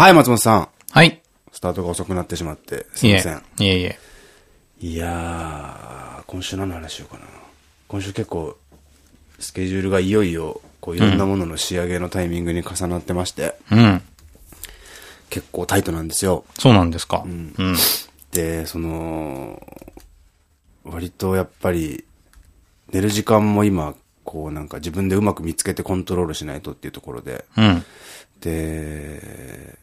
はい、松本さん。はい。スタートが遅くなってしまって、すいません。。いえいえ。いやー、今週何の話しようかな。今週結構、スケジュールがいよいよ、こういろんなものの仕上げのタイミングに重なってまして、うん。結構タイトなんですよ。そうなんですか。うん。で、その、割とやっぱり、寝る時間も今、こうなんか自分でうまく見つけてコントロールしないとっていうところで、うん。で、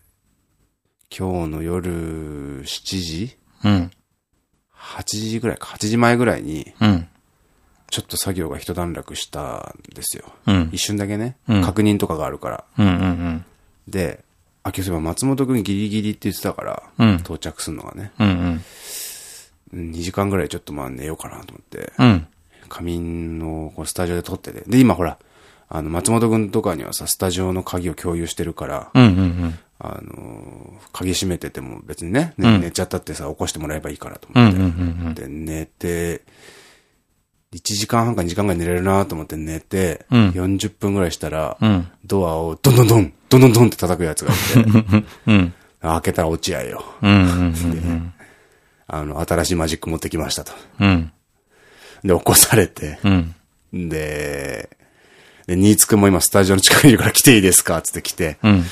今日の夜7時？うん。8時ぐらいか、8時前ぐらいに、うん。ちょっと作業が一段落したんですよ。うん一瞬だけね、うん確認とかがあるから。うん。うん。で、あ、今日そういえば松本くんギリギリって言ってたから、うん到着するのがね、うん。うん。2時間ぐらいちょっとまあ寝ようかなと思って、うん。仮眠のこうスタジオで撮ってて。で、今ほら、あの、松本くんとかにはさ、スタジオの鍵を共有してるから、うん。うん。あの、鍵閉めてても別にね、ねうん寝ちゃったってさ、起こしてもらえばいいからとうん。思って。で、寝て、1時間半か2時間ぐらい寝れるなと思って寝て、うん40分ぐらいしたら、うん。ドアをドンドンドン、ドンドンドンって叩くやつがいて、うん。開けたら落合よ。あの、新しいマジック持ってきましたと。うん。で、起こされて、うん。で、で、ニーツくんも今スタジオの近くにいるから来ていいですか？つって来て、うん。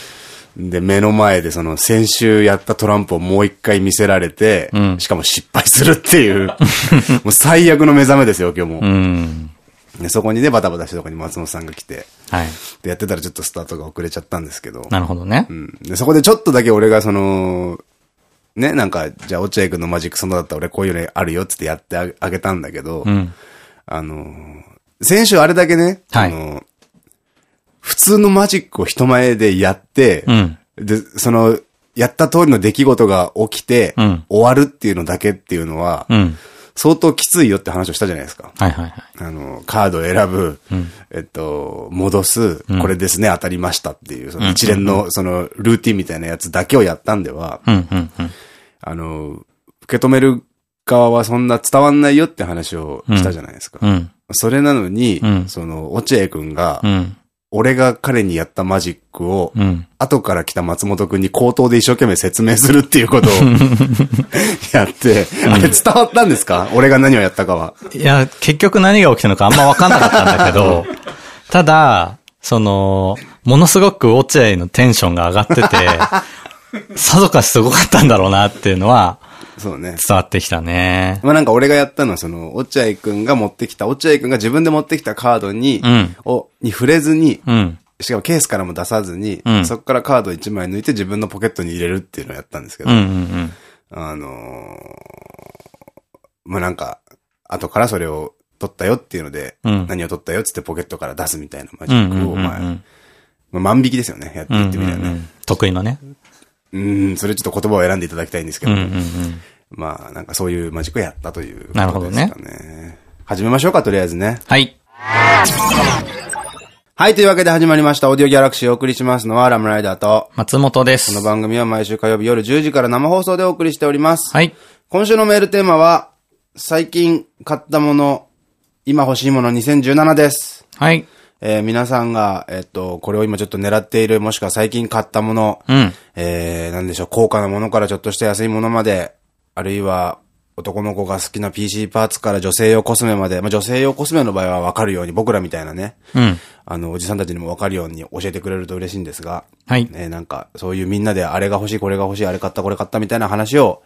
で、目の前でその先週やったトランプをもう一回見せられて、うんしかも失敗するっていう、もう最悪の目覚めですよ、今日も。うん。でそこにね、バタバタしたとこに松本さんが来て、はい。で、やってたらちょっとスタートが遅れちゃったんですけど、なるほどねう。ん。で、そこでちょっとだけ俺がその、ね、なんか、じゃあ、落合君のマジックそのだったら俺こういうのあるよっつってやってあげたんだけど、うん。あのー、先週あれだけね、はいあのー普通のマジックを人前でやって、うん。で、その、やった通りの出来事が起きて、うん終わるっていうのだけっていうのは、うん。相当きついよって話をしたじゃないですか。はいはいはい。あの、カードを選ぶ、んえっと、戻す、んこれですね、当たりましたっていう、その一連の、その、ルーティンみたいなやつだけをやったんでは。あの、受け止める側はそんな伝わんないよって話をしたじゃないですか。うん。それなのに、うんその、落合くんが、うん。俺が彼にやったマジックを、うん。後から来た松本くんに口頭で一生懸命説明するっていうことを やって、あれ伝わったんですか？俺が何をやったかは。いや、結局何が起きたのかあんま分かんなかったんだけど、ただ、その、ものすごく落合のテンションが上がってて、さぞかしすごかったんだろうなっていうのはそうね。伝わってきたね。まあなんか俺がやったのはその、落合くんが持ってきた、落合くんが自分で持ってきたカードに、うんを、に触れずに、うん。しかもケースからも出さずに、うんそこからカード1枚抜いて自分のポケットに入れるっていうのをやったんですけど、あのーまあなんか、後からそれを取ったよっていうので、うん何を取ったよっつってポケットから出すみたいなマジックを、まあ、まあ万引きですよね、やってうん。いってみたらね。うんうんうん得意のね。うん、それちょっと言葉を選んでいただきたいんですけど、うんうんうん。まあなんかそういうマジックをやったというね。なるほどね始めましょうか、とりあえずね。はい。はい、というわけで始まりました。オーディオギャラクシーをお送りしますのはラムライダーと、松本です。この番組は毎週火曜日夜10時から生放送でお送りしております。はい。今週のメールテーマは、最近買ったもの、今欲しいもの2017です。はい。えー皆さんが、えっと、これを今ちょっと狙っている、もしくは最近買ったもの、うん。えー、なんでしょう、高価なものからちょっとした安いものまで、あるいは、男の子が好きな PC パーツから女性用コスメまで、まあ、女性用コスメの場合はわかるように、僕らみたいなね、うん。あの、おじさんたちにもわかるように教えてくれると嬉しいんですが、はい。ね、なんか、そういうみんなであれが欲しい、これが欲しい、あれ買った、これ買ったみたいな話を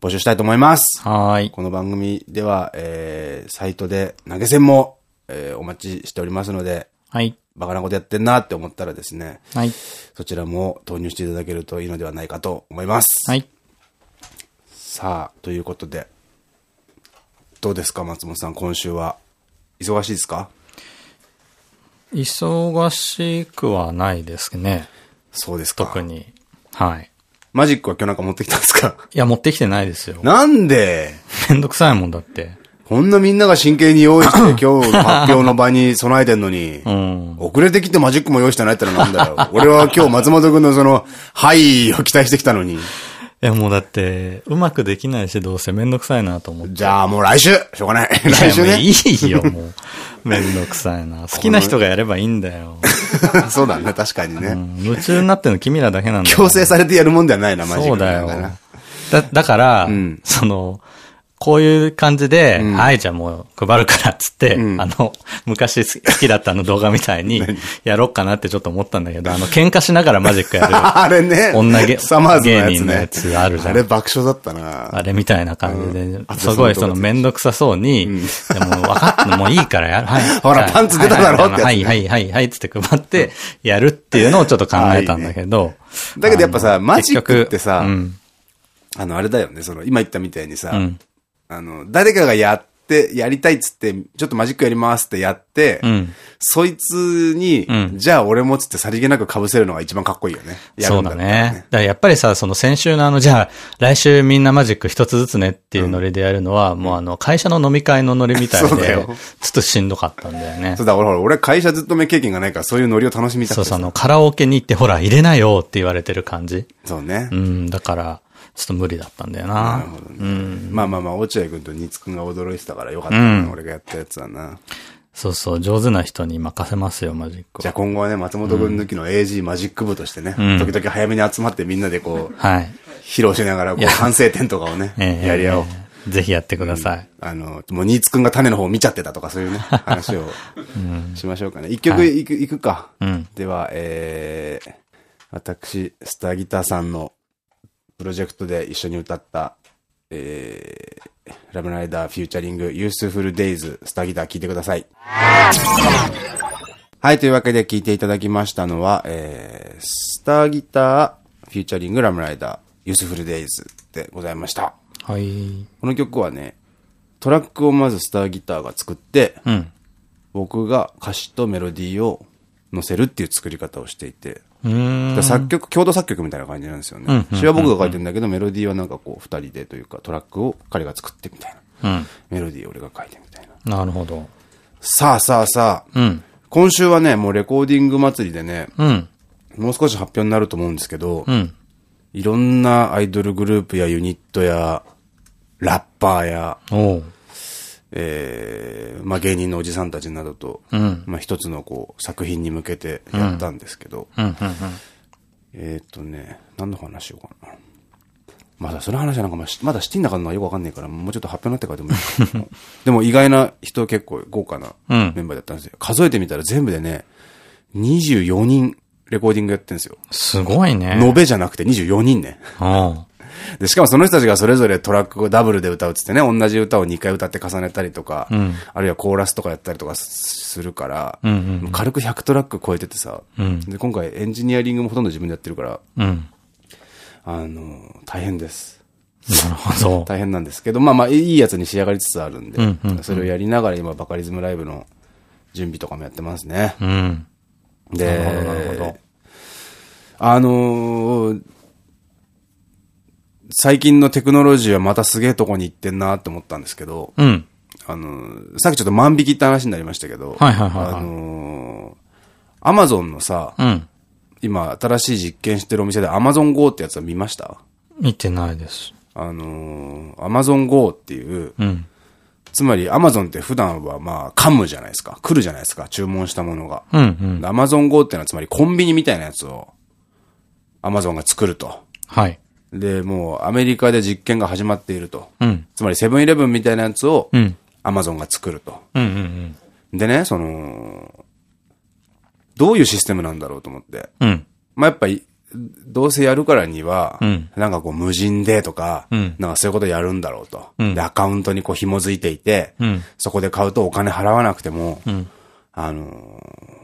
募集したいと思います。はーい。この番組では、えー、サイトで投げ銭も、えー、お待ちしておりますので、はい。バカなことやってんなって思ったらですね、はい。そちらも投入していただけるといいのではないかと思います。はい。さあ、ということで、どうですか、松本さん、今週は？忙しいですか？忙しくはないですね。そうですか。特に。はい。マジックは今日なんか持ってきたんですか？いや、持ってきてないですよ。なんで？めんどくさいもんだって。こんなみんなが真剣に用意して 今日の発表の場に備えてんのに、うん。遅れてきてマジックも用意してないってのはなんだよ。俺は今日松本くんのその、はいを期待してきたのに。やもうだって、うまくできないし、どうせめんどくさいなと思って。じゃあもう来週しょうがない。来週ね。いいよ、もう。めんどくさいな。好きな人がやればいいんだよ。そうだね、確かにうね。ん夢中になってるの君らだけなんだよ。強制されてやるもんではないな、マジそうだよ。だ、だから、んその、こういう感じで、んはい、じゃあもう配るからっつって、うんあの、昔好きだったあの動画みたいに、やろっかなってちょっと思ったんだけど、あの、喧嘩しながらマジックやる。あれね。女芸サマーズのやつね芸人のや。つあるじゃんあれ爆笑だったな。あれみたいな感じで、すごいそのめんどくさそうに、でも分かった、もういいからやる。はい。ほらはいパンツ出ただろってはいはいはいはい、つって配ってやるっていうのをちょっと考えたんだけど。だけどやっぱさマジックってさ。あの、あれだよね、その、今言ったみたいにさ、うんあの、誰かがやって、やりたいっつって、ちょっとマジックやりますってやって、うん。そいつに、うんじゃあ俺もっつってさりげなく被せるのが一番かっこいいよね。やるそうんだだったらね。だからやっぱりさ、その先週のあの、じゃあ、来週みんなマジック一つずつねっていうノリでやるのは、もうあの、会社の飲み会のノリみたいで、ちょっとしんどかったんだよね そう。だ、俺、ほら俺会社ずっとめ経験がないから、そういうノリを楽しみたくてさそうそう、あの、カラオケに行って、ほら、入れなよって言われてる感じ。そうね。うん、だから、ちょっと無理だったんだよななる。ほどね。まあまあまあ、落合君と新津君が驚いてたからよかったうな、ん俺がやったやつはな。そうそう、上手な人に任せますよ、マジックは。じゃあ今後はね、松本君抜きの AG マジック部としてね、うん時々早めに集まってみんなでこう、はい。披露しながら、こう、反省点とかをね、ええやり合おう。ええぜひやってください。あの、もう、新津くんが種の方を見ちゃってたとか、そういうね、話をしましょうかね。一曲いく、いくか。うんでは、えー、私、スターギターさんのプロジェクトで一緒に歌った、えー、ラムライダーフューチャリング、ユースフルデイズ、スターギター聴いてください。はい、というわけで聴いていただきましたのは、えー、スターギター、フューチャリング、ラムライダー、ユースフルデイズでございました。はい。この曲はね、トラックをまずスターギターが作って、うん。僕が歌詞とメロディーを載せるっていう作り方をしていて、作曲、共同作曲みたいな感じなんですよね。詩は僕が書いてるんだけど、メロディーはなんかこう、二人でというか、トラックを彼が作ってみたいな。うん。メロディーを俺が書いてみたいな。なるほど。さあさあさあ、うん。今週はね、もうレコーディング祭りでね、うん。もう少し発表になると思うんですけど、うん。いろんなアイドルグループやユニットや、ラッパーや。えー、まあ芸人のおじさんたちなどと、うん。まあ一つのこう、作品に向けてやったんですけど、うん。うん。えーっとね、何の話しようかな。まだその話はなんかままだシティの中のはよくわかんないから、もうちょっと発表になってからでもいい でも意外な人結構豪華なうんメンバーだったんですよ。数えてみたら全部でね、24人レコーディングやってるんですよ。すごいね。延べじゃなくて24人ね。で、しかもその人たちがそれぞれトラックをダブルで歌うっつってね、同じ歌を2回歌って重ねたりとか、んあるいはコーラスとかやったりとかするから、軽く100トラック超えててさ、うんで、今回エンジニアリングもほとんど自分でやってるから、うん。あの、大変です。なるほど。大変なんですけど、まあまあ、いいやつに仕上がりつつあるんで、それをやりながら今、バカリズムライブの準備とかもやってますね。うん。で、なるほど、なるほど。あのー最近のテクノロジーはまたすげえとこに行ってんなって思ったんですけど、うん。あのーさっきちょっと万引きって話になりましたけど、はいはいはいはいあのーアマゾンのさ、うん。今新しい実験してるお店でアマゾン GO ってやつは見ました？見てないです。あのー、アマゾン GO っていう、うん。つまりアマゾンって普段はまあ、噛むじゃないですか。来るじゃないですか。注文したものが。うんゾン GO ってのはつまりコンビニみたいなやつをアマゾンが作ると。はい。で、もうアメリカで実験が始まっていると。うん。つまりセブンイレブンみたいなやつをうん。アマゾンが作ると。でね、その、どういうシステムなんだろうと思って。うん。うん。まあ、やっぱり、どうせやるからには、うんなんかこう無人でとか、うんなんかそういうことやるんだろうと。うんで、アカウントにこう紐づいていて、うんそこで買うとお金払わなくても、んあのー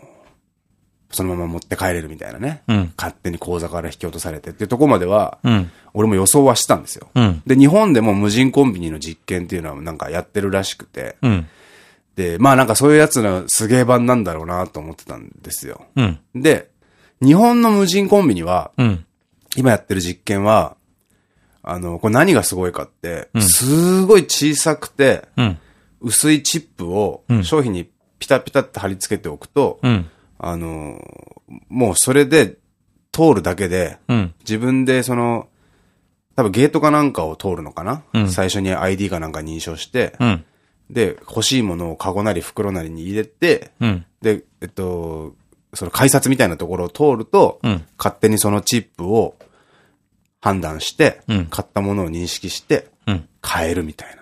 そのまま持って帰れるみたいなね。うん勝手に口座から引き落とされてっていうところまでは、うん。俺も予想はしたんですよ。うん。で、日本でも無人コンビニの実験っていうのはなんかやってるらしくて、うん。で、まあなんかそういうやつのすげえ版なんだろうなと思ってたんですよ。うん。で、日本の無人コンビニは、うん。今やってる実験は、あの、これ何がすごいかって、すごい小さくて、うん。薄いチップを商品にピタピタって貼り付けておくと、うん。あの、もうそれで通るだけで、うん。自分でその、多分ゲートかなんかを通るのかな、うん最初に ID かなんか認証して、うん。で、欲しいものをカゴなり袋なりに入れて、うん。で、えっと、その改札みたいなところを通ると、うん勝手にそのチップを判断して、うん買ったものを認識して、うん。買えるみたいな。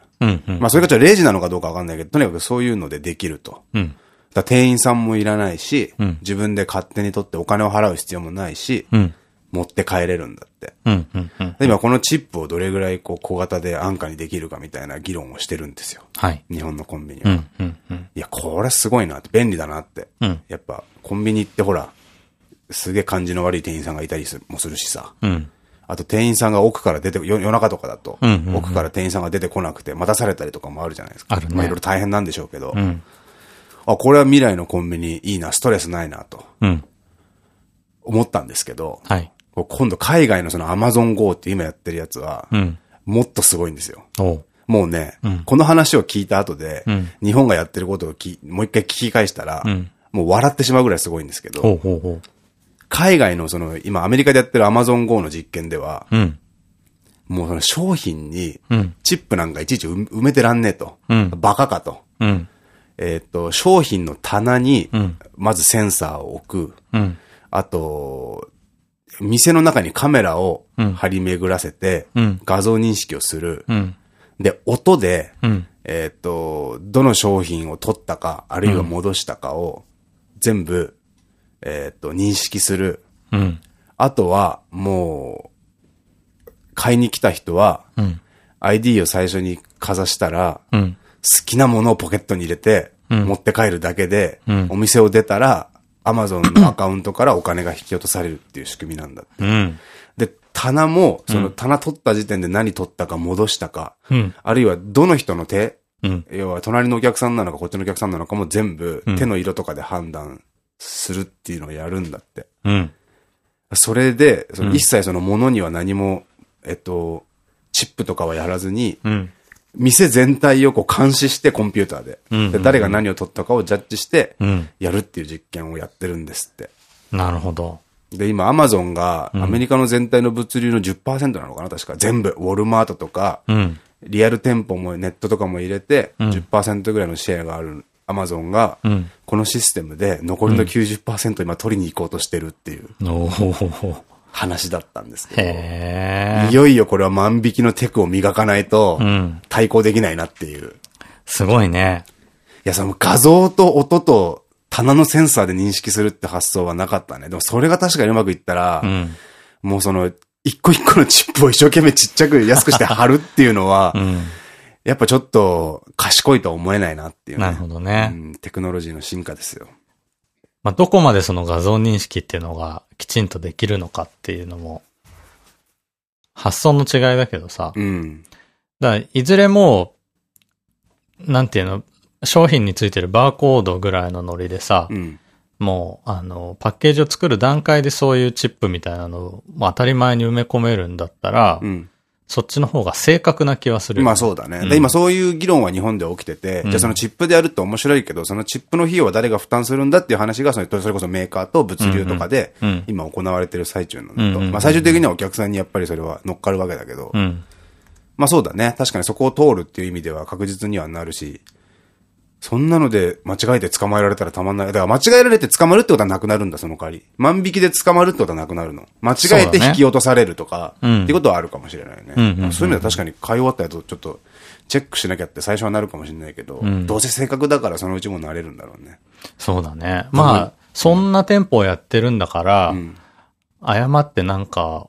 まあそれがちょっと0時なのかどうかわかんないけど、とにかくそういうのでできると。うん。だ店員さんもいらないし、うん自分で勝手に取ってお金を払う必要もないし、うん。持って帰れるんだって。今このチップをどれぐらいこう小型で安価にできるかみたいな議論をしてるんですよ。はい。日本のコンビニは。いや、これすごいなって、便利だなって。うんやっぱ、コンビニってほら、すげえ感じの悪い店員さんがいたりすもするしさ。うん。あと店員さんが奥から出て、よ夜中とかだと、奥から店員さんが出てこなくて待たされたりとかもあるじゃないですか。あるねまあいろいろ大変なんでしょうけど、うん。あ、これは未来のコンビニいいな、ストレスないなとうん。思ったんですけど、はい。今度海外のその Amazon Go って今やってるやつは、うん。もっとすごいんですよ。おう。もうね、うんこの話を聞いた後で、うん日本がやってることをきもう一回聞き返したら、うんもう笑ってしまうぐらいすごいんですけど、ほうほうほ海外のその、今アメリカでやってる Amazon Go の実験では、う。うん。もうその商品にうん。チップなんかいちいち埋埋めてらんねえと。うんバカかと。うん。えっ、と、商品の棚にうん、まずセンサーを置く。うん。あと、店の中にカメラをうん張り巡らせて、うん画像認識をする。うん。で、音で、うん。えっ、と、どの商品を取ったか、あるいは戻したかを、全部、えっ、と、認識する。うん。あとは、もう、買いに来た人は、うん。ID を最初にかざしたら、うん。好きなものをポケットに入れて、うん持って帰るだけで、うんお店を出たら、Amazon の アカウントからお金が引き落とされるっていう仕組みなんだって。うん。で、棚も、その棚取った時点で何取ったか戻したか、うん。あるいはどの人の手、うん。要は隣のお客さんなのかこっちのお客さんなのかも全部うん手の色とかで判断するっていうのをやるんだって。うん。それで、そのうん一切その物には何も、えっと、チップとかはやらずに、うん。店全体をこう監視してコンピューターで。うんうんうんで誰が何を取ったかをジャッジして、うん。やるっていう実験をやってるんですって。なるほど。で、今、アマゾンが、アメリカの全体の物流の10%なのかな確か。全部。ウォルマートとか、うん。リアル店舗もネットとかも入れて、うん10%ぐらいのシェアがあるアマゾンが、うん。このシステムで残りの90%今取りに行こうとしてるっていうおー。話だったんですけど。いよいよこれは万引きのテクを磨かないとうん。対抗できないなっていう。すごいね。いや、その画像と音と棚のセンサーで認識するって発想はなかったね。でもそれが確かにうまくいったら、うん。もうその、一個一個のチップを一生懸命ちっちゃく安くして貼るっていうのはう、ん。やっぱちょっと賢いとは思えないなっていうね。なるほどね。うん、テクノロジーの進化ですよ。まあ、どこまでその画像認識っていうのがきちんとできるのかっていうのも、発想の違いだけどさ。うん。だからいずれもう、なんていうの、商品についてるバーコードぐらいのノリでさ、うん。もう、あの、パッケージを作る段階でそういうチップみたいなのを、まあ、当たり前に埋め込めるんだったら、うん。そっちの方が正確な気はする。まあそうだね。うんで、今そういう議論は日本で起きてて、うんじゃあそのチップでやるって面白いけど、そのチップの費用は誰が負担するんだっていう話が、それそれこそメーカーと物流とかで今行われてる最中なんだと。まあ最終的にはお客さんにやっぱりそれは乗っかるわけだけど、うん。まあそうだね。確かにそこを通るっていう意味では確実にはなるし、そんなので間違えて捕まえられたらたまんない。だから間違えられて捕まるってことはなくなるんだ、その代わり。万引きで捕まるってことはなくなるの。間違えて引き落とされるとか、ねうんっていうことはあるかもしれないね。そういう意味では確かに買い終わったやつをちょっとチェックしなきゃって最初はなるかもしれないけど、んどうせ正確だからそのうちもなれるんだろうね。そうだね。まあ、そんな店舗をやってるんだから、うん。誤ってなんか、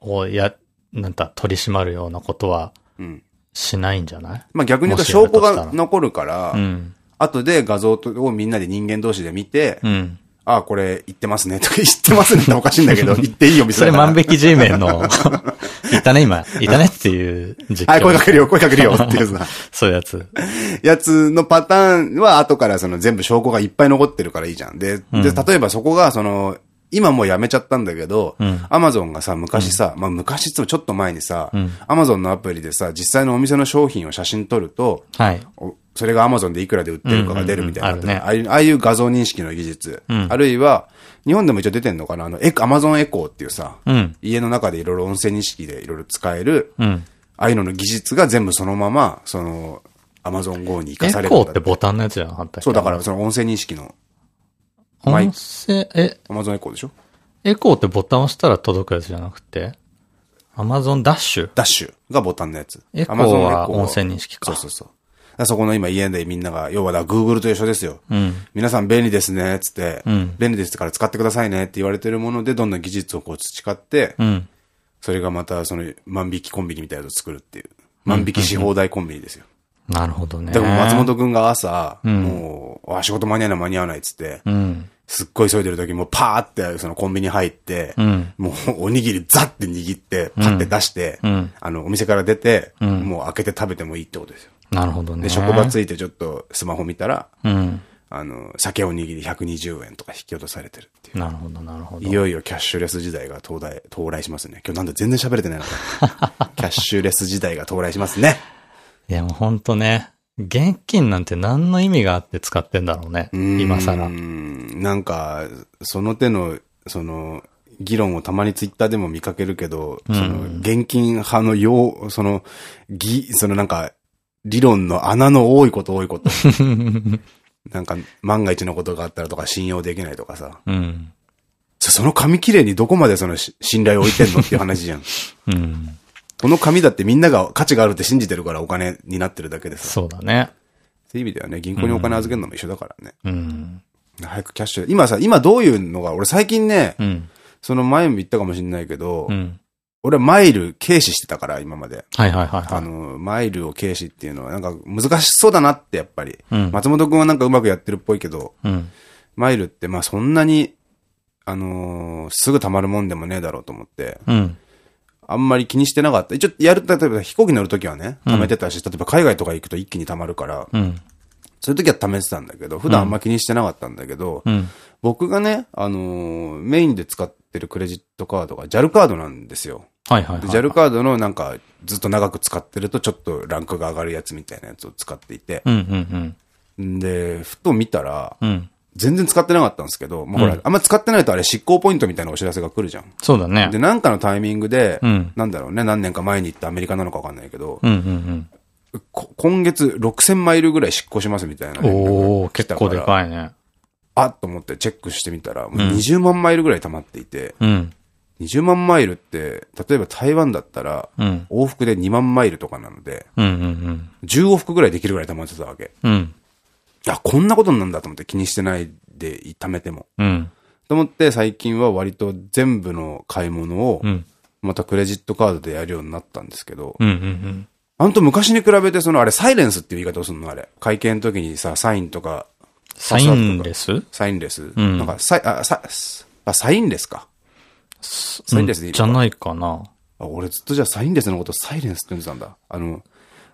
をや、なんだ、取り締まるようなことはうん。しないんじゃない？まあ逆に言うと証拠が残るから、うん。後で画像をみんなで人間同士で見て、うん。ああ、これ言ってますね。とか言ってますねっておかしいんだけど、言っていいよ、みたいな。それ万引き G メンの、いたね、今。いたねっていう実況。はい、声かけるよ、声かけるよっていうさ、そういうやつ。やつのパターンは後からその全部証拠がいっぱい残ってるからいいじゃん。で、うんで、例えばそこがその、今もうやめちゃったんだけどうん、アマゾンがさ、昔さ、まあ昔っつってもちょっと前にさうん、アマゾンのアプリでさ、実際のお店の商品を写真撮ると、はい。おそれが Amazon でいくらで売ってるかが出るみたいなああいうああいう画像認識の技術。うん。あるいは、日本でも一応出てんのかな？あの、エコ、Amazon エコーっていうさ、うん。家の中でいろいろ音声認識でいろいろ使える、うん。ああいうのの技術が全部そのまま、その、Amazon Go に活かエされるんだコーってボタンのやつじゃなかったそう、だからその音声認識の音声、え、Amazon エコーでしょ？エコーってボタン押したら届くやつじゃなくて？アマゾンダッシュダッシュがボタンのやつ。エコー Amazon は音声認識かそうそうそう。そこの今家でみんなが、要はだ Google と一緒ですよ。うん。皆さん便利ですね、つって、うん便利ですから使ってくださいねって言われてるもので、どんどん技術をこう培って、うん。それがまたその万引きコンビニみたいなのを作るっていう。万引きし放題コンビニですよ。なるほどね。でも松本くんが朝、んもう、あ、仕事間に合わない間に合わないっつって、うん。すっごい急いでる時もパーってそのコンビニ入って、うん。もうおにぎりザって握って、パって出して、うんあの、お店から出て、んもう開けて食べてもいいってことですよ。なるほどね。で、職場ついてちょっとスマホ見たら、うん。あの、酒おにぎり120円とか引き落とされてるっていう。なるほど、なるほど。いよいよキャッシュレス時代が到来、到来しますね。今日なんで全然喋れてないのか。キャッシュレス時代が到来しますね。いや、もうほんとね。現金なんて何の意味があって使ってんだろうね。今更う。ん。なんか、その手の、その、議論をたまにツイッターでも見かけるけど、その、現金派のよう、その、ぎ、そのなんか、理論の穴の多いこと多いこと。なんか、万が一のことがあったらとか信用できないとかさ。うん。そその紙切れにどこまでそのし信頼を置いてんのっていう話じゃん。うん。この紙だってみんなが価値があるって信じてるからお金になってるだけでさ。そうだね。そういう意味ではね、銀行にお金預けるのも一緒だからね。うん。早くキャッシュ。今さ、今どういうのが、俺最近ね、うん。その前も言ったかもしれないけど、うん。俺はマイル軽視してたから、今まで。はいはいはいはい。あの、マイルを軽視っていうのはなんか難しそうだなってやっぱり。うん松本くんはなんかうまくやってるっぽいけど、うん。マイルってまあそんなに、あのーすぐ溜まるもんでもねえだろうと思って、うん。あんまり気にしてなかった。一応やる、例えば飛行機乗るときはね、溜めてたし、例えば海外とか行くと一気に溜まるから、うん。そういう時は溜めてたんだけど、普段あんま気にしてなかったんだけど、うん。僕がね、あのーメインで使ってるクレジットカードが JAL カードなんですよ。ではいはいはい。JAL カードのなんか、ずっと長く使ってるとちょっとランクが上がるやつみたいなやつを使っていて。で、ふと見たら、うん。うん。全然使ってなかったんですけど、もうほら、うんあんま使ってないとあれ執行ポイントみたいなお知らせが来るじゃん。そうだねで、。なんかのタイミングで、うんなんだろうね、何年か前に行ったアメリカなのかわかんないけど、今月6000マイルぐらい執行しますみたいなうん。連絡がおー、結構でかいね。あっと思ってチェックしてみたら、もう20万マイルぐらい溜まっていて、うん。20万マイルって、例えば台湾だったら、うん。往復で2万マイルとかなので、うんうん10往復ぐらいできるぐらい溜まってたわけ。うん。うん。あ、こんなことなんだと思って気にしてないで貯めても。うん。と思って最近は割と全部の買い物をう、ん。またクレジットカードでやるようになったんですけど、うんうんあんと昔に比べてそのあれサイレンスっていう言い方をするのあれ。会計の時にさ、サインとか、サインレスサインレス。んなんかサイ、あ、サあサインレス？か。サインレスでいいじゃないかな。あ俺ずっとじゃあサインレスのことサイレンスって呼んでたんだ。あの、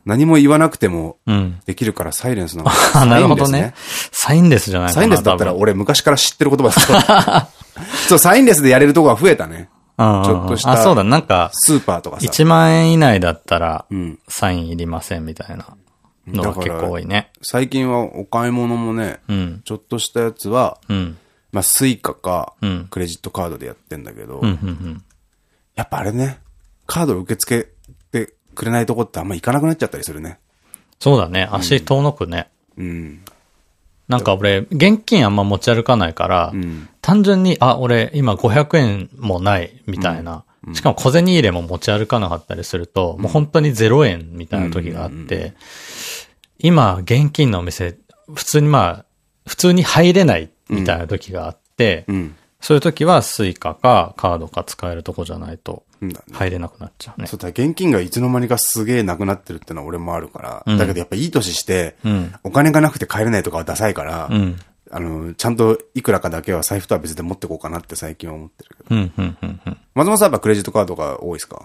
何も言わなくてもうん。できるからサイレンスなの。あ、なるほどねサ。サインレスじゃないかな。インレスだったら俺昔から知ってる言葉ですよ そう、サインレスでやれるとこが増えたね。ちょっとしたあ、そうだ、なんか、スーパーとかさ。1万円以内だったらん、サインいりませんみたいなのが結構多いね。最近はお買い物もね、うん。ちょっとしたやつは、うん。まあ、スイカかうん、クレジットカードでやってんだけど、やっぱあれね、カードを受け付くれないとこってあんま行かなくなっちゃったりするね。そうだね。足遠のくね。うん。なんか俺、現金あんま持ち歩かないから、うん。単純に、あ、俺今500円もないみたいな。しかも小銭入れも持ち歩かなかったりすると、もう本当に0円みたいな時があって、今現金のお店、普通にまあ、普通に入れないみたいな時があって、うん。そういう時はスイカかカードか使えるとこじゃないと。入れなくなっちゃうね。そうだ、現金がいつの間にかすげえなくなってるってのは俺もあるから、うんだけどやっぱいい年して、うん。お金がなくて帰れないとかはダサいから、うん。あの、ちゃんといくらかだけは財布とは別で持ってこうかなって最近は思ってるけど。うん、うん、うん、うん。松本さんやっぱクレジットカードが多いですか？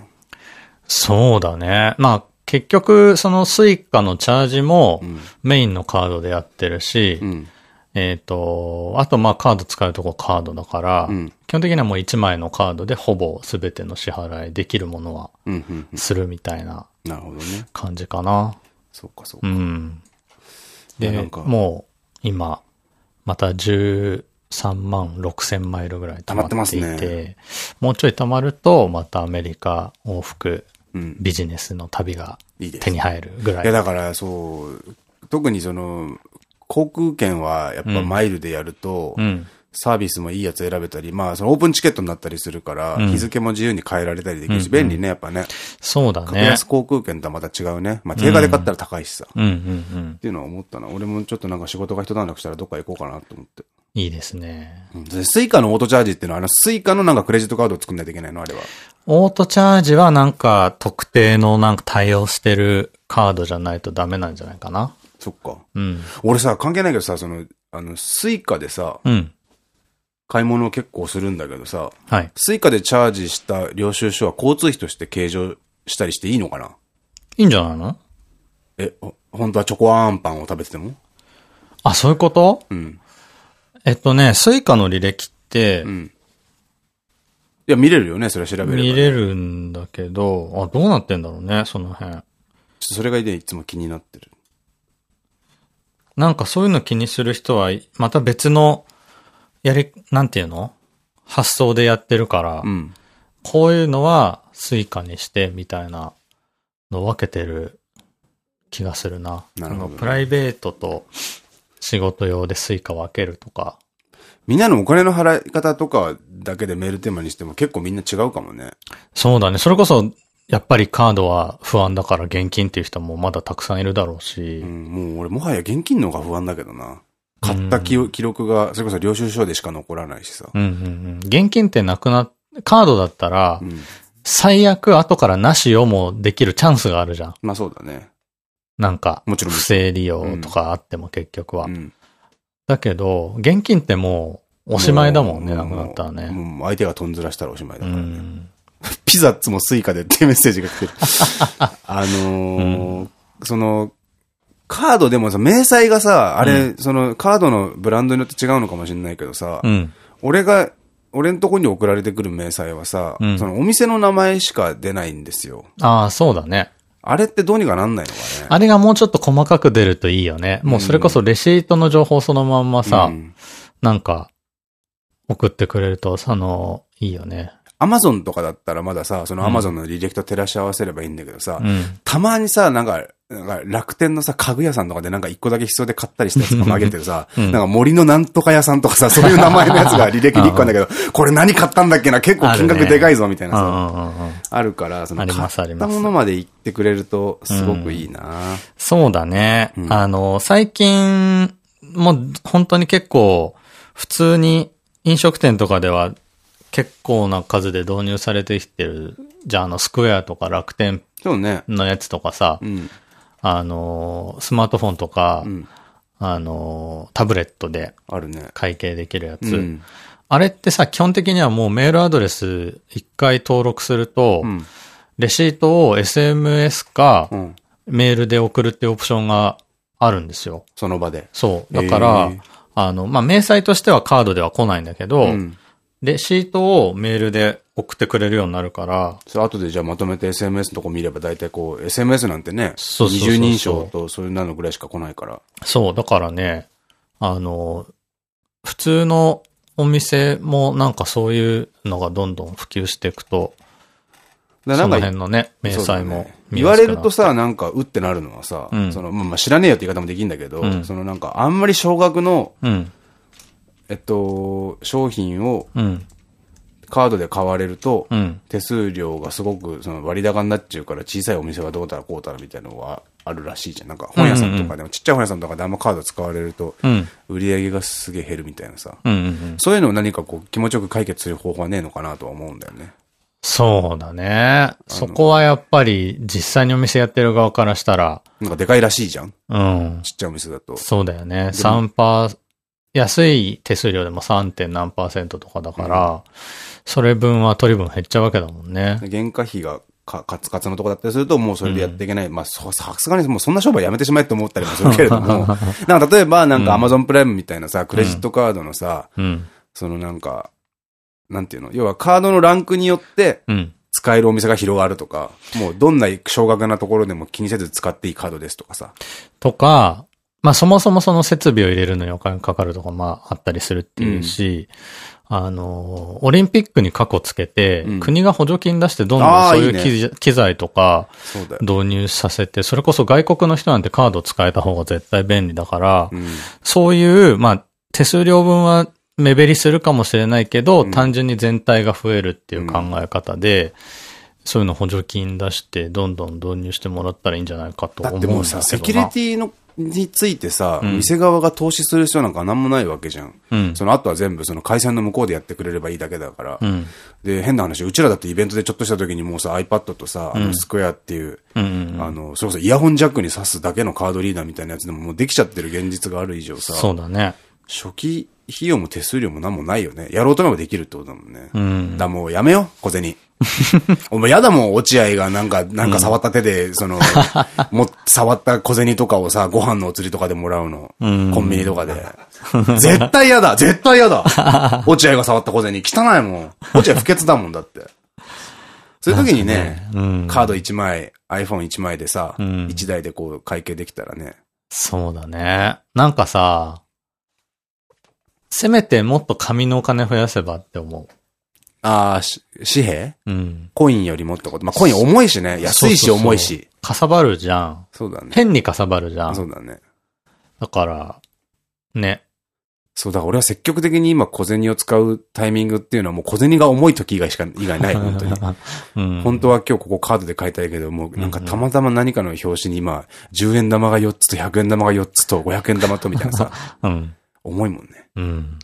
そうだね。まあ、結局、そのスイカのチャージもメインのカードでやってるし、うん。えっと、あとまあカード使うとこカードだから、うん基本的にはもう1枚のカードでほぼ全ての支払いできるものはうん、うん、うん。するみたいななるほどね。感じかな。そうか、そうか。うん。でもう今、また13万6千マイルぐらい溜まっていて、てますもうちょい溜まると、またアメリカ往復うん。ビジネスの旅が。手に入るぐらいや、い。だから、そう、特にその、航空券はやっぱマイルでやると、うん。サービスもいいやつ選べたり、まあ、そのオープンチケットになったりするから、うん日付も自由に変えられたりできるし、うん便利ね、やっぱね。そうだね格安。航空券とはまた違うね。まあ、定価で買ったら高いしさ。っうんうんうん。ていうのは思ったな。俺もちょっとなんか仕事が一段落したらどっか行こうかなと思って。いいですね。スイカのオートチャージっていうのは、あの、スイカのなんかクレジットカードを作んないといけないの？あれは。オートチャージはなんか特定のなんか対応してるカードじゃないとダメなんじゃないかな。そっか。うん。俺さ、関係ないけどさ、その、あの、スイカでさ、うん。買い物を結構するんだけどさ、はい。スイカでチャージした領収書は交通費として計上したりしていいのかな？いいんじゃないの？え、ほ本当はチョコアンパンを食べてても？あ、そういうこと？うん。えっとね、スイカの履歴ってう、ん。いや、見れるよね、それは調べれば、ね。見れるんだけど、あ、どうなってんだろうね、その辺。それがね、いつも気になってる。なんかそういうの気にする人は、また別の、やり、なんていうの？発想でやってるから、うん。こういうのはスイカにして、みたいなのを分けてる気がするな。なるほどねプライベートと仕事用でスイカ分けるとか。みんなのお金の払い方とかだけでメールテーマにしても結構みんな違うかもね。そうだね。それこそ、やっぱりカードは不安だから現金っていう人もまだたくさんいるだろうし。うん、もう俺もはや現金の方が不安だけどな。買った記,、記録が、それこそ領収書でしか残らないしさ。うんうんうん。現金ってなくなっ、カードだったらう、ん。最悪後からなしをもできるチャンスがあるじゃん。まあそうだね。なんか、もちろん不正利用とかあっても結局は。うん。だけど、現金ってもう、おしまいだもんね、なくなったらね。もう相手がとんずらしたらおしまいだうからね。ん。ピザッツもスイカでっていうメッセージが来てる。あのーその、カードでもさ、明細がさ、あれ、その、カードのブランドによって違うのかもしれないけどさ、うん。俺が、俺のとこに送られてくる明細はさ、うんそのお店の名前しか出ないんですよ。ああ、そうだね。あれってどうにかなんないのかね。あれがもうちょっと細かく出るといいよね。もうそれこそレシートの情報そのまんまさ、うんなんか、送ってくれると、その、いいよね。アマゾンとかだったらまださ、そのアマゾンの履歴と照らし合わせればいいんだけどさ、うん。たまにさ、なんか、なんか楽天のさ、家具屋さんとかでなんか一個だけ必要で買ったりしたやつとか曲げてるさ、うん。なんか森のなんとか屋さんとかさ、そういう名前のやつが履歴に一個あるんだけど、これ何買ったんだっけな、結構金額でかいぞ、みたいなさ、うんうんうんうん。あるから、その買ったものまで言ってくれると、すごくいいな、そうだね。うん。あの、最近、もう本当に結構、普通に飲食店とかでは結構な数で導入されてきてる。じゃあ、あの、スクエアとか楽天。のやつとかさう、ん。あの、スマートフォンとか、うん。あの、タブレットであるね。会計できるやつ。うん。あれってさ、基本的にはもうメールアドレス一回登録すると、うん。レシートを SMS かうん。メールで送るっていうオプションがあるんですよ。その場で。そう。だから、へーあの、まあ、明細としてはカードでは来ないんだけど、うん。レシートをメールで送ってくれるようになるから、それ後でじゃあまとめて SMS のとこ見れば大体こう、SMS なんてね、そうそうそうそう。二重認証とそういうのぐらいしか来ないから。そう、だからね、あの、普通のお店もなんかそういうのがどんどん普及していくと、そのだなんか辺のね、明細もね言われるとさ、なんか、うってなるのはさ、うん。その、まあまあ、知らねえよって言い方もできるんだけど、うん。そのなんか、あんまり少額の、うん、えっと、商品をうん、カードで買われると、うん。手数料がすごくその割高になっちゃうから小さいお店はどうたらこうたらみたいなのがあるらしいじゃん。なんか本屋さんとかでもちっちゃい本屋さんとかであんまカード使われるとうん。売り上げがすげえ減るみたいなさ。そういうのを何かこう気持ちよく解決する方法はねえのかなとは思うんだよね。そうだね。そこはやっぱり実際にお店やってる側からしたら、なんかでかいらしいじゃん。うん。ちっちゃいお店だと。そうだよね。3パー、安い手数料でも 3. 点何パーセントとかだから、それ分は取り分減っちゃうわけだもんね。原価費がかカツカツのとこだったりすると、もうそれでやっていけない。まあ、そさすがにもうそんな商売やめてしまえって思ったりもするけれども。なんか例えば、なんかアマゾンプライムみたいなさ、クレジットカードのさ、うん。そのなんか、なんていうの？要はカードのランクによってうん。使えるお店が広がるとか、もうどんな少額なところでも気にせず使っていいカードですとかさ。とか、まあそもそもその設備を入れるのにお金かかるとかまああったりするっていうし、あの、オリンピックに過去つけて、うん国が補助金出してどんどんそういう機機材とか。導入させて、それこそ外国の人なんてカード使えた方が絶対便利だから、うん。そういう、まあ手数料分は目減りするかもしれないけど、うん単純に全体が増えるっていう考え方で、そういうの補助金出して、どんどん導入してもらったらいいんじゃないかとだ思うんだけどな。ってもうさ、セキュリティの、についてさ、うん店側が投資する必要なんか何もないわけじゃん。うん。その後は全部その回線の向こうでやってくれればいいだけだから。うん。で、変な話、うちらだってイベントでちょっとした時にもうさ、iPad とさ、あの、うんスクエアっていう。あの、それこそイヤホンジャックに挿すだけのカードリーダーみたいなやつでももうできちゃってる現実がある以上さ、そうだね。初期費用も手数料も何もないよね。やろうと思えばできるってことだもんね。うん。だ、もうやめよう、小銭。お前やだもん、落合がなんか、なんか触った手で、その、も、触った小銭とかをさ、ご飯のお釣りとかでもらうの。うんコンビニとかで。絶対やだ絶対やだ落合が触った小銭汚いもん。落合不潔だもんだって。そういう時にね、うん。カード1枚、iPhone1 枚でさ、うん1台でこう会計できたらね。そうだね。なんかさ、せめてもっと紙のお金増やせばって思ああ、し紙幣？う。うん。コインよりもってこと？まあ、コイン重いしね。安いし重いし。かさばるじゃん。そうだね。変にかさばるじゃ。そうんだね。だから、ね。そう、だから俺は積極的に今小銭を使うタイミングっていうのはもう小銭が重い時以外しか、以外ない、本当に。うん。本当は今日ここカードで買いたいけど、もうなんかたまたま何かの表紙に今、10円玉が4つと100円玉が4つと500円玉とみたいなさ、うん。重いもんね。うん。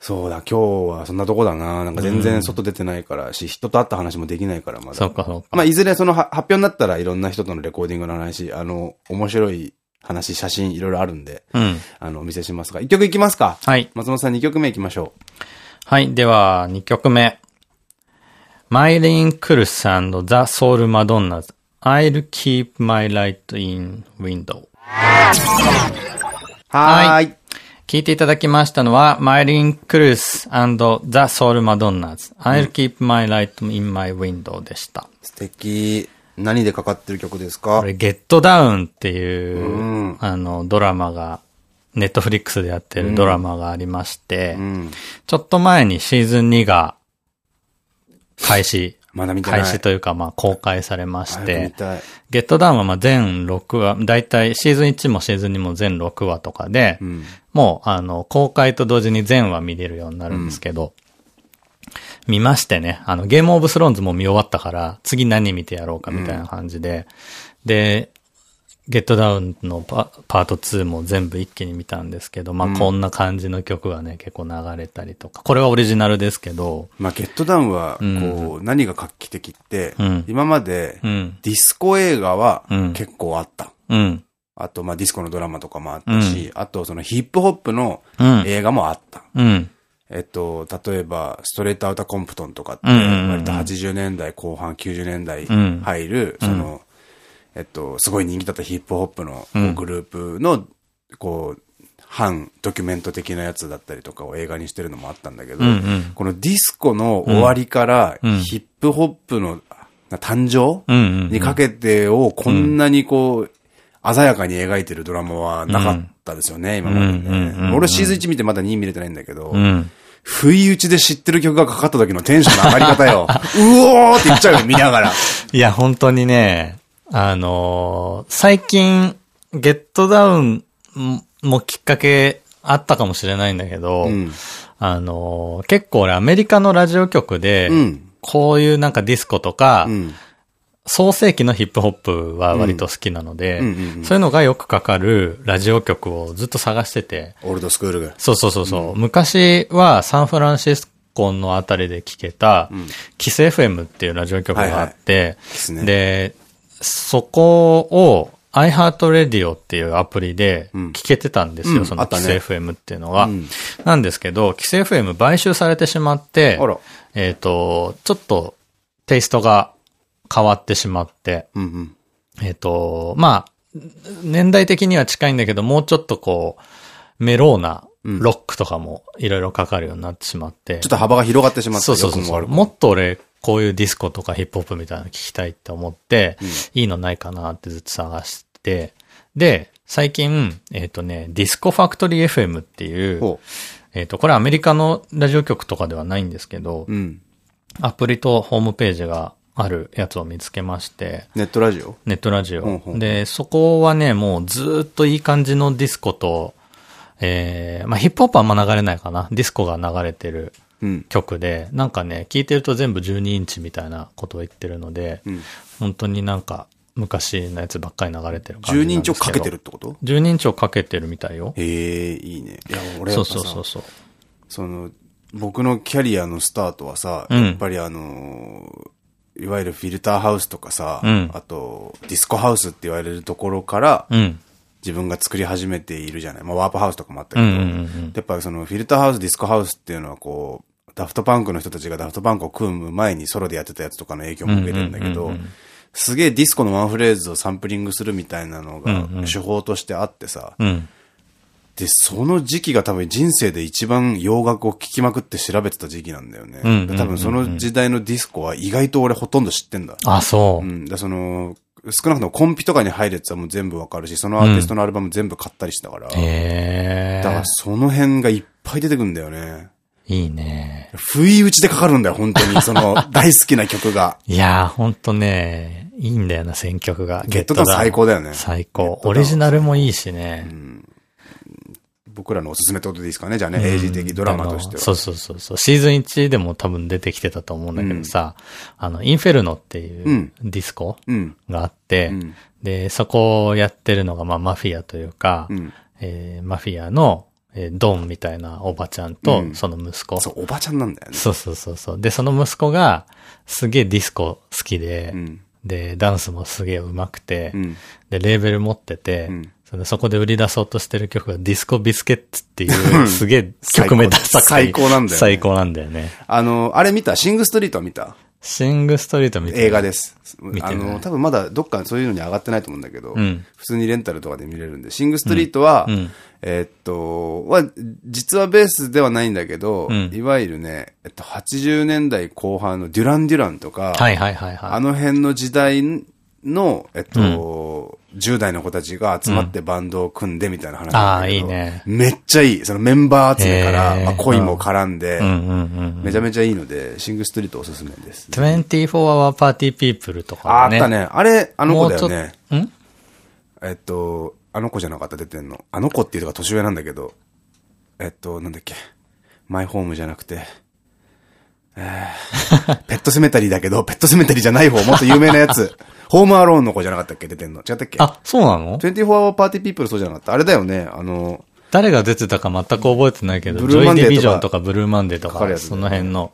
そうだ、今日はそんなとこだな。なんか全然外出てないからし、人と会った話もできないから、まだ。そうかそうか。まあ、いずれそのは発表になったらいろんな人とのレコーディングの話、あの、面白い話、写真いろいろあるんで、うん。あの、お見せしますが、一曲いきますかはい。松本さん2曲目いきましょはい。では、2曲目。マイリン・クルス &The Soul Madonnas I'll keep my light in window. う。はーい。聞いていただきましたのは、マイリン・クルス &The Soul Madonnas I'll keep my light in my window でした。素敵。何でかかってる曲ですか？これ、ゲットダウンっていう、うんあの、ドラマが、ネットフリックスでやってるドラマがありまして、うん。ちょっと前にシーズン2が開始、まだ見てない。開始というか、まあ、公開されまして、たい。ゲットダウンはまあ全6話、だいたいシーズン1もシーズン2も全6話とかで、うん。もう、あの、公開と同時に全話見れるようになるんですけど、見ましてね、あの、ゲームオブスローンズも見終わったから、次何見てやろうかみたいな感じで、で、ゲットダウンのパパート2も全部一気に見たんですけど、まあ、こんな感じの曲がね、結構流れたりとか、これはオリジナルですけど、まあ、ゲットダウンは、うん。こう、何が画期的ってうん、今までう、ん、ディスコ映画はうん。結構あった。うん、あと、まあ、ディスコのドラマとかもあったし、あと、そのヒップホップのうん、映画もあった。うん、えっと、例えば、ストレートアウターコンプトンとかって、うんうんうんうん。割と80年代後半、90年代ん。入る、その、えっと、すごい人気だったヒップホップのグループの、こう、反ドキュメント的なやつだったりとかを映画にしてるのもあったんだけど、うんうんこのディスコの終わりから、うんヒップホップの誕生。にかけてをこんなにこう、鮮やかに描いてるドラマはなかったですよね、今までね。ん俺シーズン1見てまだ2見れてないんだけど、うん。不意打ちで知ってる曲がかかった時のテンションの上がり方よ。うおーって言っちゃうよ、見ながら。いや、本当にね、あのー最近、ゲットダウンもきっかけあったかもしれないんだけど、うん。あのー結構俺アメリカのラジオ局で、うん。こういうなんかディスコとか、うん。創世紀のヒップホップは割と好きなので、そういうのがよくかかるラジオ局をずっと探してて、オールドスクールが。そうそうそうそう、昔はサンフランシスコのあたりで聞けた、ん。キス FM っていうラジオ局があって、で、そこを iHeartRadio っていうアプリでうん聞けてたんですよ、うんそのキスあったね FM っていうのは。うんなんですけど、キス FM 買収されてしまって。えっ、と、ちょっとテイストが変わってしまって、うんうん。えっ、と、まあ、年代的には近いんだけど、もうちょっとこう、メローなロックとかもいろいろかかるようになってしまって。ちょっと幅が広がってしまった。そうそうそうもっと俺、こういうディスコとかヒップホップみたいなの聞きたいって思って、いいのないかなってずっと探して、で、最近、えっ、とね、ディスコファクトリー FM っていう、ほえっと、これアメリカのラジオ局とかではないんですけど、う。うん。アプリとホームページがあるやつを見つけまして、ネットラジオ？ネットラジオ。で、そこはね、もうずーっといい感じのディスコと、えー、まあヒップホップはあんま流れないかな。ディスコが流れてるうん。曲で、なんかね、聞いてると全部12インチみたいなことを言ってるので、うん。本当になんか昔のやつばっかり流れてる感じ10なんですけど。人ちをかけてるってこと？10人超かけてるみたいよ。へえ、いいね。いや、俺そうやっぱさそうそうそう。その、僕のキャリアのスタートはさ、うんやっぱりあのー、いわゆるフィルターハウスとかさ、うんあと、ディスコハウスって言われるところから、うん。自分が作り始めているじゃない。まあ、ワープハウスとかもあったけど、うんうんうんうんやっぱりそのフィルターハウス、ディスコハウスっていうのはこう、ダフトパンクの人たちがダフトパンクを組む前にソロでやってたやつとかの影響も受けてるんだけどうんうんうんうん、すげえディスコのワンフレーズをサンプリングするみたいなのがうんうん手法としてあってさ、うん。で、その時期が多分人生で一番洋楽を聴きまくって調べてた時期なんだよね。うんうんうんうん多分その時代のディスコは意外と俺ほとんど知ってんだ。あ、そうう。ん。だその、少なくともコンピとかに入るやつはもう全部わかるし、そのアーティストのアルバム全部買ったりしたから。へだからえ。その辺がいっぱい出てくんだよね。いいね。不意打ちでかかるんだよ、本当に。その、大好きな曲が。いやー、ほんとね、いいんだよな、選曲が。ゲットダウン最高だよね最高。オリジナルもいいしね。僕らのおすすめってことでいいですかねじゃあね、英字的ドラマとしては。そうそうそうそう。シーズン1でも多分出てきてたと思うんだけどさ、あの、インフェルノっていううんディスコうん。があって、うんで、そこをやってるのが、まあ、マフィアというか、うん。えーマフィアの、えードンみたいなおばちゃんと、うんその息子。そう、おばちゃんなんだよね。そうそうそうそう。で、その息子が、すげえディスコ好きで、うん。で、ダンスもすげえ上手くて、うん。で、レーベル持ってて、うんそのそこで売り出そうとしてる曲がディスコビスケッツっていう、すげえ曲名ダサ最高なんだよね最高なんだよね。あの、あれ見た？シングストリートは見た？シングストリート見て映画です。あの、多分まだどっかそういうのに上がってないと思うんだけど、うん。普通にレンタルとかで見れるんで、シングストリートは、うん。うん。えーっと、は、実はベースではないんだけど、うん。いわゆるね、えっと、80年代後半のデュラン・デュランとか。あの辺の時代の、えっと、10代の子たちが集まってバンドを組んでみたいな話あーいいねめっちゃいい。そのメンバー集めから、まあ、恋も絡んで。めちゃめちゃいいので、シングストリートおすすめです。24 hour party people とかね。ああったね。あれ、あの子だよね。えっと、あの子じゃなかった出てんの。あの子っていうのが年上なんだけど、えっと、なんだっけ。マイホームじゃなくて、えー ペットセメタリーだけど、ペットセメタリーじゃない方、もっと有名なやつ。ホームアローンの子じゃなかったっけ？出てんの。違ったっけ？あ、そうなの ?24 hour party people そうじゃなかった。あれだよね。あの、誰が出てたか全く覚えてないけど、ブルージョイディマンデーとかビジョンとかブルーマンデーとか、その辺の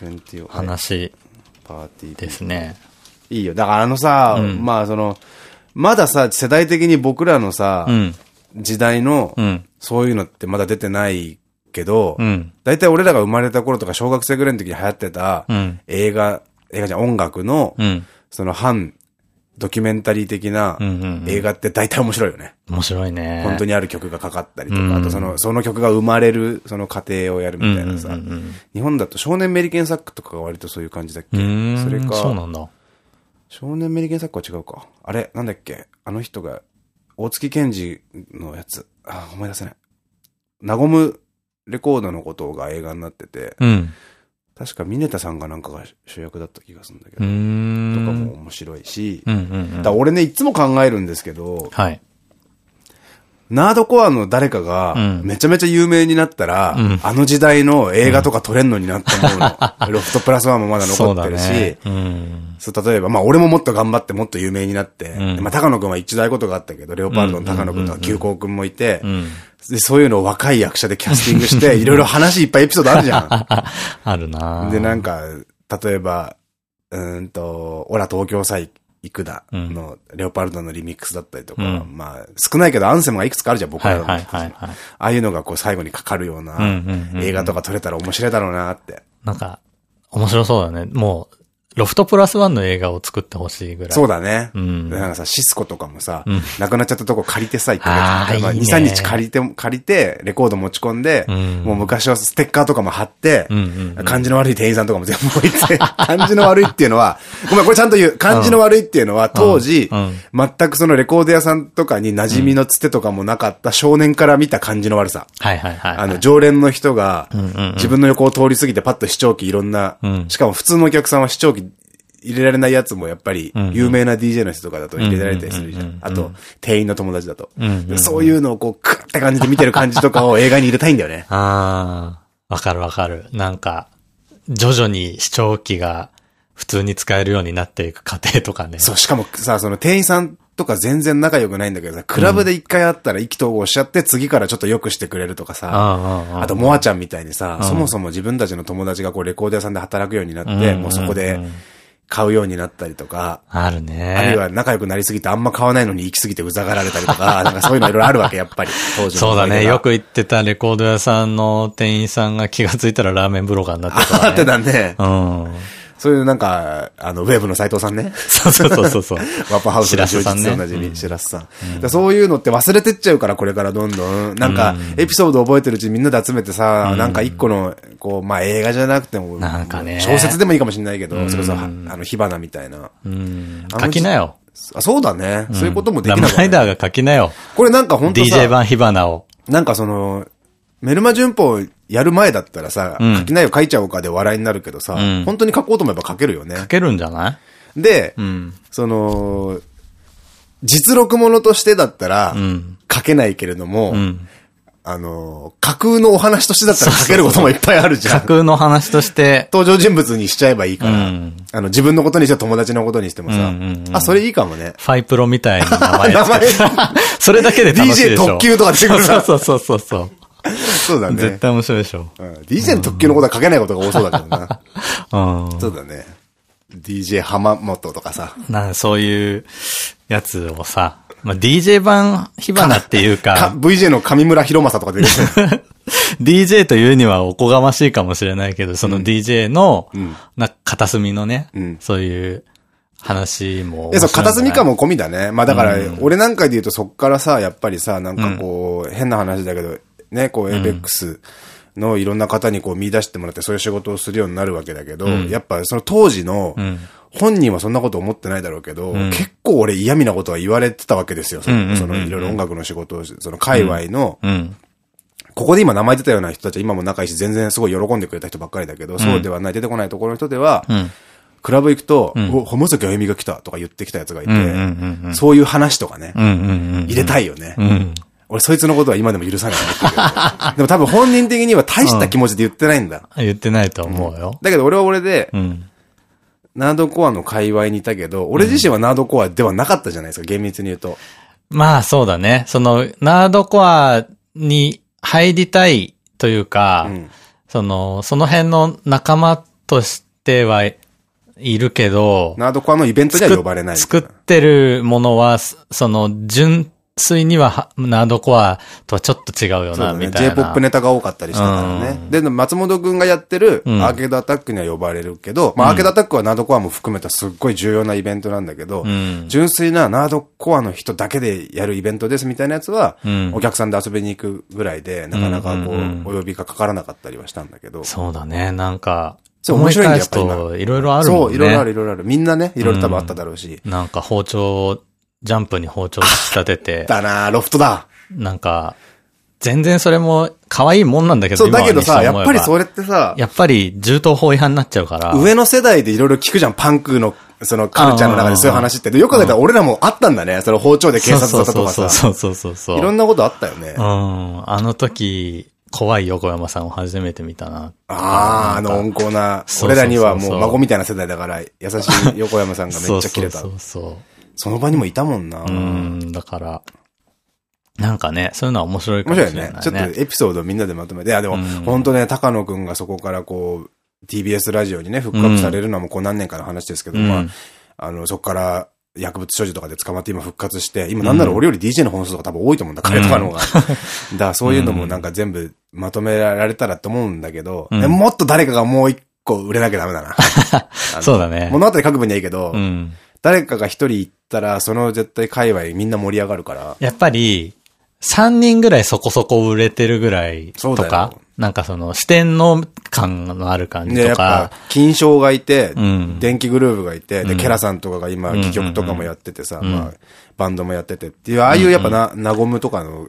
20、話パーティーですね。いいよ。だからあのさ、うんまあその、まださ、世代的に僕らのさ、うん。時代の、うん。そういうのってまだ出てないけど、うん。大体俺らが生まれた頃とか小学生ぐらいの時に流行ってたうん映画、映画じゃん音楽の、うん。その反ドキュメンタリー的なうんうんうん映画って大体面白いよね。面白いね。本当にある曲がかかったりとうんか、あとその、その曲が生まれる、その過程をやるみたいなさうんうんうんうん。日本だと少年メリケンサックとかが割とそういう感じだっけ？それか、そうなんだ。少年メリケンサックは違うか。あれ、なんだっけ？あの人が、大月健二のやつ。あ、思い出せない。ナゴムレコードのことが映画になってて、うん。確かミネタさんがなんかが主役だった気がするんだけうど。とかも面白いし、うんうんうん。だ俺ね、いつも考えるんですけど、はい。ナードコアの誰かがうんめちゃめちゃ有名になったら、うんあの時代の映画とか撮れんのになって思うの。ロフトプラスワンもまだ残ってるし、ね。うん。そう、例えば、まあ俺ももっと頑張ってもっと有名になって、うんまあ高野くんは一大ことがあったけど、レオパルドの高野くんとか急行くんもいて、うん。でそういうのを若い役者でキャスティングして、いろいろ話いっぱいエピソードあるじゃ あるな。で、なんか、例えば、うーんと、オラ東京さ行くだの、レオパルドのリミックスだったりとか、うんまあ、少ないけどアンセムがいくつかあるじゃん、僕はいらの。ああいうのがこう最後にかかるような映画とか撮れたら面白いだろうなって。なんか、面白そうだね。もう、ロフトプラスワンの映画を作ってほしいぐらい。そうだね。うんなんかさ、シスコとかもさ、うん亡くなっちゃったとこ借りてさ、1あーヶ月。まあ、2、いいね3日借りて、借りて、レコード持ち込んで、うんもう昔はステッカーとかも貼って、感じの悪い店員さんとかも全部置いて、感じの悪いっていうのは、ごめん、これちゃんと言う。感じの悪いっていうのは、当時、うん全くそのレコード屋さんとかに馴染みのつてとかもなかった少年から見た感じの悪さ。はいはいはいはい。あの、常連の人が自分の横を通り過ぎてパッと視聴器いろんなうん、しかも普通のお客さんは視聴器入れられないやつもやっぱり、有名な DJ の人とかだと入れられたりするじゃうん。あと、店員の友達だと。そういうのをこう、クッって感じで見てる感じとかを映画に入れたいんだよね。ああ、わかるわかる。なんか、徐々に視聴器が普通に使えるようになっていく過程とかね。そう、しかもさ、その店員さんとか全然仲良くないんだけどさ、クラブで一回会ったら意気投合しちゃって、次からちょっと良くしてくれるとかさ、ああと、モアちゃんみたいにさ、うんそもそも自分たちの友達がこう、レコード屋さんで働くようになって、もうそこで買うようになったりとか、あるね。あるいは仲良くなりすぎてあんま買わないのに行き過ぎてうざがられたりとか、なんかそういうのいろいろあるわけ、やっぱり。当時のそうだね。よく行ってたレコード屋さんの店員さんが気がついたらラーメンブロガーになってた、ね。あってたね。うん。そういうなんか、あの、ウェブの斎藤さんね。そ うそうそうそうそう。ワッパハウスの充実さんねでおなじみ、白洲さん。だからそういうのって忘れてっちゃうから、これからどんどん。なんか、エピソード覚えてるうちにみんなで集めてさ、なんか一個の、こう、まあ映画じゃなくても、なんかね小説でもいいかもしれないけど、それこそ、あの、火花みたいな。うん。書きなよ。あ、そうだね。そういうこともできラないムライダーが書きなよ。これなんか本当さ DJ 版火花を。なんかその、メルマ旬報やる前だったらさ、うん書きなよ書いちゃおうかで笑いになるけどさ、ん本当に書こうと思えば書けるよね書。けるんじゃない？で、うん。その、実録ものとしてだったら、ん書けないけれども、うん。あの、架空のお話としてだったら書けることもいっぱいあるじゃ架ん。空の話として、登場人物にしちゃえばいいから、うんあの、自分のことにしても友達のことにしてもさ、あ、それいいかもね。ファイプロみたいな名前 名前 それだけで楽しいでしょ。DJ 特急とか出てくるな そうそうそうそう。そうだね。絶対面白いでしょ。うん DJ の特急のことは書けないことが多そうだけどな。うん。そうだね。DJ 浜本とかさ。なんそういうやつをさ、まあ、DJ 版火花っていうかか、VJ の上村博正とか出てくる。DJ というにはおこがましいかもしれないけど、その DJ の、んな、片隅のね、うんそういう話もえ、そう、片隅かも。も込みだね。まあだから、俺なんかで言うとそっからさ、やっぱりさ、なんかこう、変な話だけど、ね、こう、エイベックスのいろんな方にこう見出してもらってそういう仕事をするようになるわけだけど、やっぱその当時の、本人はそんなこと思ってないだろうけど、結構俺嫌味なことは言われてたわけですよ。そうんうんうんうん。のいろいろ音楽の仕事をしその界隈の、うん。ここで今名前出たような人たちは今も仲いいし全然すごい喜んでくれた人ばっかりだけど、そうではない、出てこないところの人では、ん。クラブ行くと、お浜崎あゆみが来たとか言ってきたやつがいて、うんうんうんそういう話とかね、うんうんうん。入れたいよね。うん。俺そいつのことは今でも許さない。でも多分本人的には大した気持ちで言ってないんだ。言ってないと思うよ。だけど俺は俺で、うん。ナードコアの界隈にいたけど、俺自身はナードコアではなかったじゃないですか、厳密に言うと。まあそうだね。その、ナードコアに入りたいというか、うんその、その辺の仲間としてはいるけど、ナードコアのイベントには呼ばれないみた作っ。てるものは、そその、純粋にはは、ナードコアとはちょっと違うよな。みたいな。J-POP ネタが多かったりしたからね。で、松本くんがやってるんアーケードアタックには呼ばれるけど、まあアーケードアタックはナードコアも含めたすっごい重要なイベントなんだけど、ん純粋なナードコアの人だけでやるイベントですみたいなやつは、んお客さんで遊びに行くぐらいで、なかなかこうお呼びがかからなかったりはしたんだけど。そうだね、なんか、そう面白いんだやっぱと、いろいろあるもんね。そう、いろいろある、いろいろある。みんなね、いろいろ多分あっただろうし。なんか包丁、ジャンプに包丁仕立てて、だなロフトだ。なんか、全然それも可愛いもんなんだけど、そう、だけどさ、やっぱりそれってさ、やっぱり銃刀法違反になっちゃうから。上の世代でいろいろ聞くじゃん、パンクの、そのカルチャーの中でそういう話って。でよく考えたら俺らもあったんだね。その包丁で警察沙汰とかさ。そうそうそうそうそう。いろんなことあったよね。うん。あの時、怖い横山さんを初めて見たな。ああ、あの温厚な、俺らにはもう孫みたいな世代だから、優しい横山さんがめっちゃ切れたそう。そうそうその場にもいたもんな。そう。うん、だから、なんかね、そういうのは面白いか面もしれないね。。白いねちょっとエピソードをみんなでまとめて。いや、でも、本当ね、高野くんがそこからこう、TBS ラジオにね、復活されるのはもうこう何年かの話ですけど、うんまあ、あの、そこから、薬物所持とかで捕まって今復活して、今なんなら俺より DJ の本数とか多分多いと思うんだ、彼とかの方が。だからそういうのもなんか全部まとめられたらって思うんだけど、うんでもっと誰かがもう一個売れなきゃダメだな。そうだね。物語書く分にはいいけど、うん。誰かが一人行ったら、その絶対界隈みんな盛り上がるから。やっぱり、3人ぐらいそこそこ売れてるぐらいとか、なんかその視点の感のある感じで、やっとかぱ、、金賞がいて、ん。電気グルーヴがいて、で、うん。ケラさんとかが今、うん。戯曲とかもやっててさ、うん。まあ、バンドもやっててっていう、ああいうやっぱな、ナゴムとかの、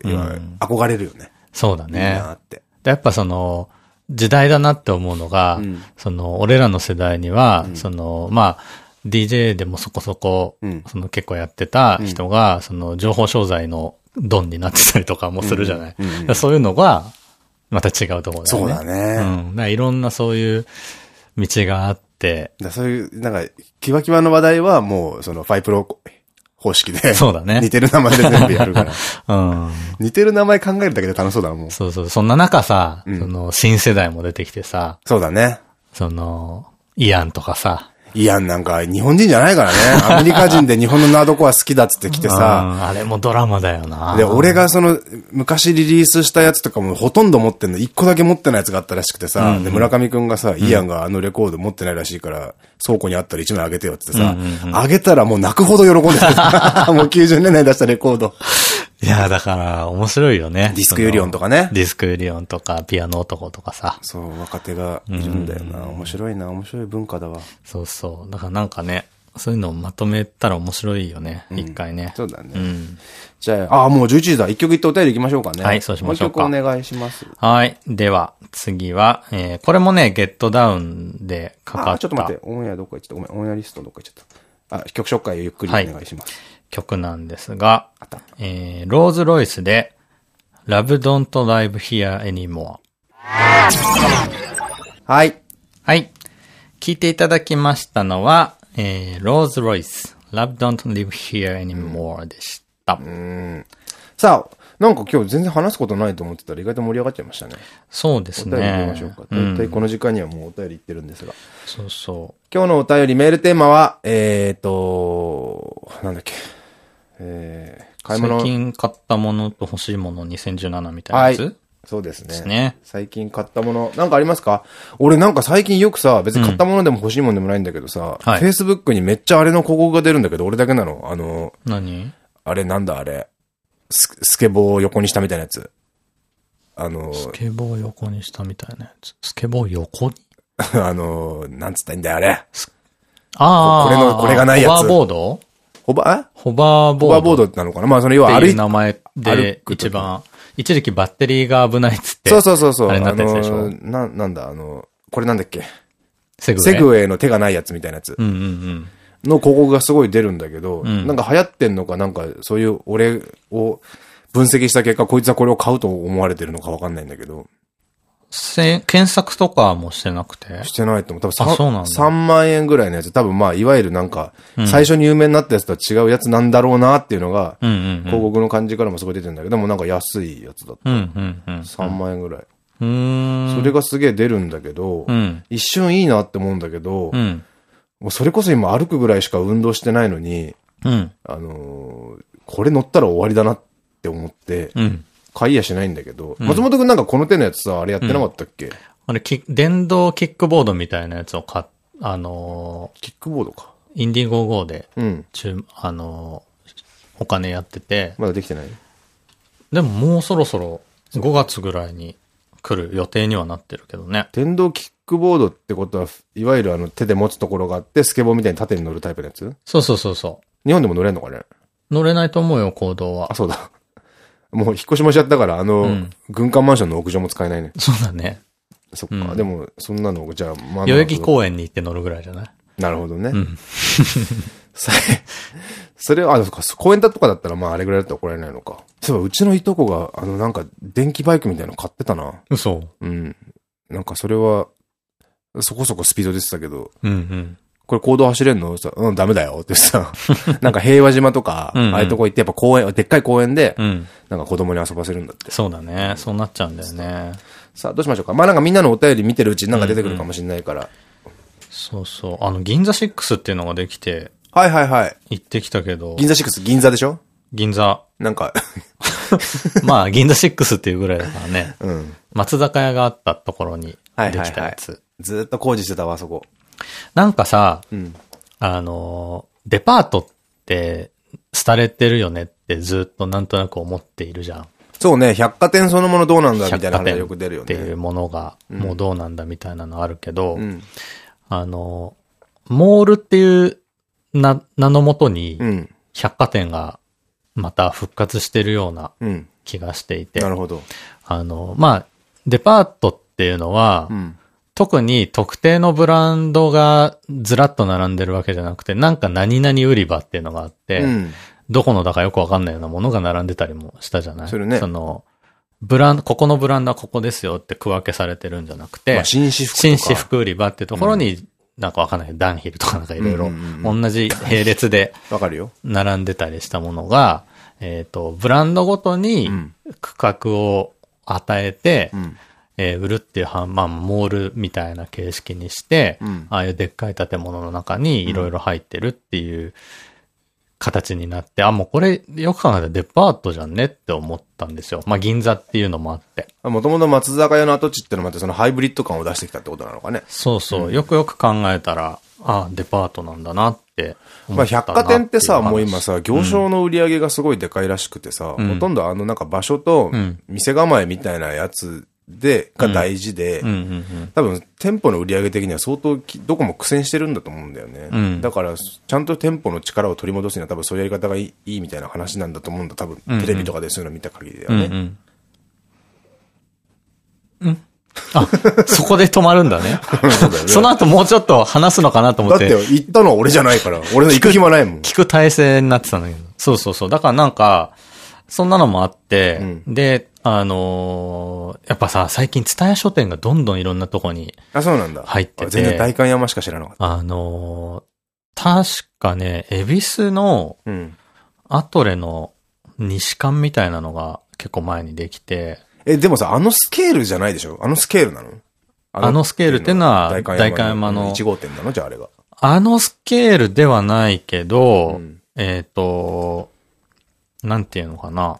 憧れるよね。そうだね。なって。でやっぱその、時代だなって思うのが、うん。その、俺らの世代には、その、まあ、DJ でもそこそこ、うんその結構やってた人が、その情報商材のドンになってたりとかもするじゃない。そういうのが、また違うところだよね。そうだね。うん。いろんなそういう道があって、だそういう、なんか、キワキワの話題はもう、その、ファイプロ方式で。そうだね似てる名前で全部やるから。うん。似てる名前考えるだけで楽しそうだな、もう。そうそう。そんな中さ、うんその、新世代も出てきてさ、そうだね。その、イアンとかさ、いや、なんか、日本人じゃないからね。アメリカ人で日本のナードコア好きだっつって来てうさ。んあれもドラマだよな。で、俺がその、昔リリースしたやつとかもほとんど持ってんの、一個だけ持ってないやつがあったらしくてさ、で、村上くんがさ、イアンがあのレコード持ってないらしいから、倉庫にあったら一枚あげてよってさ、あげたらもう泣くほど喜んでた。もう90年代に出したレコード。いや、だから、面白いよね。ディスクユリオンとかねディスクユリオンとか、ピアノ男とかさ。そう、若手がいるんだよな。面白いな、面白い文化だわ。そうそう。だからなんかね、そういうのをまとめたら面白いよね。一、回ね。そうだね。うん。じゃあ、あ、もう11時だ。一曲言ってお便り行きましょうかね。はいそうしましょうかもう一曲お願いします。はい。では、次は、えー、これもね、ゲットダウンでかかった。あ、ちょっと待って。オンエアどっか行っちゃった。ごめん、オンエアリストどっか行っちゃった。あ、曲紹介をゆっくりお願いします。曲なんですがえー、ローズロイスで、Love Don't Live Here Anymore。はい。はい。聞いていただきましたのは、えー、ローズロイス、Love Don't Live Here Anymore でした。さあ、なんか今日全然話すことないと思ってたら意外と盛り上がっちゃいましたね。そうですお便り行。ましょうか。うん大体この時間にはもうお便り行ってるんですが。そうそ今日のお便りメールテーマは、えーと、なんだっけ。えー、う。買い物。最近買ったものと欲しいもの2017みたいなはいやつ、。そうですね。ですね最近買ったもの、なんかありますか？俺なんか最近よくさ、別に買ったものでも欲しいものでもないんだけどさ、はい Facebook にめっちゃあれの広告が出るんだけど、俺だけなのあの、何？あれなんだあれ？ススケボーを横にしたみたいなやつ。あの、スケボー横にしたみたいなやつ？スケボー横に？あの、なんつったんだよ、あれ。ああ。これのこれがないやつホバーボード？ホバ、ホバーボード。ホバーボードなのかな？まあ、その要は歩いいう名前歩で一番、一時期バッテリーが危ないっつって。そうそうそうそう。あれになったやつでしょな、なんだ、あの、これなんだっけ？セグウェイ。セグウェイの手がないやつみたいなやつうんうんうん。の広告がすごい出るんだけど、んなんか流行ってんのか、なんかそういう俺を分析した結果、こいつはこれを買うと思われてるのかわかんないんだけど、せ検索とかもしてなくて？してないと思う。多あそうなん分だ 3, 3万円ぐらいのやつ、多分まあ、いわゆるなんか、最初に有名になったやつとは違うやつなんだろうなっていうのが。広告の感じからもすごい出てるんだけど、でもなんか安いやつだった。うんうんうん。3万円ぐらい。それがすげえ出るんだけど、うん。一瞬いいなって思うんだけど、うん。もうそれこそ今歩くぐらいしか運動してないのに、うん。あのーこれ乗ったら終わりだなって思って、うん。買いやしないんだけど、松本くんなんかこの手のやつさ、あれやってなかったっけ、あれ、キ電動キックボードみたいなやつを買っ、あのキックボードか。ー、インディゴ GO で、うん。中、あのー、お金やってて、まだできてない？でももうそろそろ5月ぐらいに来る予定にはなってるけどね。電動キックボードってことは、いわゆるあの手で持つところがあって、スケボーみたいに縦に乗るタイプのやつ？そうそうそうそ日本でも乗れんのかね？う。乗れないと思うよ、行動はあ、。そうだ。もう引っ越しもしちゃったから、あの、うん軍艦マンションの屋上も使えないね。そうだね。そっか。うんでも、そんなの、じゃあ、まあ代々木公園に行って乗るぐらいじゃない？なるほどね。ん さそれは、あ、そっか、公園だとかだったら、まあ、あれぐらいだったら怒られないのか。そういえば、うちのいとこが、あの、なんか、電気バイクみたいなの買ってたな。嘘うん。なんか、それは、そこそこスピード出てたけど、うんうん。これ行動走れんの？さ、うん、ダメだよってさ、なんか平和島とか、うんうんああいうとこ行って、やっぱ公園、でっかい公園で、うん。なんか子供に遊ばせるんだって。そうだね。そうなっちゃうんだよね。さあ、どうしましょうか？まあなんかみんなのお便り見てるうちになんか出てくるかもしれないから。そうそう。あの、銀座6っていうのができて、はいはいはい。行ってきたけど、銀座6、銀座でしょ？銀座。なんか、まあ、銀座6っていうぐらいだからね。うん。松坂屋があったところにできたやつ。ずっと工事してたわ、あそこ。なんかさ、うん。あの、デパートって、廃れてるよねってずっとなんとなく思っているじゃん。そうね、百貨店そのものどうなんだみたいな話が百貨店よく出るよっていうね。ものが、もうどうなんだみたいなのあるけど、うん。あの、モールっていうな名のもとにう、ん。百貨店がまた復活してるようなうん。気がしていてな、るほど。あの、まあ、デパートっていうのは、うん。特に特定のブランドがずらっと並んでるわけじゃなくて、なんか何々売り場っていうのがあって、うん。どこのだかよくわかんないようなものが並んでたりもしたじゃない？するねその、ブランド、ここのブランドはここですよって区分けされてるんじゃなくて、まあ、紳士服。紳士服売り場っていうところに、なんかわかんないけど、ダンヒルとかなんかいろいろうんうん同じ並列で わかるよ。並んでたりしたものが、えっと、ブランドごとにうん区画を与えて、うん。えー売るっていうは、まあ、モールみたいな形式にして、うんああいうでっかい建物の中にいろいろ入ってるっていう形になって、あ、もうこれよく考えたらデパートじゃんねって思ったんですよ。まあ、銀座っていうのもあって。もともと松坂屋の跡地ってのもあって、そのハイブリッド感を出してきたってことなのかね。そうそう。よくよく考えたら、あ、デパートなんだなって思まあ、百貨店ってさ、もう今さ、行商の売り上げがすごいでかいらしくてさ、んほとんどあのなんか場所とん店構えみたいなやつで、が大事で。多分店舗の売り上げ的には相当きどこも苦戦してるんだと思うんだよね。うんだから、ちゃんと店舗の力を取り戻すには多分そういうやり方がいいいいみたいな話なんだと思うんだ。多分、うんテレビとかでそういうの見た限りではね。うんうん。うんあ、そこで止まるんだね。そうだよねその後もうちょっと話すのかなと思っ。だってて、行ったのは俺じゃないから。俺の行く暇ないもん。聞く体制になってたんだけど。そうそうそう。だからなんか、そんなのもあって、うで、あのーやっぱさ、最近、蔦屋書店がどんどんいろんなとこに、あ、そうなんだ。入っててあ全然代官山しか知らなかった。あのー確かね、恵比寿のうん。アトレの西館みたいなのが結構前にできて、え、でもさ、あのスケールじゃないでしょ？あのスケールなの？あのスケールってのは代官代官山の1号店なの？じゃああれが。あのスケールではないけど、うんえっ、と、なんていうのかな。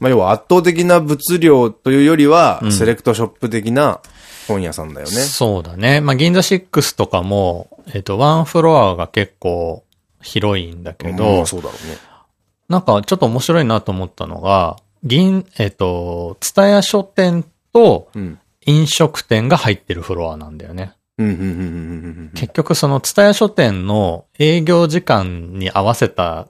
まあ、要は圧倒的な物量というよりは、んセレクトショップ的な本屋さんだよね。そうだね。まあ、銀座6とかも、えっ、と、ワンフロアが結構広いんだけまどあ、そうだろうね。なんかちょっと面白いなと思ったのが、銀、えっ、と、ツタヤ書店とうん。飲食店が入ってるフロアなんだよね。結局そのツタヤ書店の営業時間に合わせた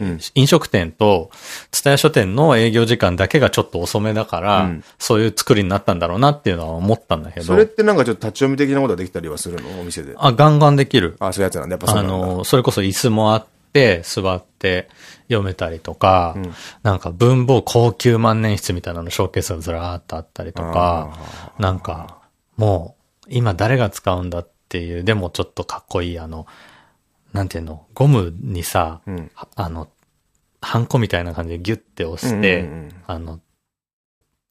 うん。飲食店と、ツタヤ書店の営業時間だけがちょっと遅めだから、うんそういう作りになったんだろうなっていうのは思ったんだけど。それってなんかちょっと立ち読み的なことができたりはするの？お店で。あ、ガンガンできる。あ、そういうやつなんだ。やっぱそうあ。の、それこそ椅子もあって、座って読めたりとか、うんなんか文房高級万年筆みたいなのショーケースがずらーっとあったりとか、なんか、もう、今誰が使うんだっていう、でもちょっとかっこいい、あの、なんていうの、ゴムにさ、うんはあの、ハンコみたいな感じでギュッて押して、あの、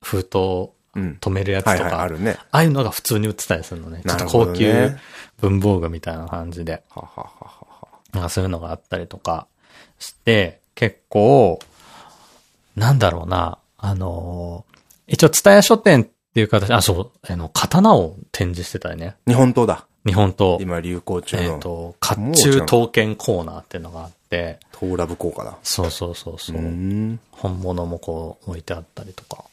封筒をうん。止めるやつとか、あるね。ああいうのが普通に売ってたりするのね。ちょっと高級文房具みたいな感じで。ははははは。なんかそういうのがあったりとかして、結構、なんだろうな、あのー一応、蔦屋書店っていう形、あ、そう、あの、刀を展示してたりね。日本刀だ。日本刀。今流行中えっ、の。と、甲冑刀剣コーナーっていうのがあって、トーラブ効果だ。そうそうそうそうう、ん。本物もこう置いてあったりとか。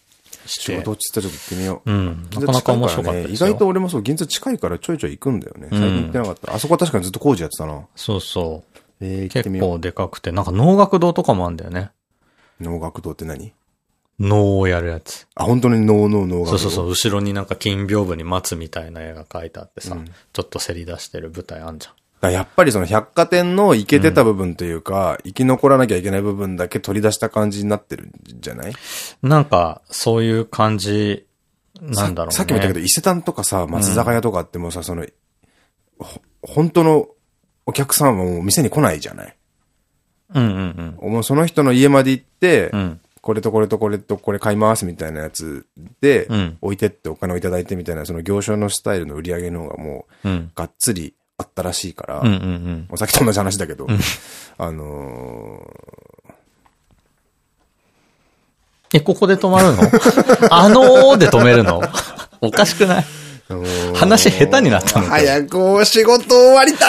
仕事落ちたらちょっと行ってみよう。うん。なかなか面白かったですよ。外と俺もそう、銀座近いからちょいちょい行くんだよね。最近行ってなかった。あそこは確かにずっと工事やってたな。そうそう。えー、結。構でかくて、なんか能楽堂とかもあるんだよね。能楽堂って何？能をやるやつ。あ、本当に能の能楽堂。そうそうそう、後ろになんか金屏風に松みたいな絵が描いてあってさ、うんちょっとせり出してる舞台あんじゃん。やっぱりその百貨店の行けてた部分というか、生き残らなきゃいけない部分だけ取り出した感じになってるんじゃない？なんか、そういう感じ、なんだろうね。ささっきも言ったけど、伊勢丹とかさ、松坂屋とかってもうさ、その、ほ本当のお客さんはもう店に来ないじゃない？うんうんもうその人の家まで行って、うん。うん。これとこれとこれとこれ買いますみたいなやつで、うん置いてってお金をいただいてみたいな、その行商のスタイルの売り上げの方がもう、うん。がっつりあったらしいから、さっきと同じ話だけど、あのえ、ここで止まるの？あのーで止めるの？おかしくない？ー話下手になったのか。早くお仕事終わりたい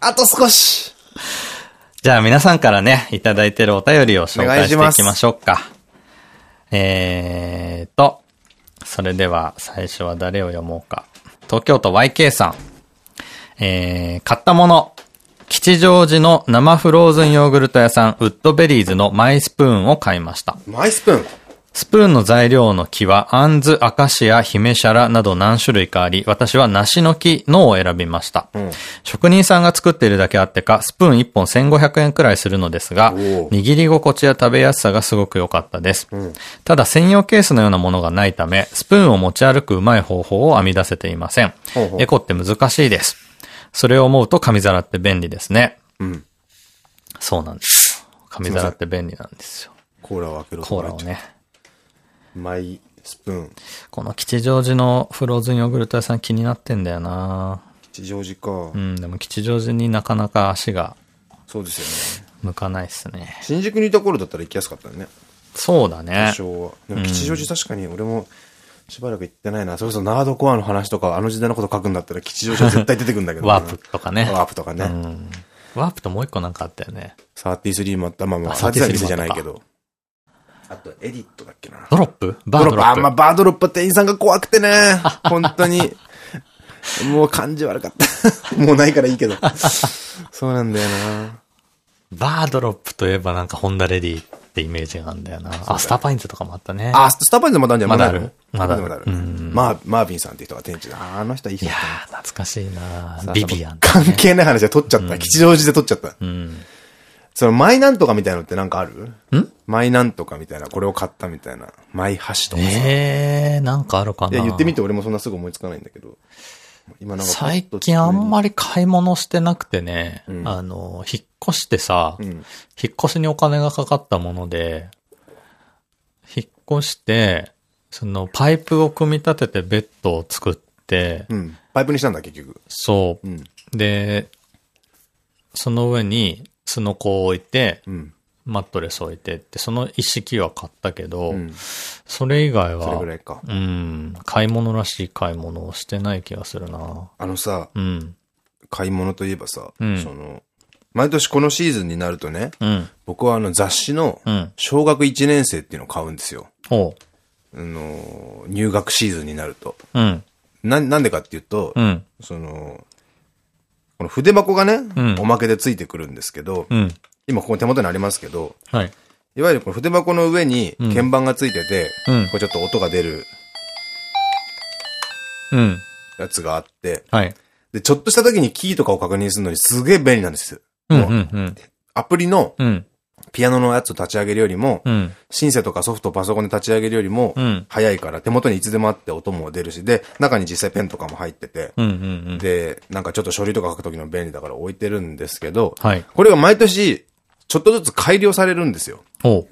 あと少し。じゃあ皆さんからね、いただいてるお便りを紹介していきましょうか。えーと、それでは最初は誰を読もうか。東京都 YK さん。えー、買ったもの。吉祥寺の生フローズンヨーグルト屋さん、ウッドベリーズのマイスプーンを買いました。マイスプーン？スプーンの材料の木は、アンズ、アカシア、ヒメシャラなど何種類かあり、私は梨の木のを選びました。うん職人さんが作っているだけあってか、スプーン1本1500円くらいするのですが、握り心地や食べやすさがすごく良かったです。ただ専用ケースのようなものがないため、スプーンを持ち歩くうまい方法を編み出せていません。ほうほうエコって難しいです。それを思うと紙皿って便利ですね。うん。そうなんですよ。紙皿って便利なんですよ。コーラを開けろとコーラをね。マイスプーン。この吉祥寺のフローズンヨーグルト屋さん気になってんだよな吉祥寺か。うん、でも吉祥寺になかなか足がそうですよね。向かないっすね。新宿にいた頃だったら行きやすかったよね。そうだね多。少は。でも吉祥寺確かに俺もしばらく行ってないな。それこそナードコアの話とか、あの時代のこと書くんだったら吉祥寺は絶対出てくるんだけどな。ワープとかね。ワープとかね。うん。ワープともう一個なんかあったよね。33もあった。まあまあ、あ33 33店じゃないけど。あと、エディットだっけな。ドロップ？バードロあ、まあ、ップ。バードロップ店員さんが怖くてね。本当に。もう感じ悪かった。もうないからいいけど。そうなんだよな。バードロップといえばなんかホンダレディってイメージがあるんだよな。あ、スターパインズとかもあったね。あ、スターパインズまだあるんじゃんまだあるるまだあるまだあマーマービンさんっていう人が店長で。ああの人はいい人いやだったなー、懐かしいなビビアン、関係ない話で取っちゃった。吉祥寺で取っちゃった。うん。その、マイなんとかみたいなのってなんかある？ん？マイなんとかみたいな、これを買ったみたいな。マイ箸とかさ。えー、なんかあるかないや、言ってみて俺もそんなすぐ思いつかないんだけど。今なんか最近あんまり買い物してなくてね、うんあの、引っ越してさ、うん。引っ越しにお金がかかったもので、引っ越して、そのパイプを組み立ててベッドを作って、うん。パイプにしたんだ、結局。そうん。う。で、その上にスノコを置いて、うん。マットレス置いてって、その一式は買ったけど、うん。それ以外それぐらは、いか。うん、買い物らしい買い物をしてない気がするな。あのさ、うん。買い物といえばさ、うんその、毎年このシーズンになるとね、うん。僕はあの雑誌のうん。小学1年生っていうのを買うんですよ。ほあの、入学シーズンになると。う。うん。な、なんでかっていうと、うん。その、この筆箱がね、うんおまけでついてくるんですけど、うん。今ここ手元にありますけど、はい。いわゆるこの筆箱の上にうん鍵盤がついてて、うんこれちょっと音が出るうん。やつがあって、はい。で、ちょっとした時にキーとかを確認するのにすげえ便利なんですよ。うん。う。もうんうん。アプリのうん。ピアノのやつを立ち上げるよりも、うん。シンセとかソフトをパソコンで立ち上げるよりもうん、早いから手元にいつでもあって音も出るし、で、中に実際ペンとかも入ってて。で、なんかちょっと書類とか書くときの便利だから置いてるんですけど、はい。これが毎年、ちょっとずつ改良されるんですよ。ほ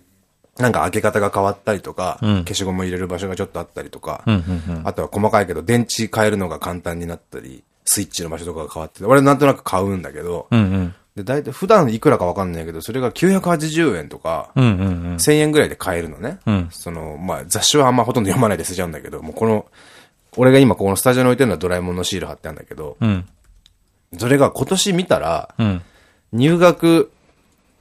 なんか開け方が変わったりとか、うん消しゴム入れる場所がちょっとあったりとか、う。うん。うん。うん。あとは細かいけど電池変えるのが簡単になったり、スイッチの場所とかが変わってて、俺なんとなく買うんだけど、うん。うん。で、大体普段いくらかわかんないけど、それが980円とか、うん。うん。1000円ぐらいで買えるのね。うんその、まあ、雑誌はあんまほとんど読まないで捨てちゃうんだけど、もうこの、俺が今このスタジオに置いてるのはドラえもんのシール貼ってあるんだけど、うん。それが今年見たら、うん。入学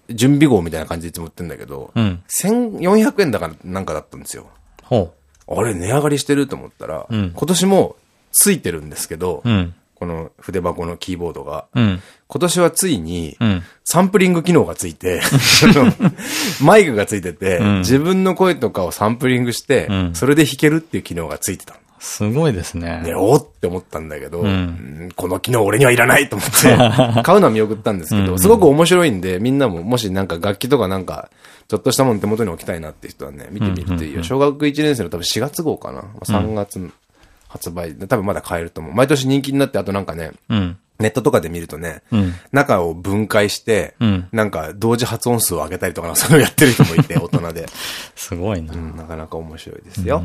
準備号みたいな感じでいつも売ってんだけど、うん。1400円だからなんかだったんですよ。ほあれ値上がりしてると思ったら、うん今年もついてるんですけど、う。うん。この筆箱のキーボードが、うん。今年はついに、うん。サンプリング機能がついて、その マイクがついてて、うん自分の声とかをサンプリングして、うんそれで弾けるっていう機能がついてたの。すごいですね。で、おーって思ったんだけど、んうんこの機能俺にはいらないと思って、買うのは見送ったんですけど、すごく面白いんで、みんなももしなんか楽器とかなんか、ちょっとしたもの手元に置きたいなって人はね、見てみるといいよ。小学1年生の多分4月号かな。3月発売で、多分まだ買えると思う。毎年人気になって、あとなんかね、うん。ネットとかで見るとね、うん。中を分解して、うんなんか同時発音数を上げたりとか、そういうのやってる人もいて、大人で。すごいな。う、うんなかなか面白いですよ。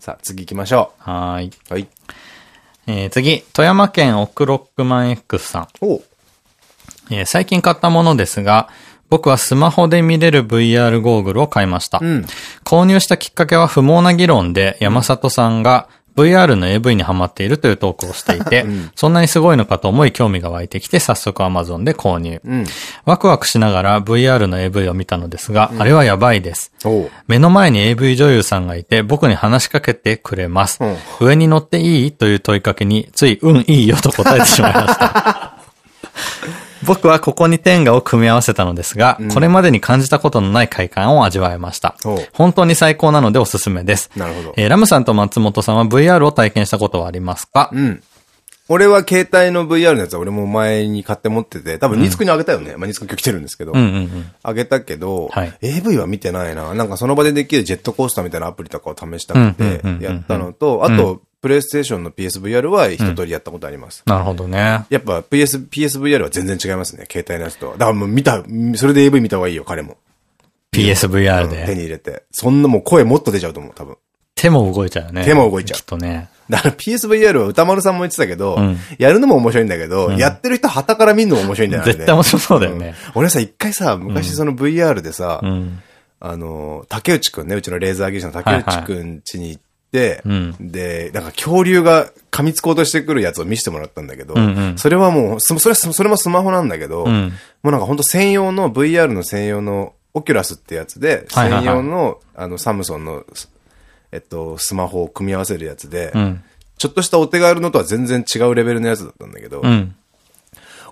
さあ、次行きましょはーい。う。はい。えー、次、富山県オクロックマン X さん。おえー最近買ったものですが、僕はスマホで見れる VR ゴーグルを買いました。うん。購入したきっかけは不毛な議論で山里さんが VR の AV にハマっているというトークをしていて、そんなにすごいのかと思い興味が湧いてきて、早速 Amazon で購入。うん。ワクワクしながら VR の AV を見たのですが、あれはやばいです。目の前に AV 女優さんがいて、僕に話しかけてくれます。うん上に乗っていい？という問いかけに、つい、うん、いいよと答えてしまいました。僕はここにテンガを組み合わせたのですが、これまでに感じたことのない快感を味わえました。本当に最高なのでおすすめです。なるほどえーラムさんと松本さんは VR を体験したことはありますか、うん。俺は携帯の VR のやつは俺も前に買って持ってて、多分ニーツくんにあげたよね。まあニーツくん今日来てるんですけど。うんうんうん。あげたけど、はい AV は見てないな。なんかその場でできるジェットコースターみたいなアプリとかを試したくうんうんてうんうん、やったのと、あと、プレイステーションの PSVR は一通りやったことあります。なるほどね。やっぱ PS、PSVR は全然違いますね。携帯のやつとは。だからもう見た、それで AV 見た方がいいよ、彼も。PSVR うん手で。に入れて。そんなもう声もっと出ちゃうと思う、多分。手も動いちゃうよね。手も動いちゃうきっとね。だから PSVR は歌丸さんも言ってたけど、んやるのも面白いんだけど、やってる人旗から見るのも面白いんだよね。絶対面白そうだよね。うん俺さ、一回さ、昔その VR でさ、うん。あの、竹内くんね、うちのレーザー技師の竹内くん家に行って、うんで、なんか恐竜が噛みつこうとしてくるやつを見せてもらったんだけど、うんうんそれはもう、そそれ、それもスマホなんだけど、うんもうなんか本当専用の VR の専用のオキュラスってやつで、専用の、あの、サムソンの、えっと、スマホを組み合わせるやつで、うん。ちょっとしたお手軽のとは全然違うレベルのやつだったんだけど、うん。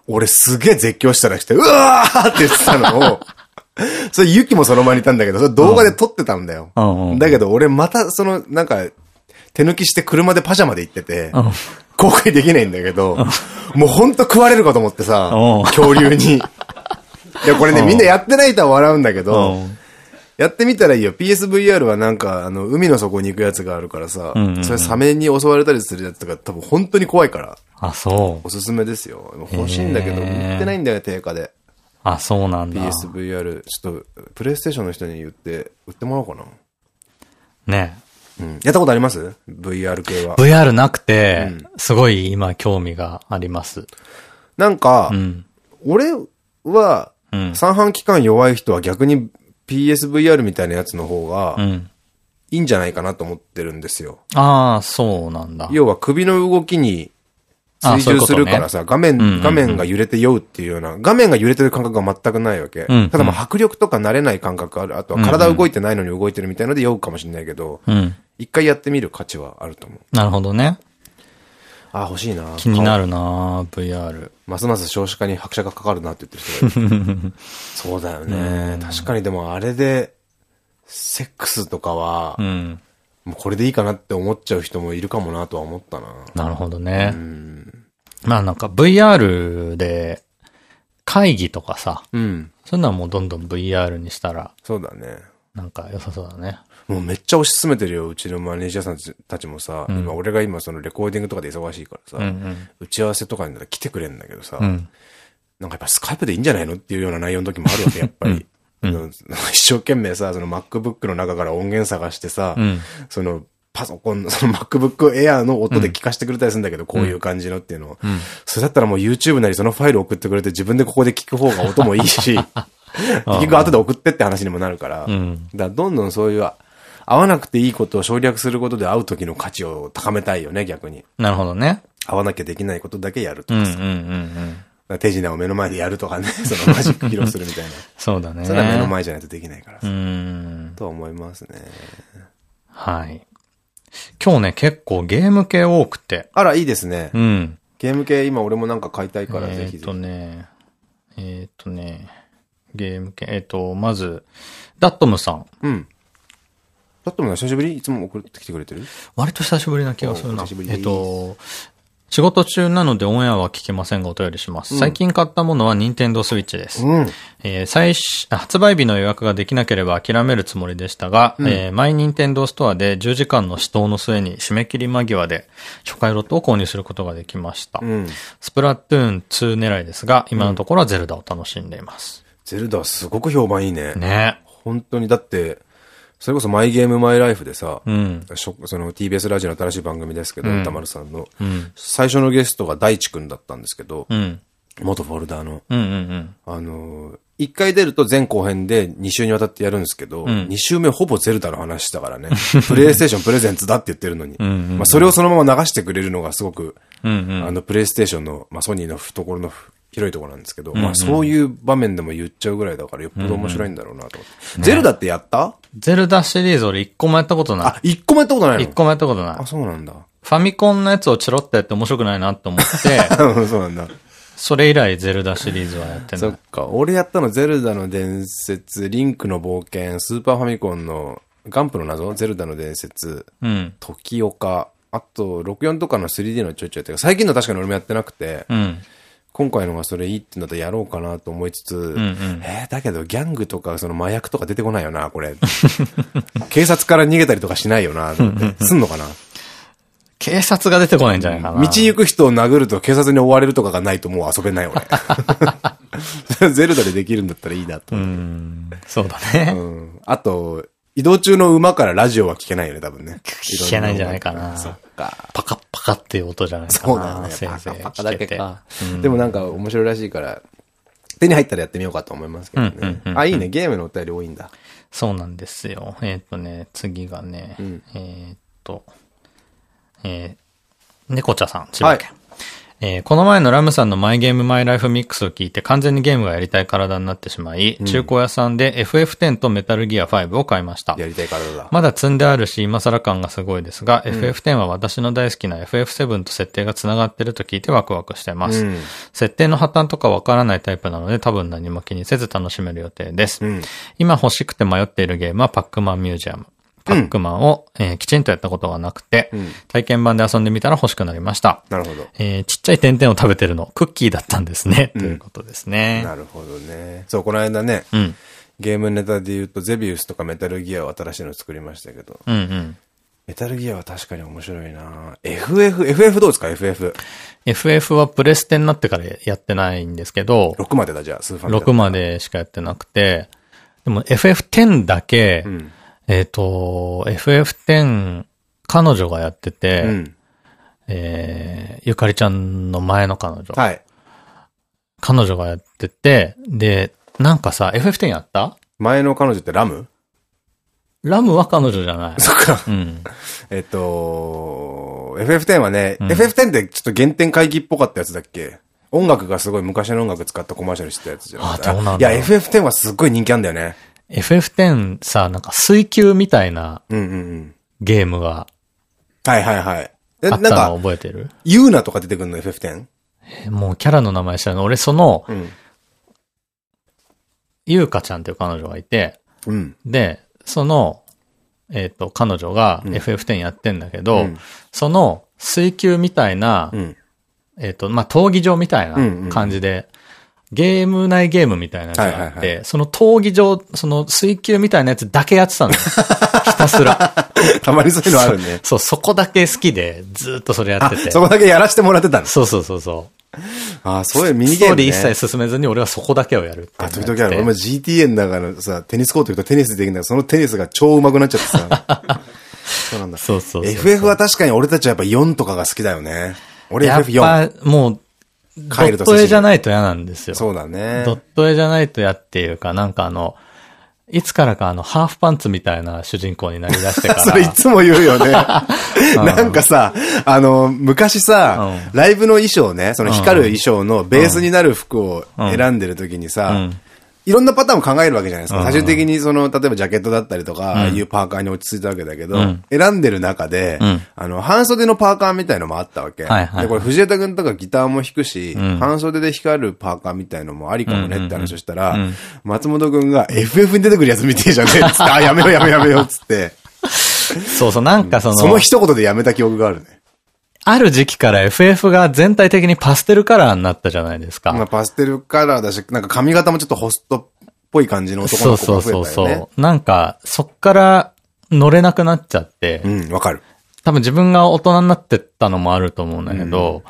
俺すげえ絶叫したらして、うわーって言ってたのを、それユキもその場にいたんだけど、それ動画で撮ってたんだよ。だけど俺またその、なんか、手抜きして車でパジャマで行ってて、うん公開できないんだけど、もうほんと食われるかと思ってさうん、恐竜に。いや、これね、みんなやってないとは笑うんだけどうん、やってみたらいいよ。PSVR はなんか、あの、海の底に行くやつがあるからさそれサメに襲われたりするやつとか多分本当に怖いから、あ、そう。おすすめですよ。欲しいんだけど、売ってないんだよ、定価で。あ、そうなんだ。PSVR、ちょっと、プレイステーションの人に言って、売ってもらおうかな。ね。うん。やったことあります ?VR 系は。VR なくて、すごい今興味があります。なんか、うん。俺は、うん三半規管弱い人は逆に PSVR みたいなやつの方がうん。いいんじゃないかなと思ってるんですよ。ああ、そうなんだ。要は首の動きに追従するからさ、画面、画面が揺れて酔うっていうような、画面が揺れてる感覚が全くないわけ。うんただまあ迫力とか慣れない感覚ある。あとは体動いてないのに動いてるみたいので酔うかもしれないけど、うん。一回やってみる価値はあると思う。なるほどね。あ、欲しいな。気になるな VR。ますます少子化に拍車がかかるなって言ってる人がいる。そうだよね。確かにでもあれで、セックスとかはう、ん。もうこれでいいかなって思っちゃう人もいるかもなとは思ったな。なるほどね。まあなんか VR で会議とかさ、うん。そういうのはもうどんどん VR にしたら、そうだね。なんか良さそうだね。もうめっちゃ推し進めてるよ、うちのマネージャーさんたちもさ、今俺が今そのレコーディングとかで忙しいからさ、うんうん。打ち合わせとかに来てくれるんだけどさ、うん。なんかやっぱスカイプでいいんじゃないのっていうような内容の時もあるわけ、やっぱり。あの一生懸命さ、その MacBook の中から音源探してさ、んそのパソコンの、その MacBook Air の音で聞かせてくれたりするんだけど、こういう感じのっていうのを。それだったらもう YouTube なりそのファイル送ってくれて自分でここで聞く方が音もいいし、結局後で送ってって話にもなるから、んだからどんどんそういう、合わなくていいことを省略することで会う時の価値を高めたいよね、逆に。なるほどね。会わなきゃできないことだけやるとかさ。うんうんうんうん。だから手品を目の前でやるとかね、そのマジック披露するみたいな。そうだね。それは目の前じゃないとできないからうさ。ん。とは思いますね。はい。今日ね、結構ゲーム系多くて。あら、いいですねう。ん。ゲーム系今俺もなんか買いたいからぜえっとひぜひ。ね、えっとね、ゲーム系、えっと、まず、ダットムさん。うん。だっても久しぶり？いつも送ってきてくれてる？割と久しぶりな気がするなお久しぶ。りえっと、仕事中なのでオンエアは聞けませんがお便りします。最近買ったものは任天堂スイッチです。うん。えー最発売日の予約ができなければ諦めるつもりでしたが、えーマイ任天堂ストアで10時間の死闘の末に締め切り間際で初回ロットを購入することができました。うん。スプラトゥーン2狙いですが、今のところはゼルダを楽しんでいます。ゼルダはすごく評判いいね。ね本当に、だって、それこそマイゲームマイライフでさ、うん。その TBS ラジオの新しい番組ですけど、うん歌丸さんの、うん。最初のゲストが大地くんだったんですけど、うん。元フォルダーの。あのー一回出ると前後編で2週にわたってやるんですけど、ん2週目ほぼゼルダの話したからね。プレイステーションプレゼンツだって言ってるのに。まあそれをそのまま流してくれるのがすごく。あの、プレイステーションの、まあソニーの懐の広いところなんですけど、まあそういう場面でも言っちゃうぐらいだからよっぽど面白いんだろうなと思って。ゼルダってやった？ゼルダシリーズ俺一個もやったことない。あ、一個もやったことないの？一個もやったことないあ、。そうなんだ。ファミコンのやつをチロってやって面白くないなって思って、そうなんだ。それ以来ゼルダシリーズはやってない。そっか。俺やったの、ゼルダの伝説、リンクの冒険、スーパーファミコンの、ガンプの謎、ゼルダの伝説、うん。時岡、あと、64とかの 3D のちょいちょいって最近の確かに俺もやってなくて、うん。今回のがそれいいってなったらやろうかなと思いつつ、んえー、だけどギャングとかその麻薬とか出てこないよな、これ。警察から逃げたりとかしないよな、すんのかな？警察が出てこないんじゃないかな。道行く人を殴ると警察に追われるとかがないともう遊べない俺。ゼルダでできるんだったらいいなとう。そうだね。うん。あと、移動中の馬からラジオは聞けないよね、多分ね。聞けないんじゃないかなそっか。パカッパカっていう音じゃないかな。そうだよね。せいぜいパカパカだけか。でもなんか面白いらしいから、手に入ったらやってみようかと思いますけどねあ、いいね。ゲームのお便り多いんだ。そうなんですよ。えーっ、とね、次がね、んえーっと、えー、猫茶さん、千葉県。えーこの前のラムさんのマイゲームマイライフミックスを聞いて完全にゲームがやりたい体になってしまい、中古屋さんで FF10 とメタルギア5を買いました。やりたい体だ。まだ積んであるし、今更感がすごいですが、FF10 は私の大好きな FF7 と設定が繋がってると聞いてワクワクしてます。うん設定の破綻とかわからないタイプなので多分何も気にせず楽しめる予定です。うん。今欲しくて迷っているゲームはパックマンミュージアム。パックマンを、えーきちんとやったことがなくて、ん体験版で遊んでみたら欲しくなりました。なるほど。えーちっちゃい点々を食べてるの、クッキーだったんですね。ということですね。なるほどね。そう、この間ね、うん。ゲームネタで言うと、ゼビウスとかメタルギアを新しいの作りましたけど、うんうん。メタルギアは確かに面白いな FF、FF どうですか ?FF。FF はプレステになってからやってないんですけど、6までだ、じゃあ、スーファミだ6までしかやってなくて、でも FF10 だけ、んえっと、FF10 彼女がやってて、うん。えー、ゆかりちゃんの前の彼女。はい。彼女がやってて、で、なんかさ、FF10 やった？前の彼女ってラム？ラムは彼女じゃない。そっか。うん。えっと、FF10 はね、FF10 ってちょっと原点回帰っぽかったやつだっけ？音楽がすごい昔の音楽使ったコマーシャルしてたやつじゃなかったあどうなんだいや、FF10 はすっごい人気あんだよね。FF10 さ、なんか水球みたいな。ゲームがはいはいはい。であったのなんか、覚えてる？ユーナとか出てくるの？FF10? えもうキャラの名前知らない。俺その、うん。ゆうかちゃんっていう彼女がいて、うん。で、その、えっ、と、彼女が FF10 やってんだけど、うんその水球みたいな、うん。えっと、まあ、闘技場みたいな感じで、ゲーム内ゲームみたいなやつがあって、その闘技場、その水球みたいなやつだけやってたのよ。ひたすら。たまにそういうのあるね。そう、そこだけ好きで、ずーっとそれやっあてて。、そこだけやらせてもらってたの？そうそうそうそう。あ、そういうミニストーゲーム、ね。リー一切進めずに俺はそこだけをやるってあ、を時々ある。俺も GTA の中のさ、テニスコート行くとテニスできるんだけど、そのテニスが超上手くなっちゃってさ。そうなんだ。そうそうそう FF は確かに俺たちはやっぱ4とかが好きだよね。俺やっ FF4。ぱ、もう、ドカイルとット絵じゃないと嫌なんですよ。そうだね。ドット絵じゃないと嫌っていうか、なんかあの、いつからかあの、ハーフパンツみたいな主人公になりだしてか それいら。つも言うよね。なんかさ、あの、昔さ、ライブの衣装ね、その光る衣装のベースになる服を選んでる時にさ、んいろんなパターンを考えるわけじゃないですか。うん。最終的にその、例えばジャケットだったりとか、ああいうパーカーに落ち着いたわけだけど、ん。選んでる中で、ん。あの、半袖のパーカーみたいのもあったわけ。で、これ藤枝くんとかギターも弾くし、ん。半袖で光るパーカーみたいのもありかもねって話をしたら、ん。松本くんが FF に出てくるやつ見てえじゃねえっつって、あ、やめようやめようやめようっつって、そうそう、なんかその、その一言でやめた記憶があるね。ある時期から FF が全体的にパステルカラーになったじゃないですか。まあ、パステルカラーだし、なんか髪型もちょっとホストっぽい感じの男そうの子そうが増えたよね。そうそう。なんか、そっから乗れなくなっちゃって、うん、わかる。多分自分が大人になってったのもあると思うんだけど、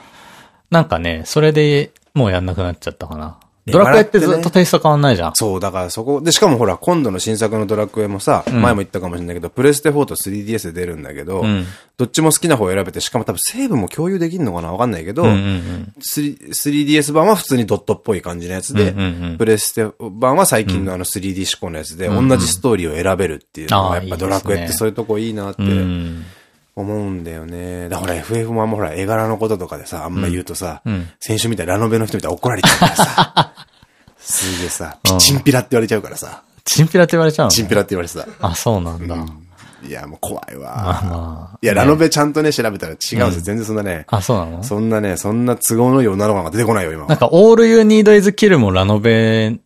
なんかね、それでもうやんなくなっちゃったかな。ドラクエってずっとテイスト変わんないじゃん。そう、だからそこ、で、しかもほら、今度の新作のドラクエもさ、前も言ったかもしれないけど、プレステ4と 3DS で出るんだけど、どっちも好きな方を選べて、しかも多分セーブも共有できるのかなわかんないけど、3DS 版は普通にドットっぽい感じのやつで、プレステ版は最近のあの 3D 志向のやつで、同じストーリーを選べるっていうのが、やっぱドラクエってそういうとこいいなって。思うんだよね。だから FF もあんまほら、絵柄のこととかでさ、あんま言うとさ、先週みたいラノベの人みたい怒られちゃうからさ。すげえさ、ピチンピラって言われちゃうからさ。チンピラって言われちゃうのチンピラって言われてた。あ、そうなんだ。いや、もう怖いわ。いや、ラノベちゃんとね、調べたら違うんですよ。全然そんなね。あ、そうなの？そんなね、そんな都合のいい女の子が出てこないよ、今。なんか、All You Need Is Kill もラノベ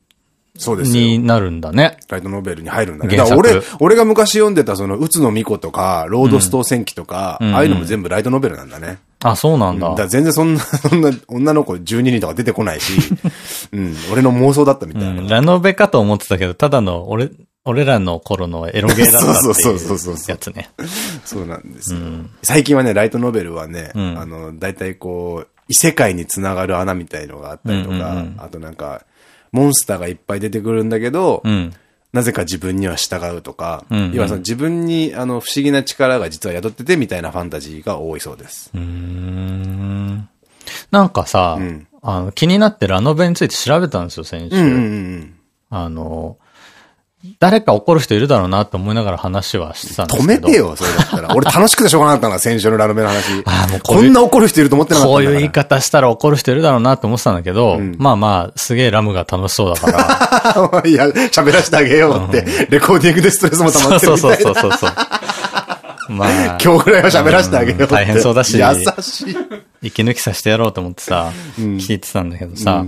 そうですになるんだね。ライトノベルに入るんだね。だから俺、俺が昔読んでたその、うつの巫女とか、ロードストー戦記とか、ああいうのも全部ライトノベルなんだね。あ、そうなんだ。だ全然そんな、そんな女の子12人とか出てこないし、うん、俺の妄想だったみたいな。ラノベかと思ってたけど、ただの、俺、俺らの頃のエロゲーだったっていうやつね。そうなんですよ。最近はね、ライトノベルはね、あの、大体こう、異世界につながる穴みたいのがあったりとか、あとなんか、モンスターがいっぱい出てくるんだけど、うん、なぜか自分には従うとか、うんうん、要はその自分にあの不思議な力が実は宿っててみたいなファンタジーが多いそうです。うん。なんかさ、うん、あの気になってラノベについて調べたんですよ、先週。あの、誰か怒る人いるだろうなって思いながら話はしてたんですけど。止めてよ、それだったら。俺楽しくてしょうがなかったな、先週のラノベの話。あもうこんな怒る人いると思ってなかったこういう言い方したら怒る人いるだろうなって思ってたんだけど、うん、まあまあ、すげえラムが楽しそうだから。いや、喋らせてあげようって、レコーディングでストレスも溜まってるみたいな。そうそうそうそう。まあ。今日ぐらいは喋らせてあげようって。大変そうだし。優しい。息抜きさせてやろうと思ってさ、聞いてたんだけどさ、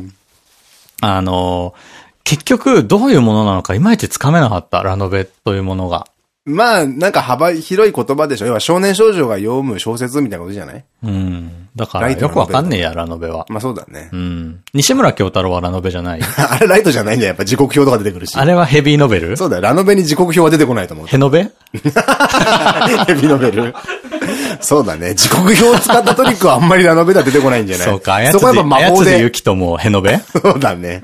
あのー、結局、どういうものなのかいまいちつかめなかった、ラノベというものが。まあ、なんか幅広い言葉でしょ。要は少年少女が読む小説みたいなことじゃない？うん。だから、よくわかんねえや、ラノベは。まあそうだね。うん。西村京太郎はラノベじゃない あれライトじゃないんだよ。やっぱ時刻表とか出てくるし。あれはヘビーノベル？そうだよ。ラノベに時刻表は出てこないと思う。ヘノベ？ヘビーノベルそうだね。時刻表を使ったトリックはあんまりラノベでは出てこないんじゃない？そうか、あやつで、そこは魔法で。ゆきともヘノベ？そうだね。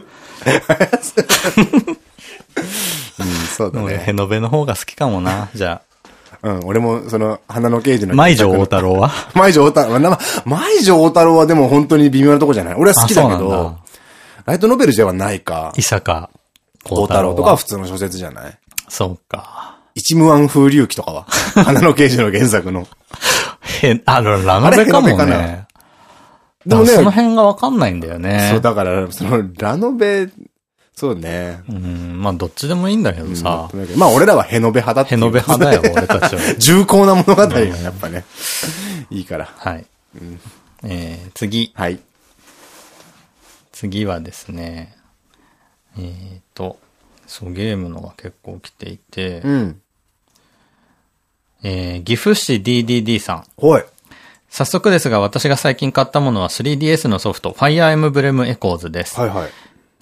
うん、そうだね。ヘノベの方が好きかもな、じゃあ。うん、俺も、その、花の刑事の。舞女大太郎は？舞女大太郎、舞女大太郎はでも本当に微妙なとこじゃない俺は好きだけど、ライトノベルではないか。伊坂大太郎とかは普通の小説じゃないそうか。一無暗風流記とかは。花の刑事の原作の。へ、あ、ラノベかもね。でもね、その辺がわかんないんだよね。そう、だから、その、ラノベ、そうね。うん、まあどっちでもいいんだけどさ。うん、まあ俺らはヘノベ派だってヘノベ派だよ、俺たちは。重厚な物語がやっぱね。いいから。はい。うん、えー、次。はい。次はですね、えっ、ー、と、そう、ゲームのが結構来ていて、うん。えー、岐阜市 DDD さん。はい。早速ですが、私が最近買ったものは 3DS のソフト、Fire Emblem Echoes です。はいはい。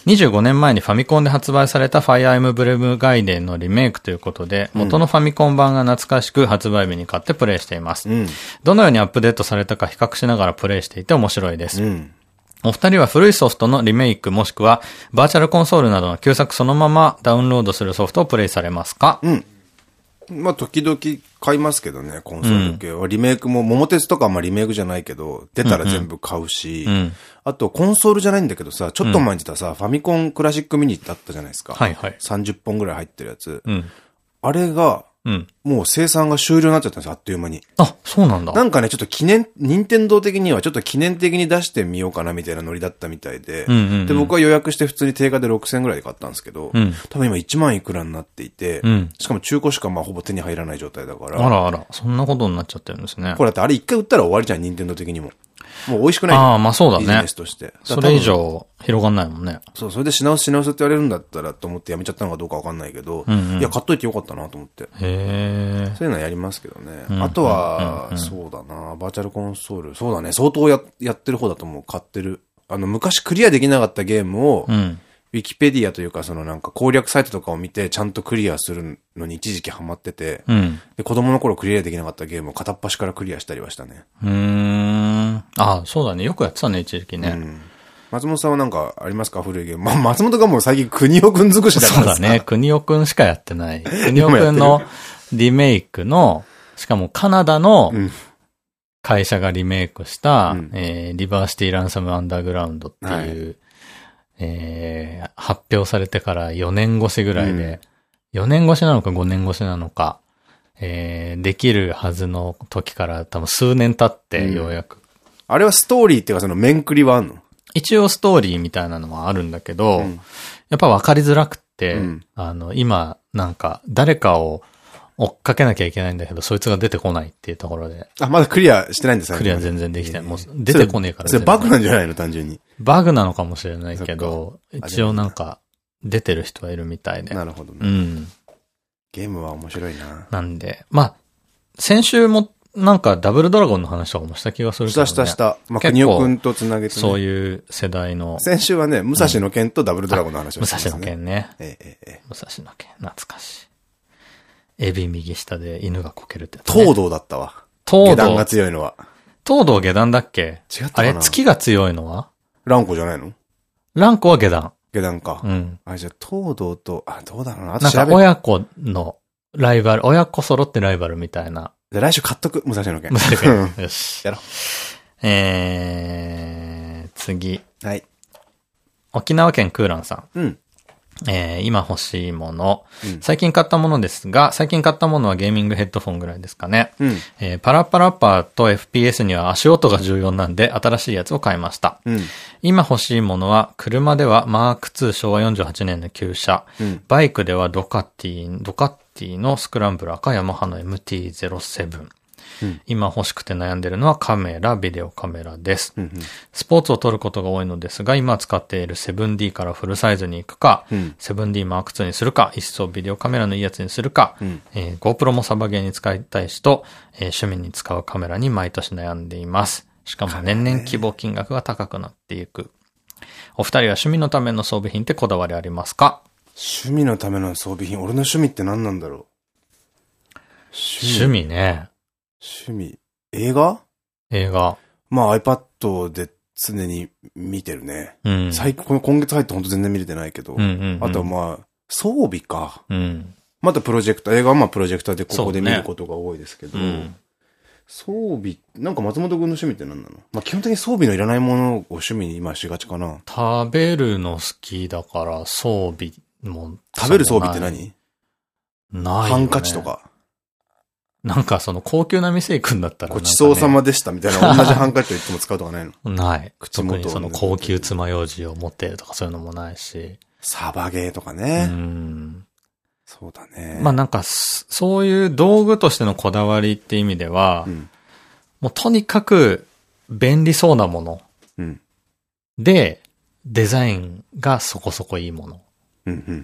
25年前にファミコンで発売された Fire Emblem 外伝のリメイクということで、元のファミコン版が懐かしく発売日に買ってプレイしています。うん、どのようにアップデートされたか比較しながらプレイしていて面白いです。うん、お二人は古いソフトのリメイクもしくはバーチャルコンソールなどの旧作そのままダウンロードするソフトをプレイされますか？うん。まあ、時々買いますけどね、コンソール系は。うん、リメイクも、桃鉄とかまあリメイクじゃないけど、出たら全部買うし、あとコンソールじゃないんだけどさ、ちょっと前に言ったさ、ファミコンクラシックミニってあったじゃないですか。はいはい。30本ぐらい入ってるやつ。うん、あれが、うん、もう生産が終了になっちゃったんですよ、あっという間に。あ、そうなんだ。なんかね、ちょっと記念、任天堂的にはちょっと記念的に出してみようかなみたいなノリだったみたいで、で、僕は予約して普通に定価で6000円ぐらいで買ったんですけど、うん、多分今1万いくらになっていて、うん、しかも中古しかまあほぼ手に入らない状態だから。あらあら、そんなことになっちゃってるんですね。これだってあれ一回売ったら終わりじゃん、任天堂的にも。もう美味しくない。ああ、まあそうだね。ビジネスとして。それ以上広がんないもんね。そう、それで品薄品薄って言われるんだったらと思ってやめちゃったのかどうかわかんないけど、うんうん、いや、買っといてよかったなと思って。へそういうのはやりますけどね。うん、あとは、そうだな、バーチャルコンソール。そうだね、相当ややってる方だと思う。買ってる。あの、昔クリアできなかったゲームを、うんウィキペディアというか、そのなんか攻略サイトとかを見て、ちゃんとクリアするのに一時期ハマってて、うん、で、子供の頃クリアできなかったゲームを片っ端からクリアしたりはしたね。うん。ああ、そうだね。よくやってたね、一時期ね。うん。ま松本さんはなんかありますか？古いゲーム。まあ、松本がもう最近国尾くん尽くしだか？らそうだね。国尾くんしかやってない。国尾くんのリメイクの、しかもカナダのうん会社がリメイクした、うんえーリバーシティランサムアンダーグラウンドっていう、えー発表されてから4年越しぐらいで、4年越しなのか5年越しなのか、えーできるはずの時から多分数年経ってようやく。あれはストーリーっていうかその面繰りはあんの？一応ストーリーみたいなのはあるんだけど、うん。やっぱ分かりづらくって、うん。あの、今、なんか、誰かを追っかけなきゃいけないんだけど、そいつが出てこないっていうところで、あ、まだクリアしてないんですか？クリア全然できてない。もう出てこねえからそれそれバグなんじじゃないの？単純に。バグなのかもしれないけど、一応なんか、出てる人はいるみたいで。なるほどね。うん。ゲームは面白いな。なんで、まあ、先週も、なんか、ダブルドラゴンの話とかもした気がするけど、ね。したしたした。まあ、国尾くんと繋げてね。そういう世代の、先週はね、武蔵の剣とダブルドラゴンの話を武してますね。蔵の剣ね。ええええええ。武蔵の剣、懐かしい。エビ右下で犬がこけるってやつね、東堂だったわ。東下段が堂。強いのは。東堂下段だっけ？違ったかな？あれ、月が強いのは？ランコじゃないの？ランコは下段。下段か。うん。あ、じゃあ、東堂と、あ、どうだろうな。あとなんか。親子のライバル、親子揃ってライバルみたいな。じゃあ来週買っとく、武蔵の剣。武蔵の剣 よし。やろえー、次。はい。沖縄県クーランさん。うん。えー、今欲しいもの。うん最近買ったものですが、最近買ったものはゲーミングヘッドフォンぐらいですかね。うん。えーパラッパラッパーと FPS には足音が重要なんで、新しいやつを買いました。うん。今欲しいものは、車ではマーク2昭和48年の旧車。うん。バイクではドカティ、ドカティのスクランブラーかヤマハの MT-07。うん今欲しくて悩んでるのはカメラ、ビデオカメラです。うん。スポーツを撮ることが多いのですが、今使っている 7D からフルサイズに行くか、うん 7D Mark II にするか、一層ビデオカメラのいいやつにするか、うんえー GoPro もサバゲーに使いたいしと、えー趣味に使うカメラに毎年悩んでいます。しかも年々希望金額が高くなっていく。お二人は趣味のための装備品ってこだわりありますか？趣味のための装備品。俺の趣味って何なんだろう趣味ね。趣味？映画？映画。まあ iPad で常に見てるね。うん。最近、この今月入ってほんと全然見れてないけど。うんうんうんあとはまあ、装備か。うん。またプロジェクター、映画はまあプロジェクターでここで見ることが多いですけど、うん。装備、なんか松本君の趣味って何なの？まあ基本的に装備のいらないものを趣味に今しがちかな。食べるの好きだから装備も。食べる装備って何？ないよね。ハンカチと。か。なんかその高級な店行くんだったらね、ちそうさまでしたみたいな 同じハンカチを言っても使うとかないの？ない。口元にその高級爪楊枝を持ってるとかそういうのもないし。サバゲーとかうね。ん。そうだね。まあなんかそ、そういう道具としてのこだわりって意味では、うん。もうとにかく便利そうなものうん。で、デザインがそこそこいいもの。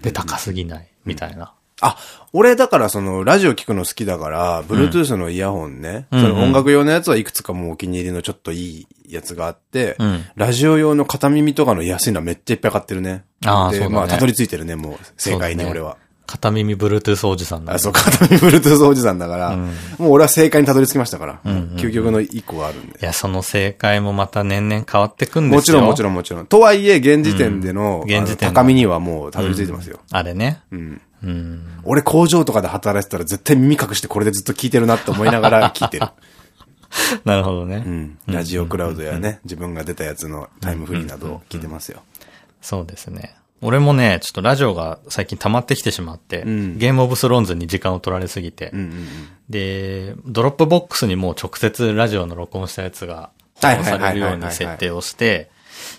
で、高すぎない。みたいな。あ、俺だからその、ラジオ聞くの好きだから、Bluetooth のイヤホンね。うんその音楽用のやつはいくつかもうお気に入りのちょっといいやつがあって、うん。ラジオ用の片耳とかの安いのはめっちゃいっぱい買ってるね。で、ああそうだねまあ、たどり着いてるね、もう、正解にそうだね俺は。片耳 Bluetooth おじさんだ、あ、そう、片耳 Bluetooth おじさんだから、うんもう俺は正解にたどり着きましたから、うんうん究極の一個があるんで。いや、その正解もまた年々変わってくんですよ。もちろんもちろんもちろん。とはいえ、現時点での,、うん現時点の高みにはもうたどり着いてますよ。あれね。うん。うん。俺工場とかで働いてたら絶対耳隠してこれでずっと聞いてるなって思いながら聞いてる。なるほどね。うん。ラジオクラウドやね、自分が出たやつのタイムフリーなどを聞いてますよ。そうですね。俺もね、ちょっとラジオが最近溜まってきてしまって、うんゲームオブスローンズに時間を取られすぎて、うんうんうん。で、ドロップボックスにもう直接ラジオの録音したやつが保存されるように設定をして、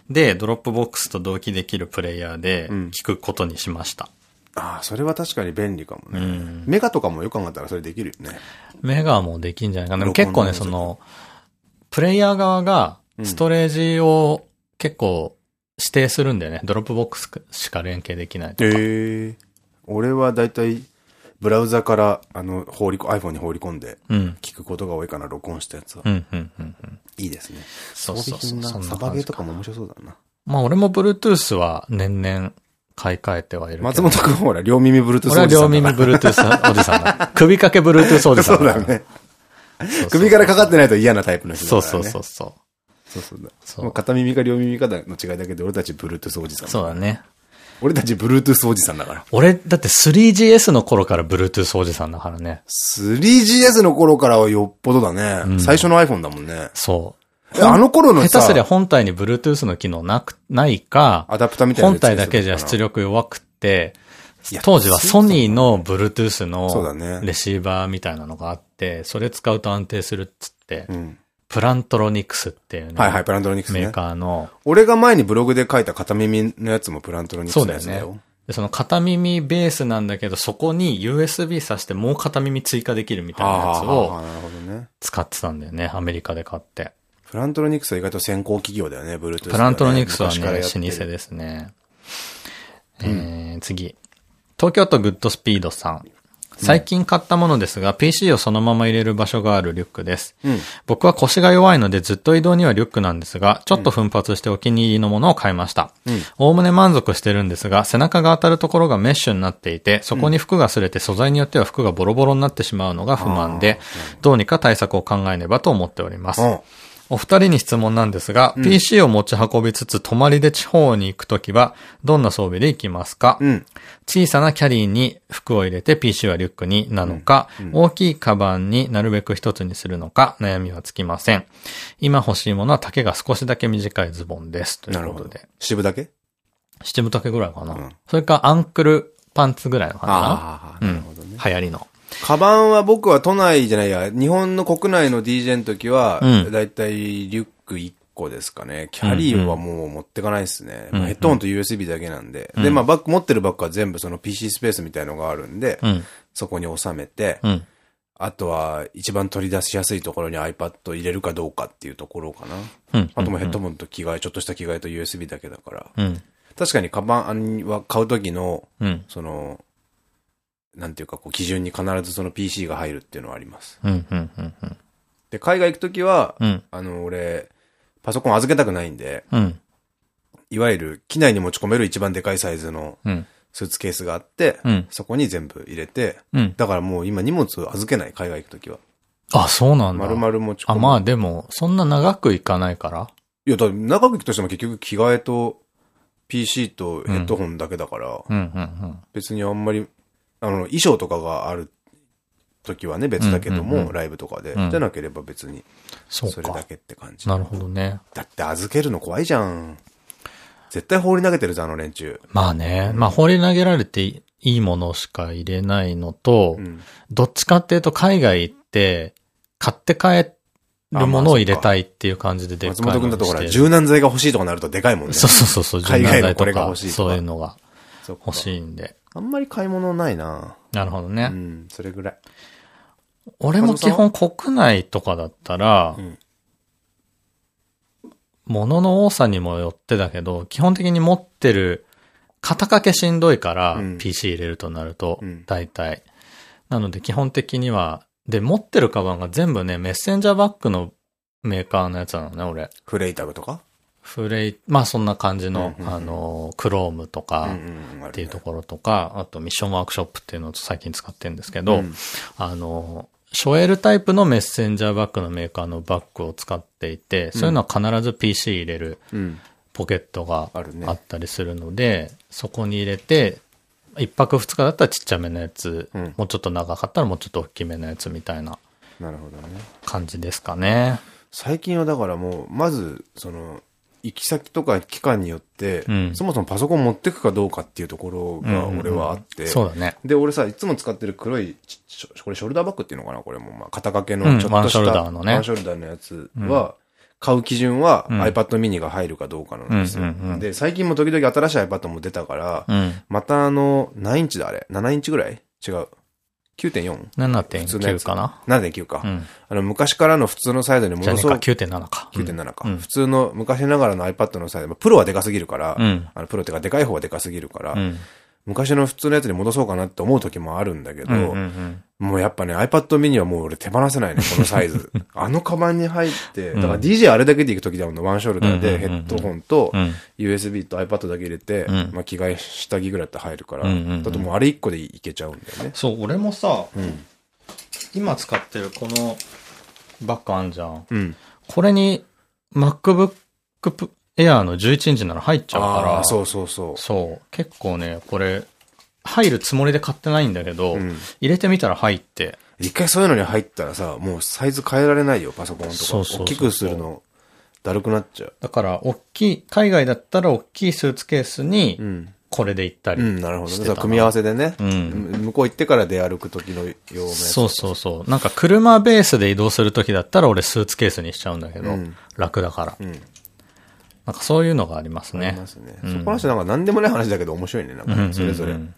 で、ドロップボックスと同期できるプレイヤーでうん聞くことにしました。ああ、それは確かに便利かもね。うんメガとかもよく考えたらそれできるよね。メガもできんじゃないかな。結構ね、のその、プレイヤー側がストレージを結構指定するんだよね。ドロップボックスしか連携できないとか。ええ俺はだいたいブラウザから、あの、放りこ、iPhone に放り込んでうん。聞くことが多いかな、録音したやつは。うん、うん、うん。うんいいですね。そうそうそうそサバゲーとかも面白そうだな。まあ俺も Bluetooth は年々買い替えてはいる。松本くんほら、両耳 Bluetooth 俺は両耳おじさんだ Bluetooth おじさんだ。首掛け Bluetooth おじさんそうだ。そうそう首からかかってないと嫌なタイプの人だからね。そうそうそう。そうそうだ。そうもう片耳か両耳かの違いだけで俺たち Bluetooth おじさん。そうだ。ね。俺たち Bluetooth おじさんだから。俺、だって 3GS の頃から Bluetooth おじさんだからね。3GS の頃からはよっぽどだね。最初の iPhone だもんね。そう。えあの頃のさ下手すりゃ本体に Bluetooth の機能なく、ないか、アダプターみたいな本体だけじゃ出力弱くって当時はソニーの Bluetooth のレシーバーみたいなのがあって、それ使うと安定するっつってう、ん。プラントロニクスっていうね、はいはい、プラントロニクスねメー。カーの、俺が前にブログで書いた片耳のやつもプラントロニクスそうだよのやつだよ。ね。でその片耳ベースなんだけど、そこに USB 挿してもう片耳追加できるみたいなやつああ、をなるほどね。使ってたんだよね、アメリカで買って。プラントロニクスは意外と先行企業だよね、ブルートゥース。プラントロニクスはね、老舗ですね。えー、次。東京都グッドスピードさん。最近買ったものですが、PC をそのまま入れる場所があるリュックです。うん。僕は腰が弱いのでずっと移動にはリュックなんですが、ちょっと奮発してお気に入りのものを買いました。おおむね満足してるんですが、背中が当たるところがメッシュになっていて、そこに服が擦れて素材によっては服がボロボロになってしまうのが不満で、どうにか対策を考えねばと思っております。うん。お二人に質問なんですが、PC を持ち運びつつ泊まりで地方に行くときは、どんな装備で行きますか、うん。小さなキャリーに服を入れて PC はリュックになのか、大きいカバンになるべく一つにするのか、悩みはつきません。今欲しいものは丈が少しだけ短いズボンです。といなるほどうことで。。渋だけ七分丈？ぐらいかな。うんそれかアンクルパンツぐらいのかな。ああ、うんなるほどね。流行りの。カバンは僕は都内じゃないや、日本の国内の DJ の時は、うんだいたいリュック1個ですかね。キャリーはもう持ってかないですね。うんうんヘッドホンと USB だけなんで。うんで、まあバッグ、持ってるバッグは全部その PC スペースみたいのがあるんで、うん。そこに収めて、うん。あとは一番取り出しやすいところに iPad 入れるかどうかっていうところかな。うん。あともうヘッドホンと着替え、ちょっとした着替えと USB だけだから。うん。確かにカバンは買う時の、うん。その、なんていうか、こう、基準に必ずその PC が入るっていうのはあります。うん。うん。うん。うん。で、海外行くときは、うん。あの、俺、パソコン預けたくないんで、うん。いわゆる機内に持ち込める一番でかいサイズのうん。スーツケースがあって、うんそこに全部入れて、うん。だからもう今荷物預けない、海外行くときは。あ、そうなんだ。丸々持ち込あ、む。まあでも、そんな長くいかないから。いや、だ長く行くとしても結局着替えと PC とヘッドホンだけだから、うん、うん、うん。別にあんまり、あの、衣装とかがある時はね、別だけども、ライブとかで。うんじゃなければ別に、それだけって感じ。なるほどね。だって預けるの怖いじゃん。絶対放り投げてるぞ、あの連中。まあね。まあ放り投げられていいものしか入れないのと、うん。どっちかっていうと海外行って、買って帰るものを入れたいっていう感じででっかい松本君だとほら、柔軟剤が欲しいとかなるとでかいもんね。そうそうそうそう、海外のこれ柔軟剤とかが欲しいとかそういうのが欲しいんで。あんまり買い物ないななるほどね。うん、それぐらい。俺も基本国内とかだったら、うん物の多さにもよってだけど、基本的に持ってる、肩掛けしんどいから、うん PC 入れるとなるとうん、大体。なので基本的には、で、持ってるカバンが全部ね、メッセンジャーバッグのメーカーのやつなのね、俺。フレイタグとか？フレイ、まあそんな感じの、あの、クロームとか、っていうところとか、あとミッションワークショップっていうのを最近使ってるんですけど、うんあの、ショエルタイプのメッセンジャーバッグのメーカーのバッグを使っていて、そういうのは必ず PC 入れるうん。ポケットがあったりするので、そこに入れて、一泊二日だったらちっちゃめのやつ、うんもうちょっと長かったらもうちょっと大きめのやつみたいななるほどね。感じですかね。最近はだからもう、まず、その、行き先とか期間によって、うんそもそもパソコン持ってくかどうかっていうところが俺はあって、そうだね。で、俺さ、いつも使ってる黒いこれショルダーバッグっていうのかな？これも、まあ、肩掛けうんのちょっとした、ワンショルダーのねワンショルダーのやつは、買う基準はうん iPad mini が入るかどうかなんですよ。で、最近も時々新しい iPad も出たから、うん。またあの、何インチだあれ ?7 インチぐらい？違う。9.4? 普通のや7.9つかな ?7.9 か、うん。あの、昔からの普通のサイズに戻そう。9.7か。9.7か、うん普通の昔ながらの iPad のサイズ、まあプロはでかすぎるから、うん。あのプロってかでかい方はでかすぎるから、うん。昔の普通のやつに戻そうかなって思う時もあるんだけど。もうやっぱね、iPad mini はもう俺手放せないね、このサイズ。あのカバンに入って、だから DJ あれだけで行く時だもんね、ワンショルダーでヘッドホンとうん。USB と iPad だけ入れて、うんまあ着替え下着ぐらいだったら入るから、だってもうあれ一個でいけちゃうんだよね。そう、俺もさ、うん。今使ってるこのバッグあんじゃん。うん。これに MacBook Air の11インチなら入っちゃうから。あそうそうそう。そう。結構ね、これ、入るつもりで買ってないんだけど、ん入れてみたら入って。一回そういうのに入ったらさ、もうサイズ変えられないよ、パソコンとか。そうそう大きくするの、だるくなっちゃう。だから、大きい、海外だったら大きいスーツケースにん、これで行ったりうん、なるほどね。組み合わせでね。ん向こう行ってから出歩く時のようなやつ。そうそうそう。なんか車ベースで移動するときだったら俺スーツケースにしちゃうんだけど、うん楽だから。んなんかそういうのがありますねありま。すね。そこの話なんか何でもない話だけど面白いね。なんかね、それぞれうん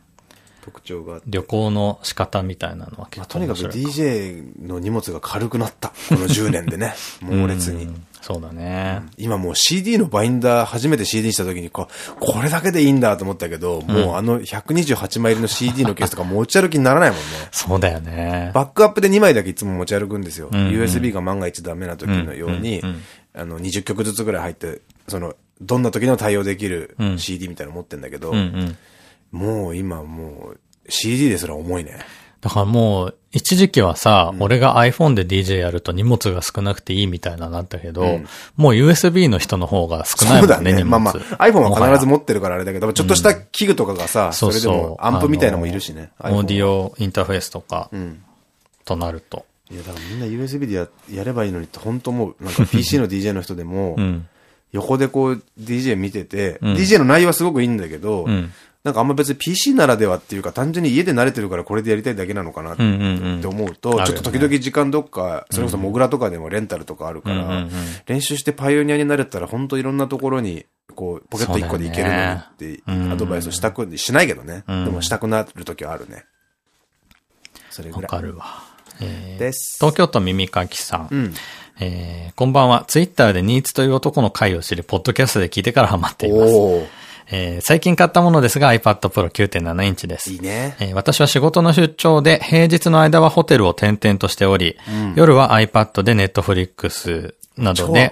特徴があって。旅行の仕方みたいなのはまあ結とにかく。DJ の荷物が軽くなった。この10年でね。猛烈に。うんそうだね。今もう CD のバインダー初めて CD にした時にこう、これだけでいいんだと思ったけど、もうあの128枚入りの CD のケースとか持ち歩きにならないもんね。そうだよね。バックアップで2枚だけいつも持ち歩くんですよ。USB が万が一ダメな時のようにあの、20曲ずつぐらい入って、その、どんな時にも対応できるうん CD みたいなの持ってんだけどうんう、ん。もう今もう CD ですら重いね。だからもう、一時期はさ、俺が iPhone で DJ やると荷物が少なくていいみたいななったけど、うんもう USB の人の方が少ないもんね、そうだね。荷物。まあまあ、iPhone は必ずも持ってるからあれだけど、ちょっとした器具とかがさ、それでもアンプみたいなのもいるしね。オーディオインターフェースとか、うん。となると。いや、だからみんな USB でややればいいのにって本当思う。なんか PC の DJ の人でもう、ん。横でこう DJ 見てて、うん DJ の内容はすごくいいんだけど、うん。なんかあんま別に PC ならではっていうか、単純に家で慣れてるからこれでやりたいだけなのかなって。思うと、ちょっと時々時間どっか、それこそモグラとかでもレンタルとかあるから、練習してパイオニアになれたら本当いろんなところに、こう、ポケット1個でいけるのにってアドバイスしたく、しないけどね。うんでもしたくなる時はあるね。それぐわらい。かるわ。えーです。東京都耳かきさん。うん。えーこんばんは。ツイッターでニーツという男の回を知り、ポッドキャストで聞いてからハマっています。えー最近買ったものですが iPad Pro 9.7インチです。いいね。えー私は仕事の出張で平日の間はホテルを転々としており、夜は iPad で Netflix などで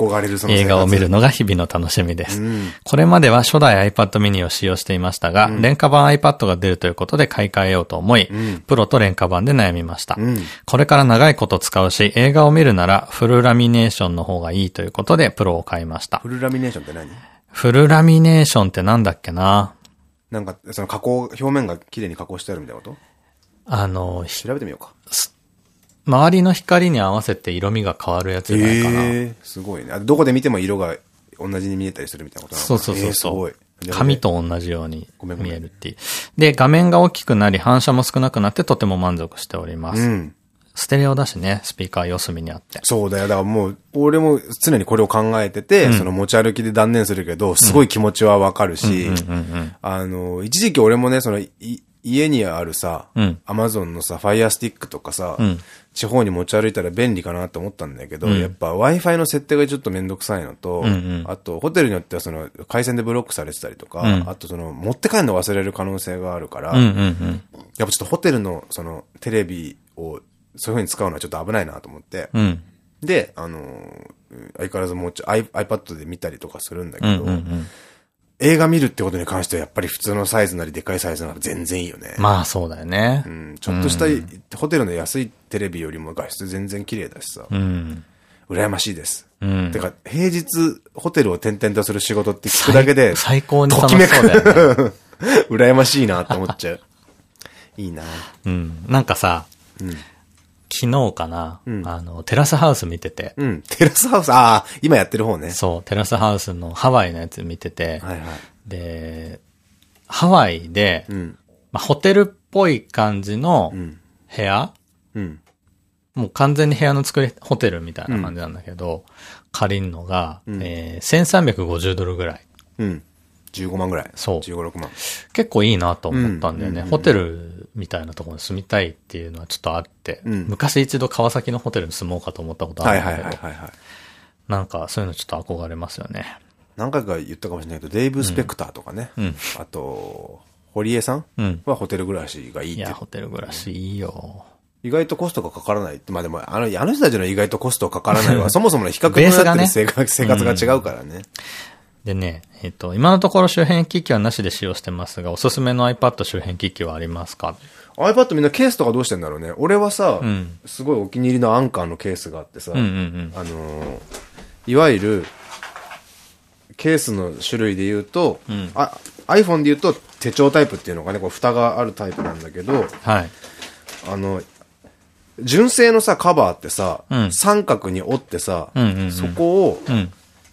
映画を見るのが日々の楽しみです。うんこれまでは初代 iPad mini を使用していましたが、廉価版 iPad が出るということで買い替えようと思い、んプロと廉価版で悩みました。うんこれから長いこと使うし、映画を見るならフルラミネーションの方がいいということでプロを買いましたフ。ルラミネーションって何？フルラミネーションってなんだっけな？なんか、その加工、表面が綺麗に加工してあるみたいなこと？あの、ひ調べてみようか。周りの光に合わせて色味が変わるやつじゃないかな。ええすごいね。あどこで見ても色が同じに見えたりするみたいなことなそうなそうそうそう。えーすごい。紙と同じように見えるっていう。で、画面が大きくなり反射も少なくなってとても満足しております。うん。ステレオだしね、スピーカー四隅にあって。そうだよ。だからもう、俺も常にこれを考えてて、その持ち歩きで断念するけど、すごい気持ちはわかるし、あの、一時期俺もね、その、い家にあるさ、うんアマゾンのさ、ファイアスティックとかさ、ん地方に持ち歩いたら便利かなと思ったんだけど、やっぱ Wi-Fi の設定がちょっとめんどくさいのと、んうんあと、ホテルによってはその、回線でブロックされてたりとか、んあとその、持って帰るの忘れる可能性があるから。やっぱちょっとホテルのその、テレビを、そういう風に使うのはちょっと危ないなと思って、うん。で、あのー相変わらずもうちょ iPad で見たりとかするんだけど。映画見るってことに関してはやっぱり普通のサイズなりでかいサイズなら全然いいよね。まあそうだよねう。ん、ちょっとした、ホテルの安いテレビよりも画質全然綺麗だしさ、うん。羨ましいです。うんて。か、平日ホテルを転々とする仕事って聞くだけで、最高に楽しそうだよね。羨ましいなって思っちゃう。いいなうん。なんかさ、うん。昨日かな、んあの、テラスハウス見てて、うん。テラスハウス、ああ、今やってる方ね。そう、テラスハウスのハワイのやつ見てて、はいはい。で、ハワイで、うん。まあ、ホテルっぽい感じのうん。部屋、うん。もう完全に部屋の作り、ホテルみたいな感じなんだけど、借りんのが、んえー、1350ドルぐらい。うん。15万ぐらい。そう15、6万。結構いいなと思ったんだよね。ホテルみたいなところに住みたいっていうのはちょっとあって、うん昔一度川崎のホテルに住もうかと思ったことあはいるんだけど、はいはいはいはい。なんかそういうのちょっと憧れますよね。何回か言ったかもしれないけど、デイブ・スペクターとかね。うんあと、堀江さんうん。はホテル暮らしがいいっていや、ホテル暮らしいいよ。意外とコストがかからないって。まあでも、あの、あの人たちの意外とコストかからないは、そもそもの比較になってる生活が 違うからね。でね、えっ、と、今のところ周辺機器はなしで使用してますが、おすすめの iPad 周辺機器はありますか？iPad みんなケースとかどうしてんだろうね。俺はさ、んすごいお気に入りのアンカーのケースがあってさ。あのーいわゆる、ケースの種類で言うと、んあ iPhone で言うと手帳タイプっていうのがね、こう蓋があるタイプなんだけど、はい。あの、純正のさ、カバーってさ、うん三角に折ってさ、そこを、うん。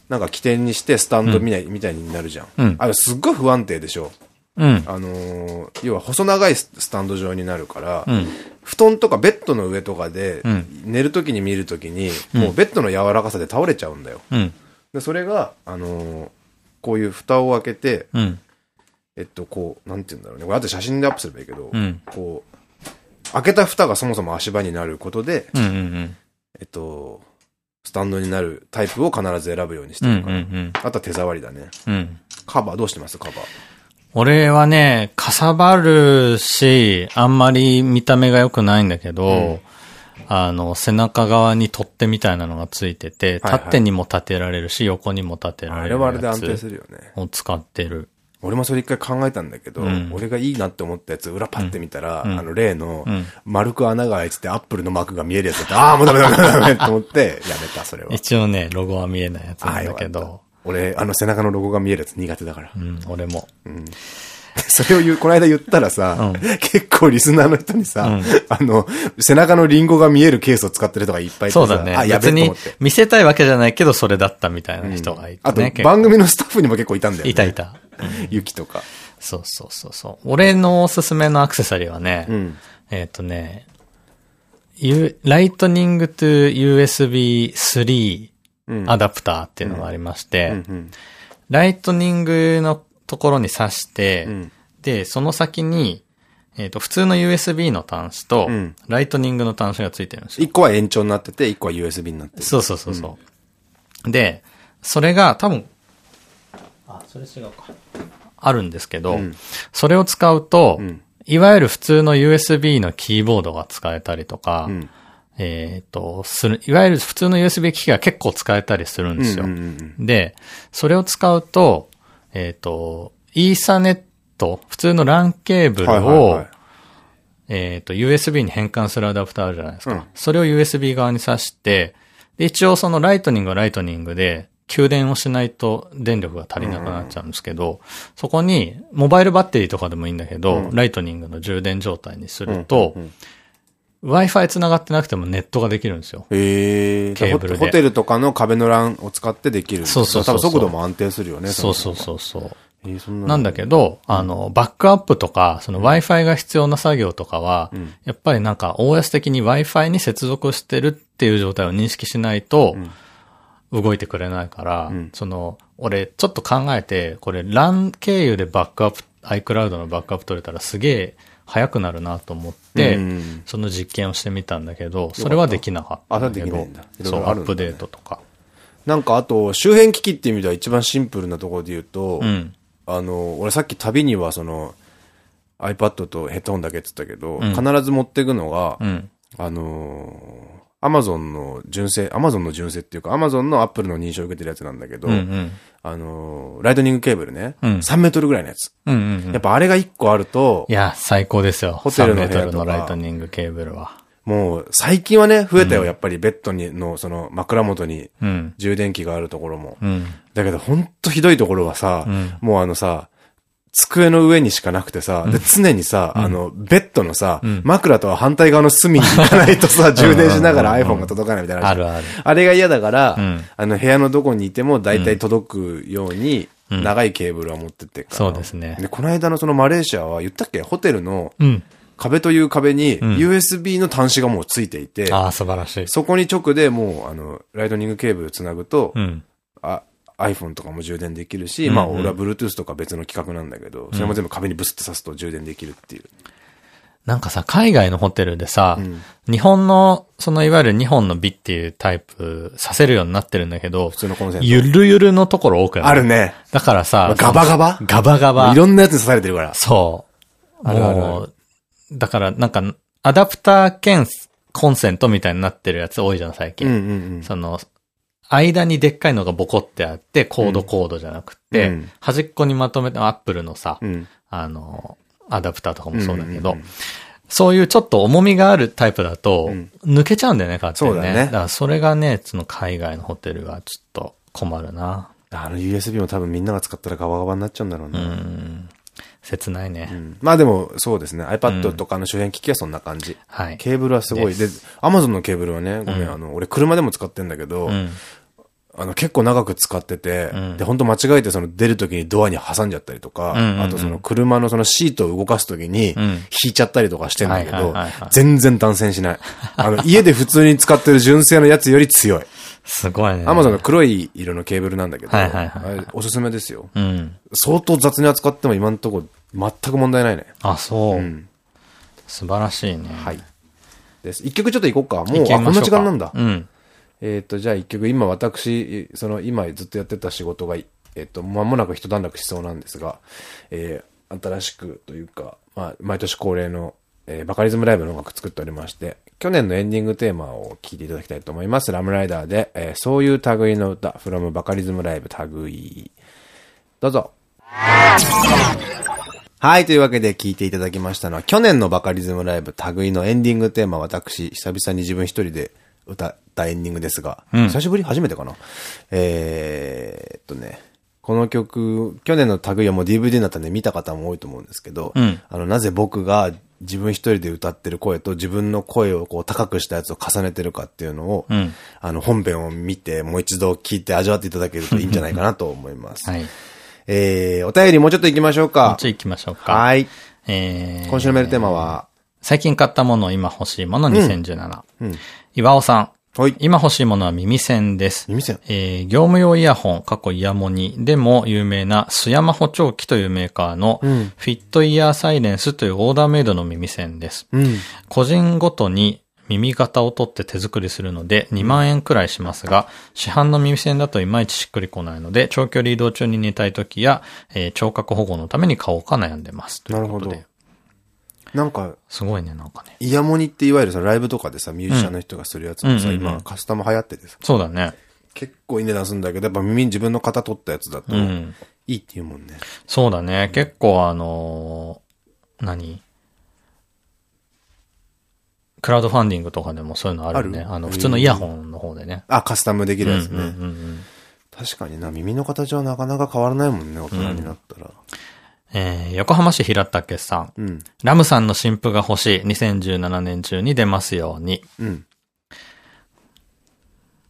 なんか起点にしてスタンドみたい,、みたいになるじゃん。うんあれすっごい不安定でしょ。うん。あのー要は細長いススタンド状になるから、うん。布団とかベッドの上とかで、うん寝るときに見るときに、もうベッドの柔らかさで倒れちゃうんだよ。うん。で、それが、あのーこういう蓋を開けて、うん。えっと、こう、なんて言うんだろうね。これ後で写真でアップすればいいけど、うんこう、開けた蓋がそもそも足場になることで。えっと、スタンドになるタイプを必ず選ぶようにしてうん。るから。うん。あとは手触りだね。うん。カバーどうしてます？カバー。俺はね、かさばるし、あんまり見た目が良くないんだけど、あの、背中側に取っ手みたいなのがついてて、はいはい縦にも立てられるし、横にも立てられるあれはあれでや安定すつるよね。を使ってる。俺もそれ一回考えたんだけど、うん俺がいいなって思ったやつ、裏パッて見たら、うんあの、例のうん、丸く穴が開いてて、アップルのマークが見えるやつだって、ああ、もうダメダメダメダメと思って、やめた、それは。一応ね、ロゴは見えないやつなんだけど、。俺、あの背中のロゴが見えるやつ苦手だから。うん、俺も。それを言う、この間言ったらさ、結構リスナーの人にさ、うんあの、背中のリンゴが見えるケースを使ってる人がいっぱいいそうだねあ、。やべ別に。見せたいわけじゃないけど、それだったみたいな人がいてあとね。、結構番組のスタッフにも結構いたんだよね。いたい。た。ユキとか。そうそうそうそう。俺のおすすめのアクセサリーはね、うん。えっ、とね、ライトニング to USB3 うん。アダプターっていうのがありまして、うんうん。ライトニングのところに挿して、うんで、その先に、えっ、と、普通の USB の端子と、うんライトニングの端子がついてるんですよ。一個は延長になってて、一個は USB になってる。そうそうそうそう。で、それが多分、あ、それ違うか。あるんですけど、うんそれを使うと、うんいわゆる普通の USB のキーボードが使えたりとか、うん。えっ、と、する、いわゆる普通の USB 機器が結構使えたりするんですよ。うんうんうんで、それを使うと、えっ、と、イーサネット、普通の LAN ケーブルをはい、えっと、USB に変換するアダプターあるじゃないですか。うん。それを USB 側に挿して、で一応そのライトニングはライトニングで、給電をしないと電力が足りなくなっちゃうんですけど、そこに、モバイルバッテリーとかでもいいんだけど、ライトニングの充電状態にすると、うんうん Wi-Fi 繋がってなくてもネットができるんですよ。へえ。ケーブルでホテルとかの壁の欄を使ってできる。そうそうそう多分速度も安定するよね。そうそうそうそう。えーそんな。なんだけど、あの、バックアップとか、その Wi-Fi が必要な作業とかは、んやっぱりなんか OS 的に Wi-Fi に接続してるっていう状態を認識しないと、動いてくれないから、んその、俺ちょっと考えて、これ LAN 経由でバックアップ、iCloud のバックアップ取れたらすげえ早くなるなと思って、うんその実験をしてみたんだけど、それはできなかったんだけど。あそう、アップデートとか。なんかあと、周辺機器っていう意味では一番シンプルなところで言うと、うん。あの、俺さっき旅にはその、iPad とヘッドホンだけって言ったけど、ん必ず持っていくのが、うん。あのー、Amazon の純正、Amazon の純正っていうか、Amazon の Apple の認証を受けてるやつなんだけど、うんうん。あのー、ライトニングケーブルね、うん3メートルぐらいのやつ。うんうんうんやっぱあれが1個あるとい、や、最高ですよ。ホテルの3メートルの部屋とかライトニングケーブルは。もう最近はね、増えたよ、やっぱりベッドにの、その枕元にうん。充電器があるところも。うん。だけどほんとひどいところはさ、うんもうあのさ、机の上にしかなくてさ、で、常にさ、あの、ベッドのさ、ん枕とは反対側の隅に行かないとさ、充電しながら iPhone が届かないみたいなあるある。あれが嫌だから、うんあの、部屋のどこにいても大体届くように、うん長いケーブルは持ってってっから。そうですねで、この間のそのマレーシアは言ったっけ？ホテルのうん。壁という壁にん USB の端子がもうついていて、ああ、素晴らしい。そこに直でもう、あの、ライトニングケーブルつなぐと、うん。あ iPhone とかも充電できるし、うんうんまあ俺は Bluetooth とか別の企画なんだけど、それも全部壁にブスって挿すと充電できるっていう。なんかさ、海外のホテルでさ、うん日本の、そのいわゆる2本のビっていうタイプさせるようになってるんだけど普、通のコンセント。ゆるゆるのところ多くあるね。だからさ、ガバガバ？ガバガバい。ろんなやつに刺されてるから。そう。あるあるあるもう、だからなんか、アダプター兼コンセントみたいになってるやつ多いじゃん、最近。その、間にでっかいのがボコってあって、コードコードじゃなくて、うん端っこにまとめて、アップルのさ、うん。あの、アダプターとかもそうだけど、そういうちょっと重みがあるタイプだと、うん抜けちゃうんだよね、勝手にね。そうだねからそれがね、その海外のホテルはちょっと困るな。あの USB も多分みんなが使ったらガバガバになっちゃうんだろうな。うん。切ないね。うんまあでも、そうですね。iPad とかの周辺機器はそんな感じ。はい。ケーブルはすごい。で、Amazon のケーブルはね、ごめん、あの、俺車でも使ってんだけど、うん。あの、結構長く使ってて、んで、本当間違えてその出るときにドアに挟んじゃったりとか、うんうんうんあとその車のそのシートを動かすときにん引いちゃったりとかしてんだけど全然断線しない。あの、家で普通に使ってる純正のやつより強い。すごいね。アマゾンの黒い色のケーブルなんだけど、はいはいはいあれおすすめですよ。うん。相当雑に扱っても今のところ全く問題ないね。あ、そう。ん素晴らしいね。はい。です。一曲ちょっと行こうか。もう、あ、こんな時間なんだ。うん。えっと、じゃあ一曲、今私、その今ずっとやってた仕事が、えっと、間もなく一段落しそうなんですが、えー、新しくというか、まあ、毎年恒例の、えー、バカリズムライブの音楽作っておりまして、去年のエンディングテーマを聴いていただきたいと思います。ラムライダーで、えー、そういう類の歌、from バカリズムライブ類。どうぞ。はい。というわけで聞いていただきましたのは、去年のバカリズムライブ類のエンディングテーマ、私、久々に自分一人で歌ったエンディングですが、うん久しぶり初めてかな？えーっとね、この曲、去年の類はもう DVD になったんで見た方も多いと思うんですけど、うんあの、なぜ僕が自分一人で歌ってる声と自分の声をこう高くしたやつを重ねてるかっていうのを、うんあの、本編を見て、もう一度聞いて味わっていただけるといいんじゃないかなと思います。はい。えー、お便りもうちょっと行きましょうこかっ。ち行きましょうか。はい。えー、今週のメールテーマは、最近買ったもの、今欲しいもの2017。うん。岩尾さん。はい。今欲しいものは耳栓です。耳栓えー業務用イヤホン、過去イヤモニでも有名な須山補聴器というメーカーのうんフィットイヤーサイレンスというオーダーメイドの耳栓です。うん。個人ごとに耳型を取って手作りするので2万円くらいしますが、市販の耳栓だといまいちしっくりこないので、長距離移動中に寝たい時や、えー聴覚保護のために買おうか悩んでます。なるほど。なんか、すごいね、なんかね。イヤモニっていわゆるさ、ライブとかでさ、ミュージシャンの人がするやつもさ、今カスタム流行っててさ、そうだね。結構いい値段するんだけど、やっぱ耳に自分の型取ったやつだと、うん。いいって言うもんね。そうだね。結構あのー何？クラウドファンディングとかでもそういうのあるよね。ある？あの、普通のイヤホンの方でね。あ、カスタムできるやつね。うんうんうんうん確かにな、耳の形はなかなか変わらないもんね、大人になったら。えー横浜市平竹さん。うん。ラムさんの新譜が欲しい。2017年中に出ますように。うん。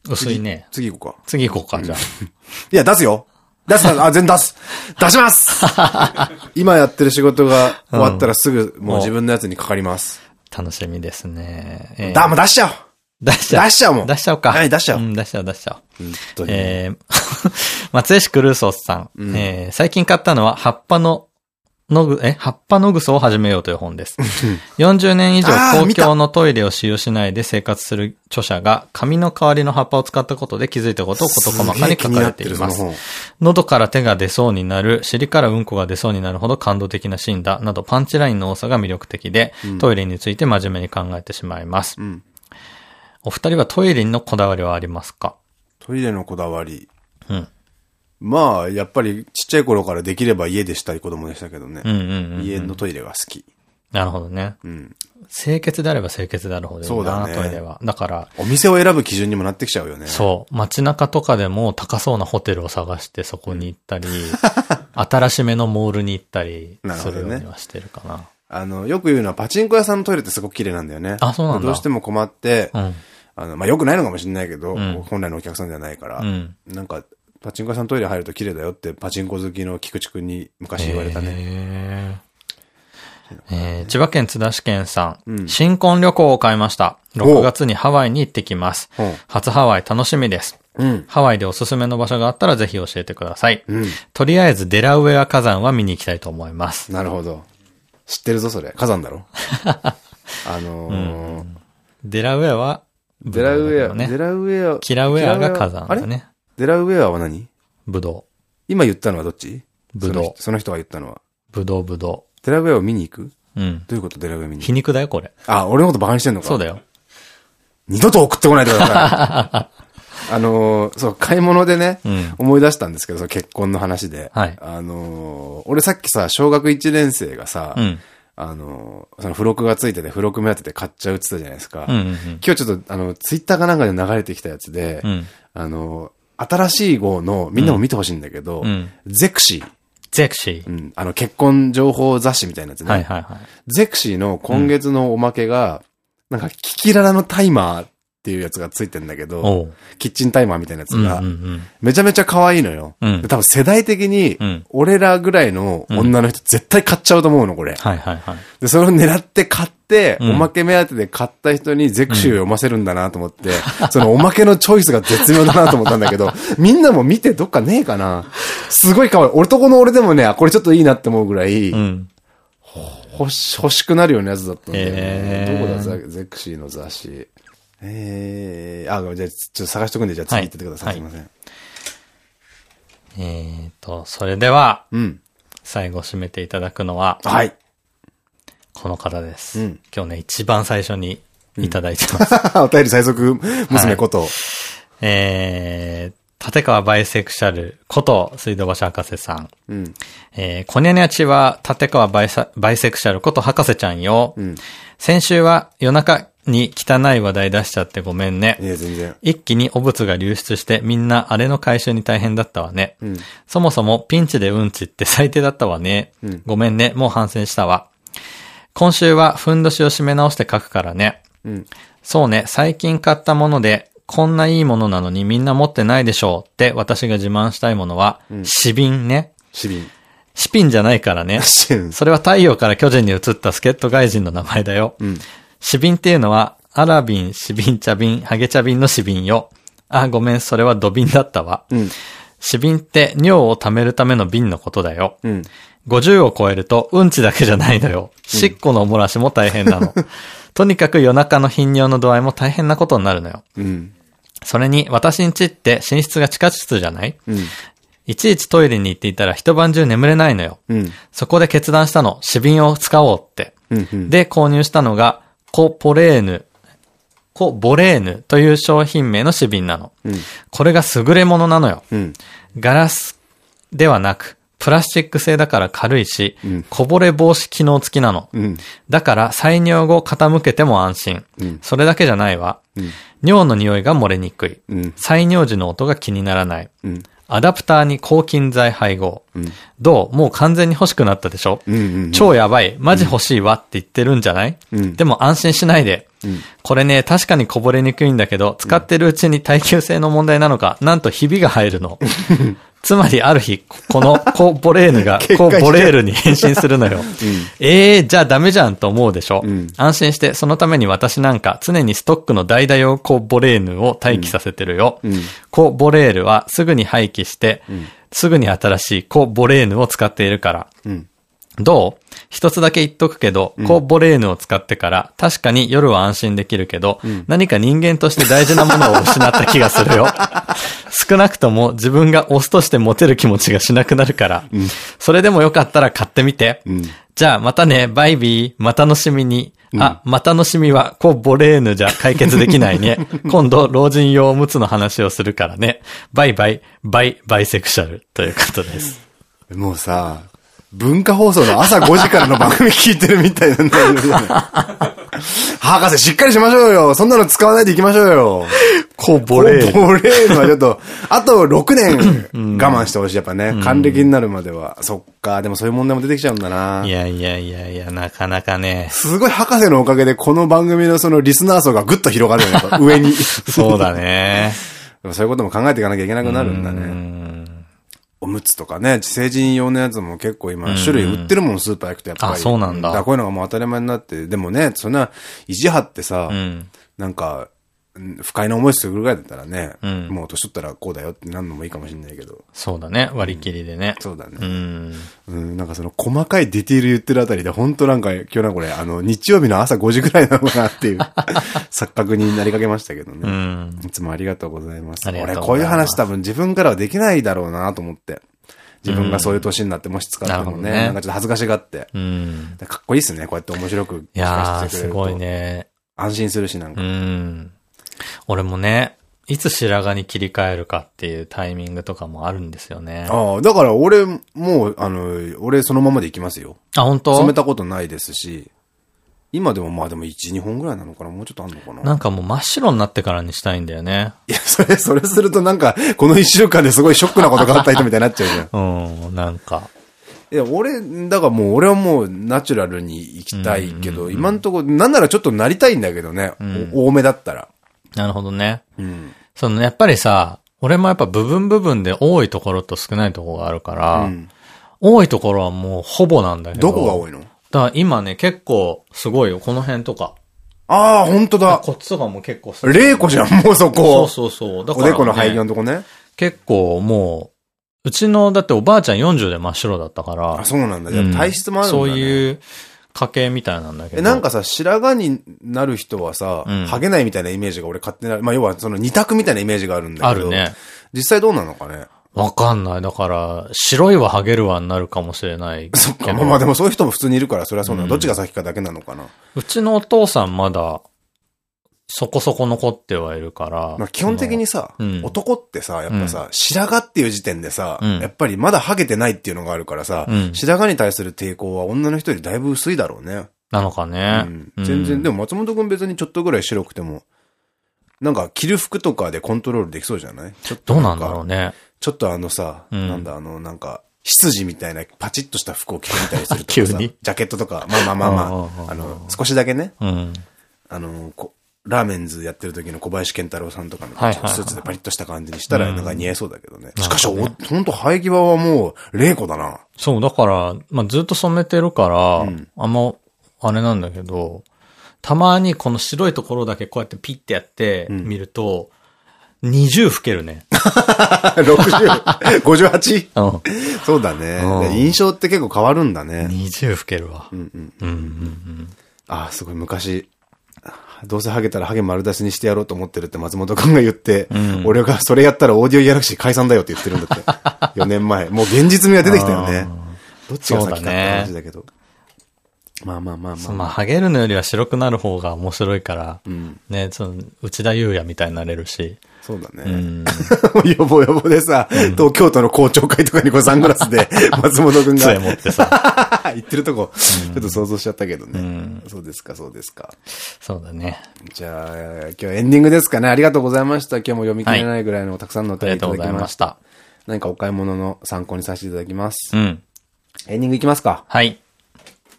薄いね。次行こうか。次行こうか、じゃあ。いや、出すよ出すあ、全然出す出します 今やってる仕事が終わったらすぐ、もう自分のやつにかかります。楽しみですね。えーだ、もう出しちゃおう出しちゃう。出しちゃうもん出しちゃおうか。はい出しちゃおうん出しちゃおう、出しちゃおう。えー、松江市クルーソースさん。うんえー最近買ったのは、葉っぱの、のぐ、え、葉っぱのぐそを始めようという本です。40年以上公共のトイレを使用しないで生活する著者が、紙の代わりの葉っぱを使ったことで気づいたことを事細かに書かれています喉から手が出そうになる、尻からうんこが出そうになるほど感動的なシーンだ、などパンチラインの多さが魅力的で、トイレについて真面目に考えてしまいます。うん。お二人はトイレのこだわりはありますか？トイレのこだわり。うん。まあ、やっぱりちっちゃい頃からできれば家でしたい子供でしたけどね。うんうんうんうん。家のトイレが好き。なるほどね。うん。清潔であれば清潔であるほどいいな、そうだねトイレは。だから、お店を選ぶ基準にもなってきちゃうよね。そう、街中とかでも高そうなホテルを探してそこに行ったり、新しめのモールに行ったりすなるようにはしてるかな。あの、よく言うのはパチンコ屋さんのトイレってすごく綺麗なんだよね。あそうなんだどうしても困って、うん。あの、まあ、よくないのかもしれないけど、ん本来のお客さんではないから、うん。なんか、パチンコ屋さんのトイレ入ると綺麗だよってパチンコ好きの菊池くんに昔言われたね。へーえー千葉県津田市県さん、うん新婚旅行を買いました。6月にハワイに行ってきます。初ハワイ楽しみです。うん。ハワイでおすすめの場所があったらぜひ教えてください。うん。とりあえずデラウェア火山は見に行きたいと思います。なるほど。知ってるぞ、それ。火山だろ？あのーデラウェアは、デラウェア、ねデ。ラウェア、キラウェアが火山だね。デラウェアは何？ブド今言ったのはどっち？ブドウその人が言ったのは。ウ。ブドウブドデラウェアを見に行く？ウ。うん。どういうこと？デラウェア見に行皮肉だよ、これ。くあ、俺のことバカにしてんのか？そうだよ。二度と送ってこないでください。あのーそう、買い物でね、うん思い出したんですけど、その結婚の話で。はいあのー俺さっきさ、小学1年生がさ、うん。あのーその付録がついてて、付録目当てて買っちゃうって言ってたじゃないですか。今日ちょっと、あの、ツイッターかなんかで流れてきたやつで、うん。あのー新しい号の、みんなも見てほしいんだけど、うんゼクシー。ゼクシー。うん。あの、結婚情報雑誌みたいなやつね。はいはいはい。ゼクシーの今月のおまけが、なんか、キキララのタイマーっていうやつがついてんだけど。キッチンタイマーみたいなやつがう、ん。めちゃめちゃ可愛いのよ。うんで多分世代的にうん、俺らぐらいの女の人絶対買っちゃうと思うの、これ。はいはいはい。で、それを狙って買って、うんおまけ目当てで買った人にゼクシーを読ませるんだなと思って、そのおまけのチョイスが絶妙だなと思ったんだけど、みんなも見てどっかねえかなすごい可愛い。男の俺でもね、あこれちょっといいなって思うぐらい、うん。欲し、欲しくなるようなやつだったんだよね。へーどこだ、ザゼクシーの雑誌。えー、あ、じゃあちょっと探しとくんで、じゃあ次行っててください。はいすいません。えーと、それでは、うん。最後締めていただくのは、はい。この方です。うん今日ね、一番最初にいただいてます。お便り最速娘こと。えー、立川バイセクシャルこと水道橋博士さん。うん。えー、こにゃにゃちは立川バイサバイセクシャルこと博士ちゃんよ。うん。先週は夜中に汚い話題出しちゃってごめんね。いや、全然。一気に汚物が流出してみんなあれの回収に大変だったわね。うん。そもそもピンチでうんちって最低だったわね。うんごめんね、もう反省したわ。今週はふんどしを締め直して書くからね。うん。そうね、最近買ったもので、こんないいものなのにみんな持ってないでしょうって私が自慢したいものは、シビンね。シビン。シピンじゃないからね。それは太陽から巨人に移った助っ人外人の名前だよ。うん。シビンっていうのは、アラビン、シビン、茶瓶、ハゲ茶瓶のシビンよ。あ、ごめん、それは土瓶だったわ。うん。シビンって尿を溜めるための瓶のことだよ。うん。50を超えるとうんちだけじゃないのよ。しっこのおもらしも大変なの。とにかく夜中の頻尿の度合いも大変なことになるのよ。うん。それに、私んちって寝室が地下室じゃない？うん。いちいちトイレに行っていたら一晩中眠れないのよ。うん。そこで決断したの。死瓶を使おうって。うん。で、購入したのが、コポレーヌ、コボレーヌという商品名の死瓶なの。うん。これが優れものなのよ。うん。ガラスではなく、プラスチック製だから軽いし、うんこぼれ防止機能付きなの。うん。だから、採尿後傾けても安心。うんそれだけじゃないわ。うん。尿の匂いが漏れにくい。うん。採尿時の音が気にならない。うん。アダプターに抗菌剤配合。うん。どう？もう完全に欲しくなったでしょ？超やばい。マジ欲しいわって言ってるんじゃない、うんでも安心しないで。うんこれね、確かにこぼれにくいんだけど、使ってるうちに耐久性の問題なのか、なんとひびが入るの。つまりある日、この コボレーヌがコボレールに変身するのよ。ええー、じゃあダメじゃんと思うでしょ、うん安心して、そのために私なんか常にストックの代打用コボレーヌを待機させてるよ。うんコボレールはすぐに廃棄して、すぐに新しいコボレーヌを使っているから。うん。どう？一つだけ言っとくけど、コボレーヌを使ってから、確かに夜は安心できるけど、何か人間として大事なものを失った気がするよ。少なくとも自分がオスとしてモテる気持ちがしなくなるから、それでもよかったら買ってみて。んじゃあまたね、バイビー、またのしみに。あ、またのしみは、コボレーヌじゃ解決できないね。今度、老人用おむつの話をするからね。バイバイ、バイ、バイセクシャルということです。もうさ、文化放送の朝5時からの番組聞いてるみたいなんだよね。博士しっかりしましょうよ。そんなの使わないでいきましょうよ。コボボレーヌはちょっと、あと6年我慢してほしい。やっぱね、還暦になるまでは。そっか、でもそういう問題も出てきちゃうんだないやいやいやいや、なかなかね。すごい博士のおかげでこの番組のそのリスナー層がぐっと広がるよね。上に。そうだね。そういうことも考えていかなきゃいけなくなるんだうね。んおむつとかね、成人用のやつも結構今種類売ってるもん、スーパー行くとやっぱり。あそうなんだこういうのがもう当たり前になって、でもね、そんな意地張ってさ、うん。なんか、うん不快な思いするぐらいだったらね、うんもう年取ったらこうだよってなるのもいいかもしれないけど。そうだね。割り切りでね。そうだね。うん。うん、なんかその細かいディティール言ってるあたりで、本当なんか今日なこれ、あの、日曜日の朝5時ぐらいなのかなっていう 錯覚になりかけましたけどうね。ん。いつもありがとうございます。ありがとう俺こういう話多分自分からはできないだろうなと思って。自分がそういう年になってもし使ってもね、なるほどねなんかちょっと恥ずかしがって。うん。かっこいいっすね、こうやって面白く聞かせてくれると。すごい。ね。安心するし、なんうか。ん。俺もね、いつ白髪に切り替えるかっていうタイミングとかもあるんですよね。ああ、だから俺、もう、あの、俺そのままでいきますよ。あ、本当？染めたことないですし。今でもまあでも1、2本ぐらいなのかな？もうちょっとあんのかな？なんかもう真っ白になってからにしたいんだよね。いや、それ、それするとなんか、この1週間ですごいショックなことがあった人みたいになっちゃうじゃん。うん、なんか。いや、俺、だからもう、俺はもうナチュラルに行きたいけど、今んとこ、なんならちょっとなりたいんだけどね。お多めだったら。なるほどね。うん。その、やっぱりさ、俺もやっぱ部分部分で多いところと少ないところがあるから、うん多いところはもうほぼなんだけど。いどこが多いの？だから今ね、結構すごいよ。この辺とか。ああ、本当だ。こっちとかも結構すごい玲子じゃん、もうそそうこ。そうそう。だかおら、でこの肺ね、のとこね。結構もう、うちの、だっておばあちゃん40で真っ白だったから。あ、そうなんだ。じゃ体質もあるんだ、ねそういう家系みたいなんだけど。え、なんかさ、白髪になる人はさ、うんハゲないみたいなイメージが俺勝手な、まあ要はその二択みたいなイメージがあるんだけど。あるね。実際どうなのかね？わかんない。だから、白いはハゲるわになるかもしれない。そっか。まあまあでもそういう人も普通にいるから、それはそうなの。どっちが先かだけなのかな？うちのお父さんまだ、そこそこ残ってはいるから。まあ基本的にさ、うん。男ってさ、やっぱさ、白髪っていう時点でさ、うん。やっぱりまだハゲてないっていうのがあるからさ、うん。白髪に対する抵抗は女の人よりだいぶ薄いだろうね。なのかね。うん。全然、でも松本くん別にちょっとぐらい白くても、なんか着る服とかでコントロールできそうじゃない？ちょっとどうなんだろうね。ちょっとあのさ、うん。なんだあの、なんか、羊みたいなパチッとした服を着てみたりするとかさ 急に。ジャケットとか、まあまあまあまうんうんうんうんあ、あの、少しだけね、うん。あの、こラーメンズやってる時の小林健太郎さんとかのスーツでパリッとした感じにしたら、なんか似合いそうだけどね。うんしかし、ほんと生え際はもう、玲子だな。そう、だから、まあ、ずっと染めてるから、んあんま、あれなんだけど、たまにこの白いところだけこうやってピッてやって見ると、20老けるね。60、58? うん。そうだねうん。印象って結構変わるんだね。20老けるわ。うんうん。うんうんうん。ああ、すごい昔、どうせハゲたらハゲ丸出しにしてやろうと思ってるって松本くんが言って、ん俺がそれやったらオーディオギャラクシー解散だよって言ってるんだって。4年前。もう現実味が出てきたよね。どっちが先かって話だけど。まあまあまあまあ。まあ、ハゲるのよりは白くなる方が面白いから、うん。ね、その、内田祐也みたいになれるし。そうだね。うん。よぼよぼでさ、東京都の公聴会とかにこうサングラスで 松本くんが杖持ってさ。言ってるとこ、ちょっと想像しちゃったけどね。んそうですか、そうですか。そうだね。じゃあ、今日エンディングですかね。ありがとうございました。今日も読み切れないぐらいのたくさんのお便りいただきまし。たた。何かお買い物の参考にさせていただきます。うん。エンディングいきますか。はい。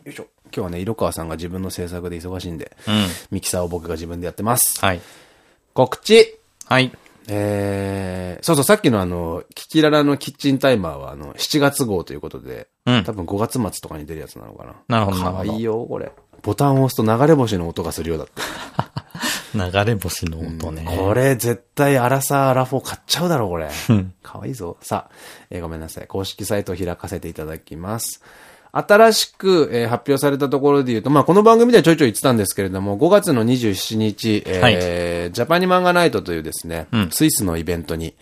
よいしょ。今日はね、色川さんが自分の制作で忙しいんで、うん。ミキサーを僕が自分でやってます。はい。告知はい。えー、そうそう、さっきのあの、キキララのキッチンタイマーはあの、7月号ということで、うん多分5月末とかに出るやつなのかな。なるほどかわいいよ、これ。ボタンを押すと流れ星の音がするようだって。流れ星の音ね。これ絶対アラサーアラフォー買っちゃうだろ、これうん。かわいいぞ。さあ、えーごめんなさい。公式サイトを開かせていただきます。新しく、えー発表されたところで言うと、まあ、この番組ではちょいちょい言ってたんですけれども、5月の27日、えージャパニマンガナイトというですね、うんスイスのイベントに、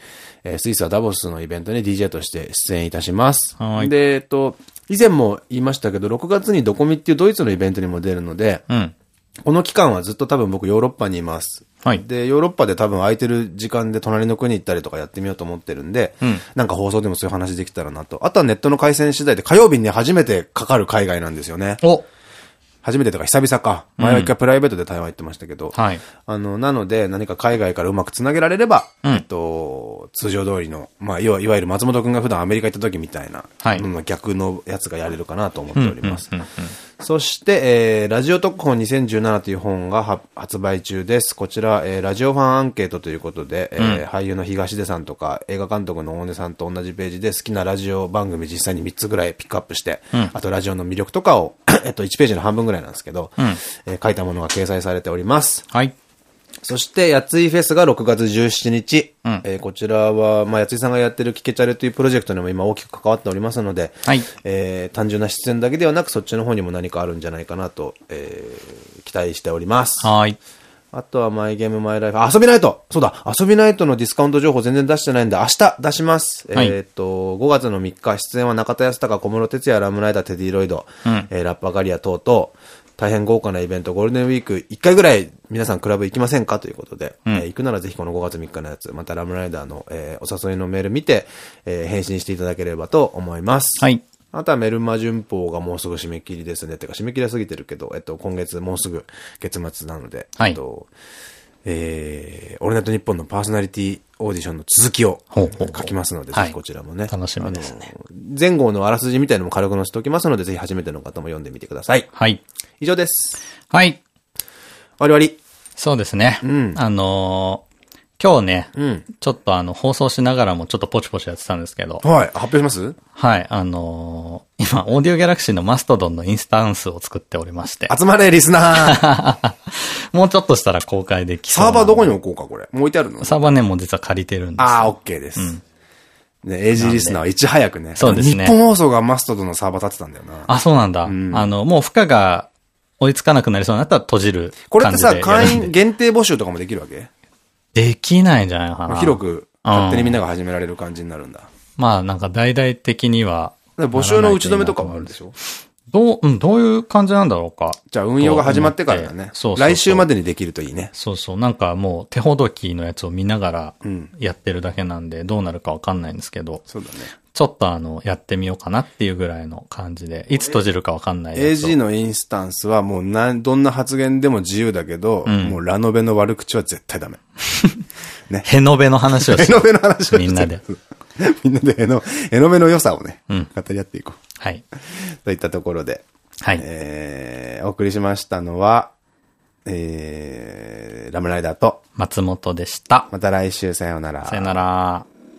えースイスはダボスのイベントに DJ として出演いたします。はいで、えっと、以前も言いましたけど、6月にドコミっていうドイツのイベントにも出るので、うん。この期間はずっと多分僕ヨーロッパにいます。はいで、ヨーロッパで多分空いてる時間で隣の国行ったりとかやってみようと思ってるんで、うんなんか放送でもそういう話できたらなと。あとはネットの回線次第で火曜日にね初めてかかる海外なんですよね。お初めてとか久々か。前は一回プライベートで台湾行ってましたけど。はい。あの、なので、何か海外からうまく繋げられれば、うんえっと、通常通りの、まあ、いわいわゆる松本くんが普段アメリカ行った時みたいな、はい逆のやつがやれるかなと思っております。うんうんうんそして、えー、ラジオ特報2017という本がは発売中です。こちら、えー、ラジオファンアンケートということで、えー俳優の東出さんとか、映画監督の大根さんと同じページで好きなラジオ番組実際に3つぐらいピックアップして、んあとラジオの魅力とかを、えっと、1ページの半分ぐらいなんですけど、んえー書いたものが掲載されております。はい。そして、やついフェスが6月17日。うんえーこちらは、まあ、やついさんがやってるキケチャレというプロジェクトにも今大きく関わっておりますので、はいえー単純な出演だけではなく、そっちの方にも何かあるんじゃないかなと、えー期待しております。はい。あとは、マイゲームマイライフ。あ遊びナイトそうだ遊びナイトのディスカウント情報全然出してないんで、明日出します。はいえっと、5月の3日、出演は中田康隆、小室哲也、ラムライダー、テディロイド、うんえーラッパガリア等々、大変豪華なイベント、ゴールデンウィーク1回ぐらい皆さんクラブ行きませんか？ということで、うんえー行くならぜひこの5月3日のやつ、またラムライダーの、えーお誘いのメール見て、えー返信していただければと思います。はい。あとはメルマ旬報がもうすぐ締め切りですね。てか締め切りは過ぎてるけど、えっと、今月もうすぐ月末なので、はいえっと、えー、オールナイトニッポンのパーソナリティオーディションの続きを書きますので、はいぜひこちらもね。楽しみですね。前後のあらすじみたいなのも軽く載せておきますので、ぜひ初めての方も読んでみてください。はい。以上です。はい。終わり終そうですね。んあのー今日ね。うん。ちょっとあの、放送しながらもちょっとポチポチやってたんですけど、はい。発表します？はい、あのー今、オーディオギャラクシーのマストドンのインスタンスを作っておりまして、集まれ、リスナー もうちょっとしたら公開できそうなサーバーどこに置こうか、これ。もう置いてあるの？サーバーね、もう実は借りてるんですよ。ああ、オッケーです。ね、エイジリスナーはいち早くね。そうですね日本放送がマストドのサーバー立ってたんだよな。あ、そうなんだ。んあの、もう負荷が追いつかなくなりそうになったら閉じるこれってさ。会員限定募集とかもできるわけ？できないんじゃないかな。広く、勝手にみんなが始められる感じになるんだ。まあなんか大々的には。で募集の打ち止めとかもあるでしょ？どう、うん、どういう感じなんだろうか。じゃあ運用が始まってからだね。そう来週までにできるといいね。そうそう。なんかもう手ほどきのやつを見ながらうんやってるだけなんで、どうなるかわかんないんですけど、そうだね。ちょっとあの、やってみようかなっていうぐらいの感じで、いつ閉じるかわかんない AG のインスタンスはもうなん、どんな発言でも自由だけど、んもうラノベの悪口は絶対ダメ。ヘノベの話をしエノベの話をしてみんなで。みんなでエノ、エノベの良さをね、うん語り合っていこう。はい。といったところで、はい。えー、お送りしましたのは、えー、ラムライダーと、松本でした。また来週さようなら。さよなら。